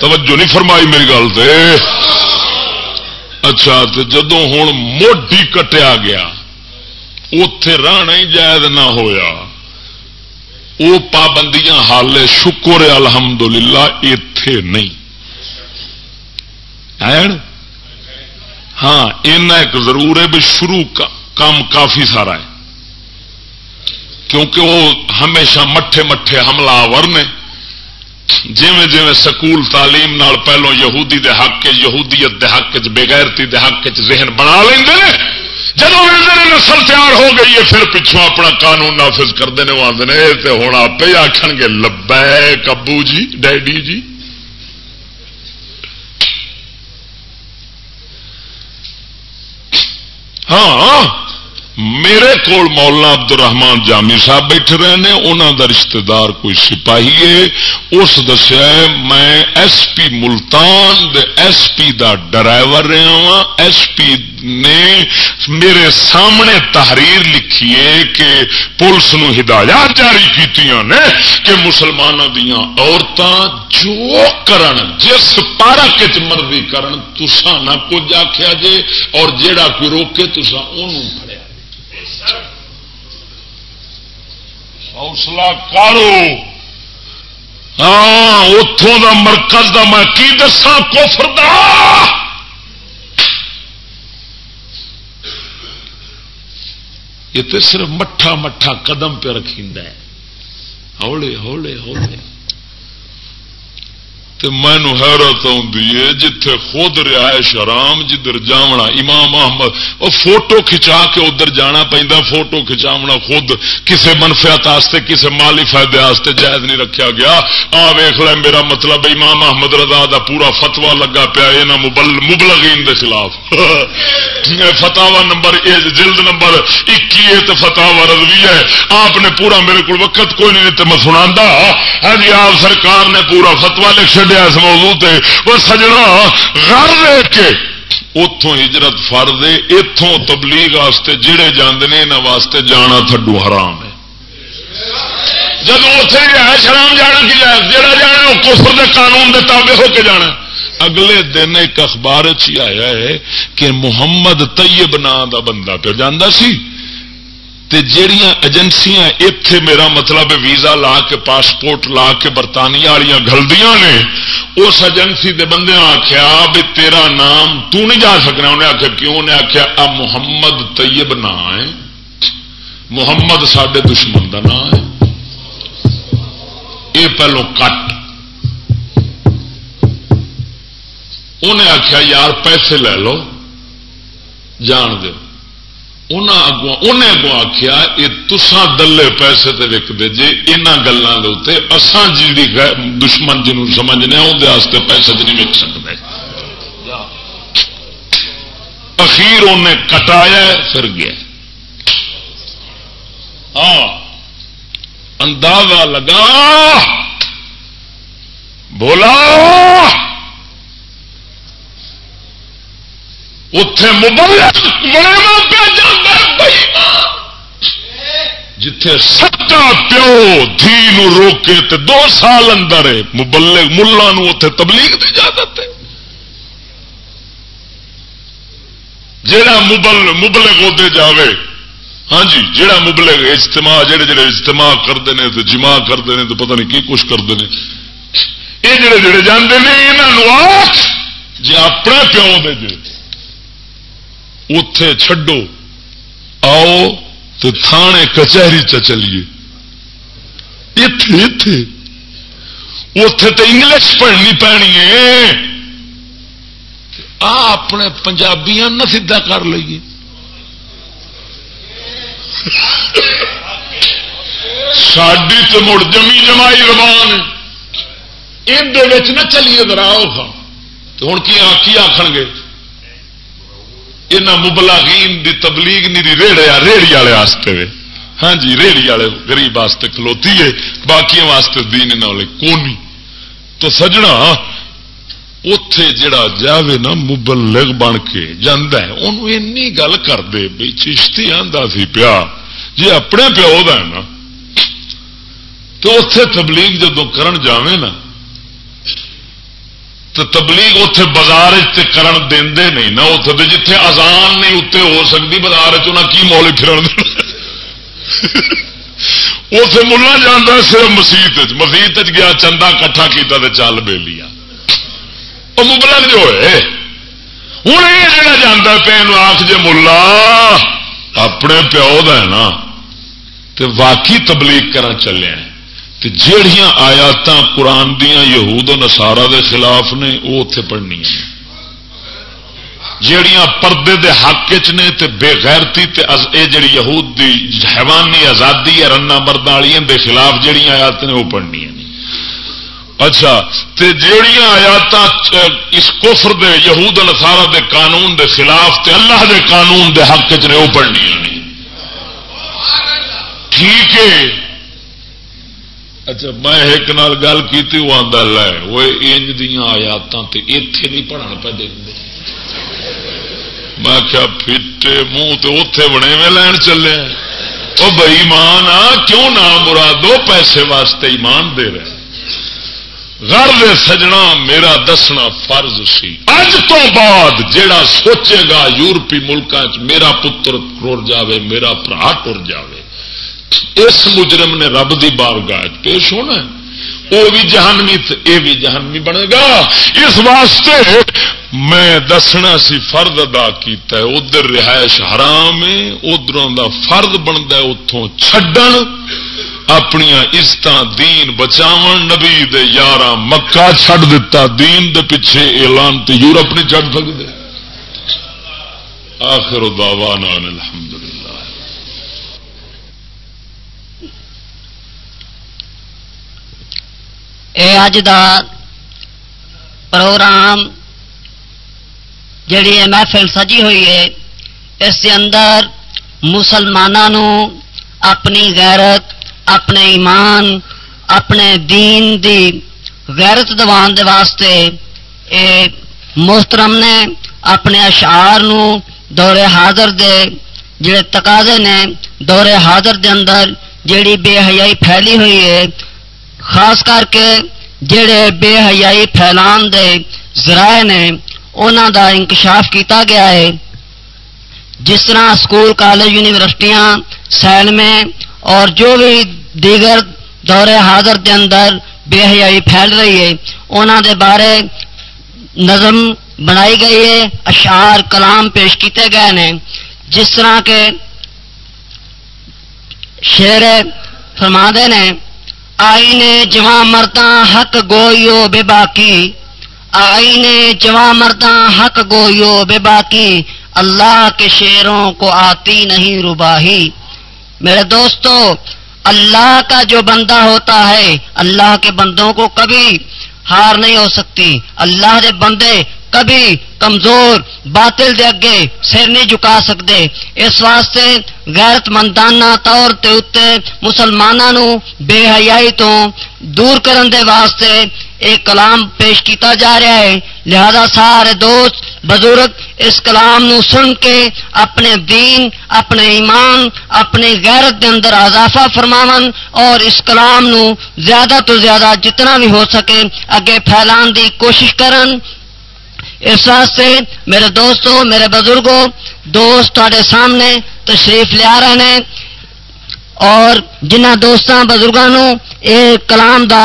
توجہ نہیں فرمائی میری گل سے اچھا تو جدو ہوں موڈی کٹیا گیا اتے رہنا ہی جائز نہ ہویا۔ وہ پابندیاں حال شکر الحمدللہ اتے نہیں۔ ہاں ایک ضرور ہے بھی شروع کا کام کافی سارا ہے۔ کیونکہ وہ ہمیشہ مٹھے مٹھے حملہ آور نے۔ جیویں جیویں سکول تعلیم نال پہلو یہودی دے حق کے، یہودیت دے حق چ بےغیرتی دے حق چ ذہن بنا لیں جب نسل تیار ہو گئی ہے، پھر پچھوں اپنا قانون نافذ کرتے ہیں وہ آدھے ہوں آپ ہی آخ گے لبے کبو جی ڈیڈی جی ہاں, ہاں۔ میرے کول مولانا عبد الرحمان جامی صاحب بیٹھے رہے ہیں انہوں دا رشتہ دار کوئی سپاہی ہے۔ اس دسیا میں ایس پی ملتان دے ایس پی دا ڈرائیور رہا ہوں ایس پی نے میرے سامنے تحریر لکھی ہے کہ پولیس نو ہدایات جاری کی نے کہ مسلمانوں دیا عورتیں جو کرن، جس پارک مرضی کرن تسا نہ کچھ آخیا جے اور جیڑا کوئی روکے تسا انہوں حوصلہ کارو ہاں اتوں دا مرکز دا میں کی دسا کوفر دا۔ یہ تو صرف مٹھا مٹھا قدم پہ رکھی ہولے ہولے ہولے مینو حیرت آئی جتھے خود رہائش آرام جدھر جاونا، امام احمد وہ فوٹو کھچا کے ادھر جانا پہنتا فوٹو کھچاونا خود کسے منفیات کسے مالی فائدے جائز نہیں رکھا گیا۔ آ ویخ لے، میرا مطلب امام احمد رضا دا پورا فتوا لگا پیا یہ مبلغین دے خلاف۔ فتوا نمبر جلد نمبر اکی فتوا رضوی ہے۔ آپ نے پورا میرے کو وقت کوئی نہیں تو میں سنا ہاں جی آپ سرکار نے پورا فتوا لکھ چڈیا اس موضوع تے۔ وہ سجنا گھر لے کے اتوں ہجرت فرد اتوں تبلیغ واسطے جڑے جانے نے یہاں واسطے جانا تھڈو حرام ہے۔ جب اتنے ہے شرام جانا کی جڑا جانا وہ کفر دے قانون دے تابع ہو کے جانا۔ اگلے دن ایک اخبار چی آیا ہے کہ محمد طیب نام دا بندہ پہ جانا سی۔ جہیا ایجنسیاں اتے میرا مطلب ویزا لا کے پاسپورٹ لا کے برطانیہ والی گلدیاں نے، اس ایجنسی دے بندے آخیا بھی تیرا نام تو نہیں جا سکنا۔ انہیں آخیا کیوں؟ انہیں آخیا آ محمد طیب نا ہے۔ محمد سڈے دشمن کا نام ہے۔ یہ پہلو کٹ۔ انہیں آخیا یار پیسے لے لو، جان دو انہیں اگوں آخیا یہ تسان دلے پیسے تے وکتے جی یہاں گلوں کے اسان جی دشمن جنوں سمجھنے اندر پیسے نہیں وک سکتے اخیر انہیں کٹایا پھر گیا ہاں اندازہ لگا۔ بولا۔ اتے موبائل جتھے سچا پیو دھی نو روکے تے دو سال اندر ہے مبلے ملا اتے تبلیغ کی اجازت ہے۔ جڑا مبل مبلک ادے جاوے ہاں جی جہاں مبلک اجتماع جڑے جڑے اجتماع کرتے ہیں تو جمع کرتے ہیں تو پتہ نہیں کی کچھ کرتے ہیں یہ جڑے جڑے جانے یہاں جی اپنے پیو دے جی اتے چھڈو۔ آؤ تو تھانے کچہری چلیے۔ اتے اتے اتے تو انگلش پڑھنی پینی ہے۔ آ اپنے پنجابیاں نہ سیدھا کر لیے ساڈی تو مڑ جمی جمائی زبان یہ نہ چلیے درا ہوں کی آخ گے؟ یہاں مبلغین دی تبلیغ نہیں ریڑیا ریڑی والے وے ہاں جی ریڑی والے گریب واسطے کھلوتی ہے باقی واسطے دین والے کونی تو سجنا اتے جڑا جاوے نا مبلغ بن کے جانا ہے انہوں اینی گل کر دے بھائی چشتی آندا سی پیا جی اپنے پیو دا ہے نا تو اتے تبلیغ جدو کرن جاوے نا تو تبلیغ اتے بازار کرن دے نہیں نا اتنے تو جتھے آزان نہیں اتنے ہو سکتی بازار کی مول پھر اتے ملا جانا صرف مسیت مسیت گیا، چندہ کٹھا کیا تو چل بے لیا وہ مبلک جو ہے ہوں یہ جڑا جانا پہ آخ جی ملا، اپنے پیو دا ہے نا تو واقعی تبلیغ کرنا چلے ہیں۔ جہیا آیات قرآن دیا یہود و نسارا دے خلاف نے وہ اتے پڑھنی جہیا پردے دے حق چ نے تے بے غیرتی تے اے جڑی یہود دی حیوانی آزادی ہے رنا مردالیاں دے خلاف جہیا آیات نے وہ پڑھنی اچھا تے جیڑیاں آیات اس کفر دے یہود نسارا دے قانون دے خلاف تے اللہ دے قانون دے حق چ نے وہ پڑھنی ٹھیک ہے۔ اچھا میں ایک نال گل کی وہ آدھا لے وہ انج دیا آیات اتے نہیں پڑھن پہ دے میں کیا پھٹے منہ تو اتے بنے میں لین چلے وہ بئی مان آ، کیوں نہ مرادو پیسے واسطے ایمان دے رہے گھر دے سجنا میرا دسنا فرض سی۔ اج تو بعد جیڑا سوچے گا یورپی ملکوں میرا پتر ٹر جاوے، میرا برا ٹر جاوے۔ اس مجرم نے رب دی بارگاہ پیش ہونا وہ بھی جہانوی یہ بھی جہانوی بنے گا۔ اس واسطے میں دسنا سی فرد ادا کیتا ہے، ادھر رہائش حرام ہے ادھر فرد بنتا ہے اتوں چڈن اپنی عزت دین بچاو نبی دے یار مکہ چھڈ دیتا دین دے پیچھے اعلان تے یورپ نہیں چڑھ سکتے آخر دعوانا الحمدللہ اج دا پروگرام جڑی محفل سجی ہوئی ہے، اس کے اندر مسلمانوں اپنی غیرت، اپنے ایمان، اپنے دین دی غیرت دوان دے واسطے اے محترم نے اپنے اشعار نو دور حاضر دے، جڑے تقاضے نے دور حاضر دے اندر جیڑی بے حیائی پھیلی ہوئی ہے خاص کر کے جڑے بے حیائی پھیلان دے ذرائع نے انہوں دا انکشاف کیتا گیا ہے۔ جس طرح سکول، کالج، یونیورسٹیاں سیل میں اور جو بھی دیگر دور حاضر دے اندر بے حیائی پھیل رہی ہے انہوں دے بارے نظم بنائی گئی ہے، اشعار، کلام پیش کیتے گئے ہیں جس طرح کے شیر فرما دے نے آئی نے جواں حق گوئیو بے باقی آئی نے جواں مردہ حق گوئیو بے باقی، اللہ کے شیروں کو آتی نہیں رباہی۔ میرے دوستو، اللہ کا جو بندہ ہوتا ہے، اللہ کے بندوں کو کبھی ہار نہیں ہو سکتی۔ اللہ کے بندے کبھی کمزور، باطل دے اگے سر نہیں جھکا سکتے اس واسطے غیرت مندانہ طور تے اتے مسلمانوں بے حیائی تو دور کرن دے واسطے ایک کلام پیش کیتا جا رہا ہے۔ لہذا سارے دوست، بزرگ، اس کلام نو سن کے اپنے دین، اپنے ایمان اپنے غیرت دے اندر اضافہ فرماون اور اس کلام نو زیادہ تو زیادہ جتنا بھی ہو سکے اگے پھیلان دی کوشش کرن۔ اس واسطے میرے دوستوں میرے بزرگوں دوست تے سامنے تشریف لیا رہے ہیں اور جنہ دوستاں بزرگوں یہ کلام دا،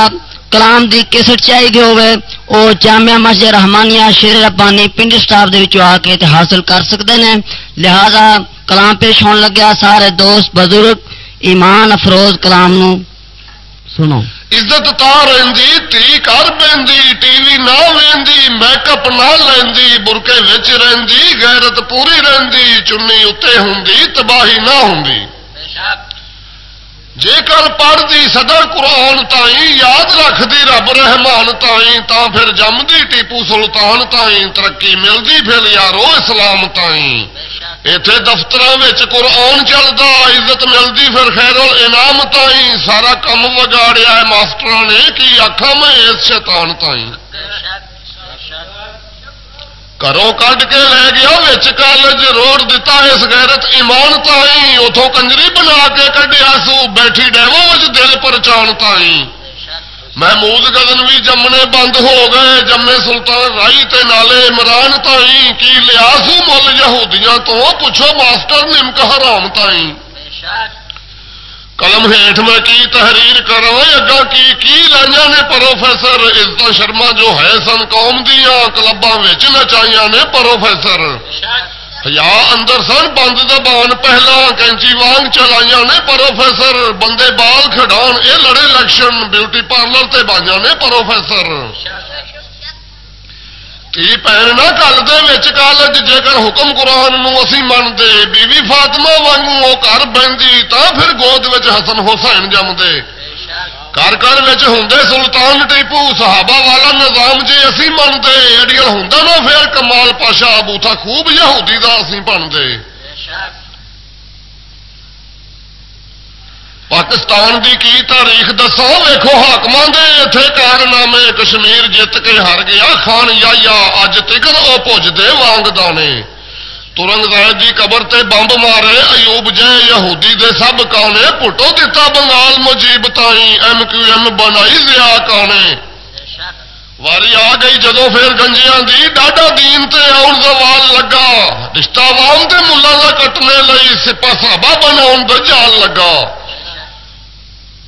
کلام دی کیسٹ چاہیے ہوئے وہ جامعہ مسجد رحمانیہ شیر ربانی پنڈ سٹاف دے آ کے تے حاصل کر سکتے ہیں لہذا کلام پیش ہونے لگیا سارے دوست، بزرگ، ایمان افروز کلام نو۔ سنو۔ عزت تا رہندی تھی کر پی ٹی وی نہ ویندی، میک اپ نہ لیندی برکے وچ رہندی، غیرت پوری رہندی، چنی اتنے ہوندی تباہی نہ ہوندی جے کر پڑھتی صدر قرآن تائیں، یاد رکھتی رب رحمان تائیں، تا پھر جمدی ٹیپو سلطان تائیں، ترقی ملتی پھر یارو اسلام تائیں۔ اتے دفتر قرآن چلتا عزت ملتی پھر خیر انعام تائیں، سارا کم وگاڑیا ہے ماسٹر نے، کی آخا میں اس شیطان تائیں۔ گھروں کھ کے لے گیا بچ کالج روڈ دتا، اس غیرت ایمان تائی اتوں کنجری بنا کے کڈیا، سو بیٹھی ڈیمو دل پرچان تائی محمود گدن بھی جمنے بند ہو گئے۔ جمے سلطان رائی تے نالے عمران تائی۔ کی لیا سو مل یہودیاں تو؟ پوچھو ماسٹر نمک حرام تائی۔ قلم ہیٹ میں کی تحریر کرا اگا کی کی لائیا نے پروفیسر؟ عزت شرما جو ہے سن قوم دیا کلبا نچائیاں نے پروفیسر۔ یا اندر سن بند دبان پہلا کینچی وانگ چلائیاں نے پروفیسر، بندے بال کھڈان اے لڑے الیکشن بیوٹی پارلر تے بائیاں نے پروفیسر۔ تھی پہن نہ کل دے کالج جے کر حکم قرآن نو اسی منتے بی فاطمہ وانگو وہ گھر بہندی تا پھر گود حسن حسین جمدے گھر گھر ہوں سلطان ٹیپو صحابہ والا نظام جی اسی منتے ایڈیل ہوں نا پھر کمال پاشا بوتھا خوب یہودی دا اسی بنتے پاکستان دی کی تاریخ دسو ویکو حاقم دے اتے کارنامے کشمیر جیت کے ہر گیا خان یا اج تکر وہ پوجتے وانگ دانے ترنگ زائد دی قبر تے بمب مارے ایوب جے یہودی دے سب کانے پٹو دتا بنگال مجیب تائی ایم کیو ایم بنائی زیا کانے واری آ گئی جدو پھر گنجیاں دی ڈاڈا دین تے آن زوال لگا رشتہ وام تے ملا کٹنے لئی سپا صحابہ بناؤن دے جال لگا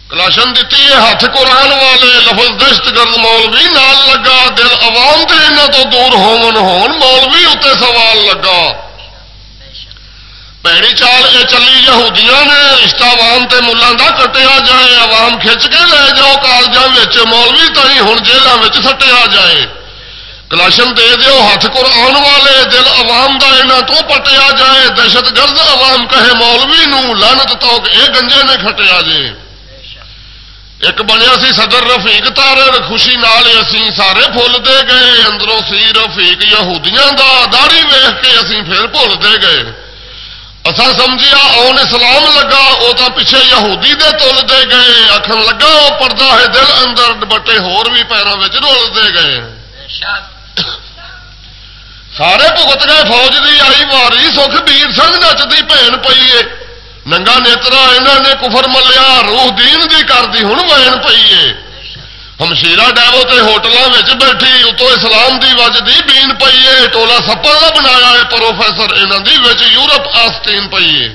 کلاشن دیتی ہے ہاتھ قرآن والے لفظ دشت گرد مولوی نال لگا دل عوام کے یہاں تو دور ہون ہون مولوی اتنے سوال لگا پیڑی چال یہ چلی یہودیاں نے رشتہ عوام تے ملان دا کٹیا جائے عوام کھچ کے لے جاؤ کالجوں مولوی تھی ہوں جیلوں سٹیا جائے کلاشن دے دیو ہاتھ قرآن والے دل عوام دا یہاں تو پٹیا جائے دہشت گرد عوام کہے مولوی نو لانت تو اے گنجے نے کھٹیا جائے ایک بنیا سی صدر رفیق تارے خوشی نال اسی سارے دے گئے اندروں سی رفیق یہودیاں دا داڑی ویخ کے اسی پھر دے گئے اصا سمجھیا آن اسلام لگا وہ تو پیچھے یہودی دے تل دے گئے آخر لگا وہ پردہ ہے دل اندر، بٹے ہور بھی پیروں میں رول دے گئے۔ سارے بھگت گئے، فوج دی آئی ماری، سکھ بیر سنگ نچتی بھن پی ہے ننگا نیترا یہاں نے کفر ملیا، روح دین دی کر دی ہوں وین پی ہے ہمشیرا ڈیو تے ہوٹلوں میں بیٹھی اتو اسلام دی وج دی بین پی ہے ٹولا سپا کا بنایا ہے، پروفیسر یہاں دی یورپ آستین پی ہے۔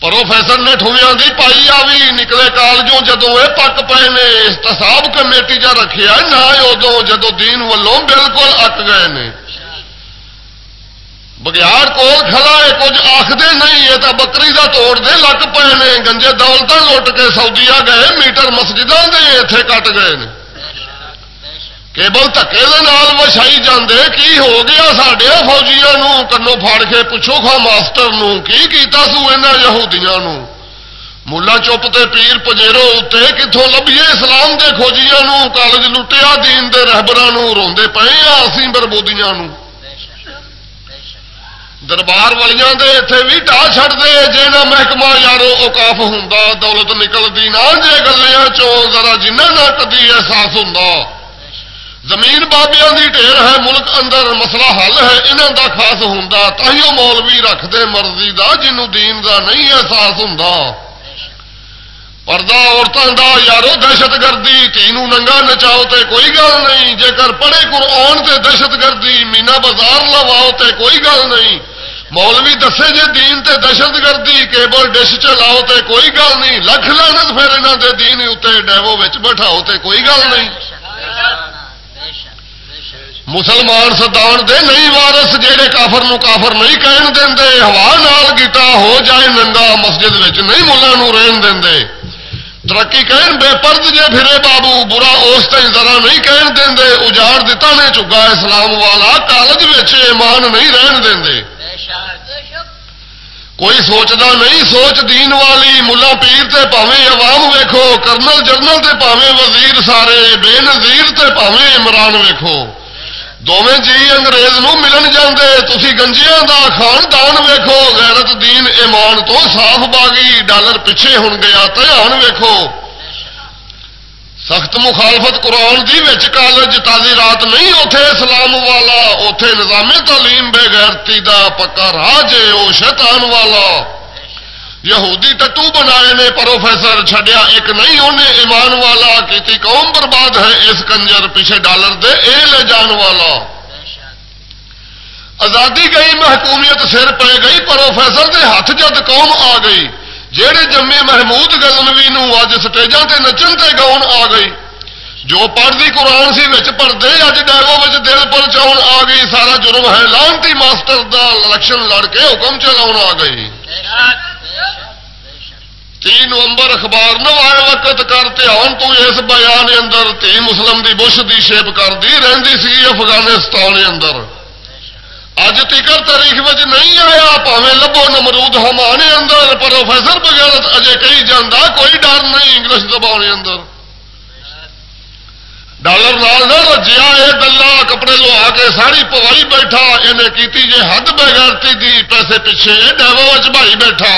پروفیسر نے ٹھویاں دی پائی آ بھی نکلے کالجوں جدو یہ پک پے نے استحساب کمیٹی چ رکھا نہ ادو جدو دین والوں بالکل اک گئے نے۔ بگیار کول کھلا کچھ آخدے نہیں، یہ تو بکری کا توڑ دے لگ پے نے، گنجے دولت لٹ کے سعودیا گئے، میٹر مسجدوں دے اتے کٹ گئے نے۔ کیبل دھکے نال وچائی جاندے، کی ہو گیا سڈے فوجیاں کنوں فاڑ کے پوچھو خا ماسٹر کی کیتا سو یہاں یہودیاں ملا چپ تے پیر پجیرو اتنے کتوں لبھیے اسلام کے فوجیاں کالج لٹیا، دین دے رہبراں روندے پے آ اسی بربودیاں نو۔ دربار والیاں دے اتنے بھی ٹا چھڑ دے، جیڑا محکمہ یارو اوقاف ہوں دولت نکلتی نہ، جے گلیاں چوں ذرا جنہ نہ کدی احساس ہوں زمین بابیاں دی ڈھیر ہے، ملک اندر مسئلہ حل ہے، انہاں دا خاص ہوں تائیوں مولوی رکھ دے، مرضی دا، جنوں دین دا نہیں احساس ہوں پردہ عورتوں دا یارو دہشت گردی، تینوں ننگا نچاؤ تے کوئی گل نہیں۔ جے کر پڑھے قرآن تے دہشت گردی، مینا بازار لواؤ تے کوئی گل نہیں۔ مولوی دسے جی دین تے دہشت گردی کیبل ڈش چلاؤ تے کوئی گل نہیں۔ لکھ لانت پھر یہاں دے دین اتنے ڈیو بٹھاؤ تے کوئی گل نہیں۔ مسلمان سدان دے نہیں وارس جہے کافر نو کافر نہیں کہن دیں دے ہوا نال گیٹا ہو جائے نندا مسجد وچ نہیں ملا رہن دیں دے ترقی کہن بے پرد جے پھرے بابو برا اس تھی ذرا نہیں کہن دے اجاڑ دتا نے چگا اسلام والا کالج وچ ایمان نہیں رہن دیں دے ਦਿੰਦੇ ਕੋਈ ਸੋਚਦਾ ਨਹੀਂ ਸੋਚ ਦੀਨ ਵਾਲੀ ਮੁੱਲਾ ਪੀਰ ਤੇ ਭਾਵੇਂ ਆਵਾਮ ਵੇਖੋ ਕਰਨਲ ਜਰਨਲ ਤੇ ਭਾਵੇਂ ਵਜ਼ੀਰ ਸਾਰੇ ਬੇਨਜ਼ੀਰ ਤੇ ਭਾਵੇਂ ਇਮਰਾਨ ਵੇਖੋ ਦੋਵੇਂ ਜੀ ਅੰਗਰੇਜ਼ ਨੂੰ ਮਿਲਣ ਜਾਂਦੇ ਤੁਸੀਂ ਗੰਜਿਆਂ ਦਾ ਖਾਨਦਾਨ ਵੇਖੋ ਗੈਰਤ ਦੀਨ ਇਮਾਨ ਤੋਂ ਸਾਫ਼ ਬਾਗੀ ਡਾਲਰ ਪਿੱਛੇ ਹੁਣ ਗਿਆ ਧਿਆਨ ਵੇਖੋ سخت مخالفت قرآن دی وچ کالج تازی رات نہیں اتے اسلام والا، اوتھے نظام تعلیم بے غیرتی دا پکا راج او شیطان والا۔ یہودی ٹٹو بنائے نے، پروفیسر چھڈیا، ایک نہیں انہیں ایمان والا کیتی قوم برباد ہے، اس کنجر پیچھے ڈالر دے، اے لے جان والا۔ آزادی گئی، محکومیت سر پہ گئی، پروفیسر دے ہاتھ جد قوم آ گئی۔ جہے جمے محمود گزنوی نج اج سٹیجاں نچن تے گاؤن آ گئی، جو پڑھتی قرآن سی وچ پڑھتے اج ڈیرو دل پرچاؤن آ گئی، سارا جرم ہے۔ لانتی ماسٹر دا الیکشن لڑ کے حکم چلا آ گئی۔ تی نومبر اخبار نو آئے وقت کرتے آن تو اس بیان اندر تی مسلم دی بش دی شیپ کرتی رہتی سی افغانستان اندر۔ اج تکر تاریخ میں نہیں آیا پاوے لبو نمرود ہمانے اندر پروفیسر بغیرت اجے کہی جاندا کوئی ڈر نہیں انگلش دباونے اندر ڈالر نال نہ رجیا اے دلا کپڑے لوا کے ساری پوائی بیٹھا انہیں کیتی جے حد بغیرتی دی پیسے پیچھے ڈیوو وچ بھائی بیٹھا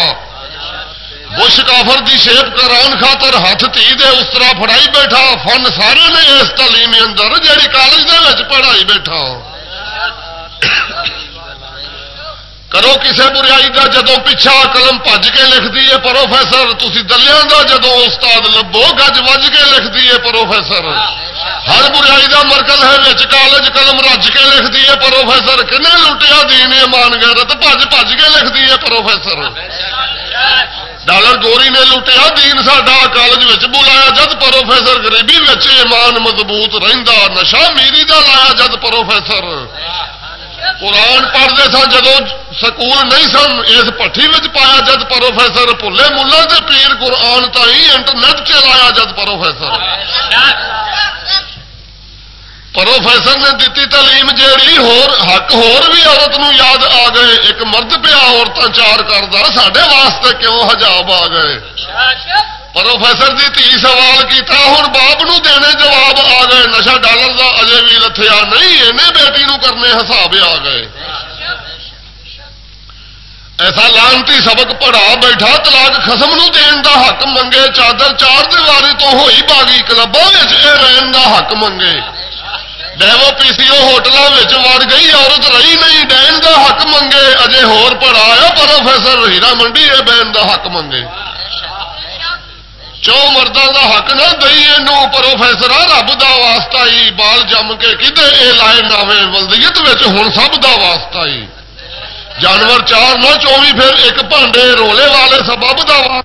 بش کافر دی شیپ کران خاطر ہاتھ تھی دے اس طرح فڑائی بیٹھا فن سارے نے اس تعلیم اندر جیڑی کالج دے پڑھائی بیٹھا کرو کسی بریائی کا جدو پیچھا قلم پج کے لکھ دیے پروفیسر تھی دلیا کا جدو استاد لبو گج وج کے لکھ دیے پروفیسر۔ ہر بریائی کا مرکز ہے وچ کالج قلم رج کے لکھ دیے پروفیسر۔ کنے لٹیا دین ایمان گیرت پج پج کے لکھتی ہے پروفیسر۔ ڈالر گوری نے لٹیا دین ساڈا کالج بلایا جد پروفیسر۔ گریبی وچ ایمان مضبوط رہندا، نشہ میری دا لایا جد پروفیسر۔ قرآن پڑھتے سن جدو سکول نہیں سن، اس پٹھی پایا جد پروفیسر بھولے ملا سے پیر قرآن تھی انٹرنیٹ چلایا جد پروفیسر۔ پروفیسر نے دیتی تعلیم جیڑی، ہور حق، ہور بھی عورت نو یاد آ گئے۔ ایک مرد پیا عورتیں چار کرتا سڈے واسطے کیوں حجاب آ گئے؟ پروفیسر دی تھی سوال کیتا ہوں باپ نو دینے جواب آ گئے نشا ڈالر دا اجے بھی رتھیا نہیں انہیں بیٹی نو کرنے حساب آ گئے۔ ایسا لانتی سبق پڑھا بیٹھا، طلاق خسم نو دین دا حق منگے، چادر چار دیواری تو ہوئی باغی کلبوں رہن دا حق منگے۔ ڈیو پی سی او ہوٹلوں وڑ گئی، عورت رہی نہیں ڈین دا حق منگے۔ اجے ہور پڑھایا پروفیسر ہیرا منڈی ہے بین دا حق منگے۔ ਚੋ ਮਰਦਾਂ ਦਾ ਹੱਕ ਨਾ ਦਈ ਇਹਨੂੰ ਪ੍ਰੋਫੈਸਰ ਆ ਰੱਬ ਦਾ ਵਾਸਤਾ ਹੀ ਬਾਲ ਜੰਮ ਕੇ ਕਿਤੇ ਇਹ ਲਾਏ ਨਾਵੇਂ ਵਲਦੀਅਤ ਵਿੱਚ ਹੁਣ ਸਭ ਦਾ ਵਾਸਤਾ ਹੀ ਜਾਨਵਰ ਚਾਰ ਨਾ ਚੋਵੀ ਫਿਰ ਇੱਕ ਭਾਂਡੇ ਰੋਲੇ ਵਾਲੇ ਸਬਬ ਦਾ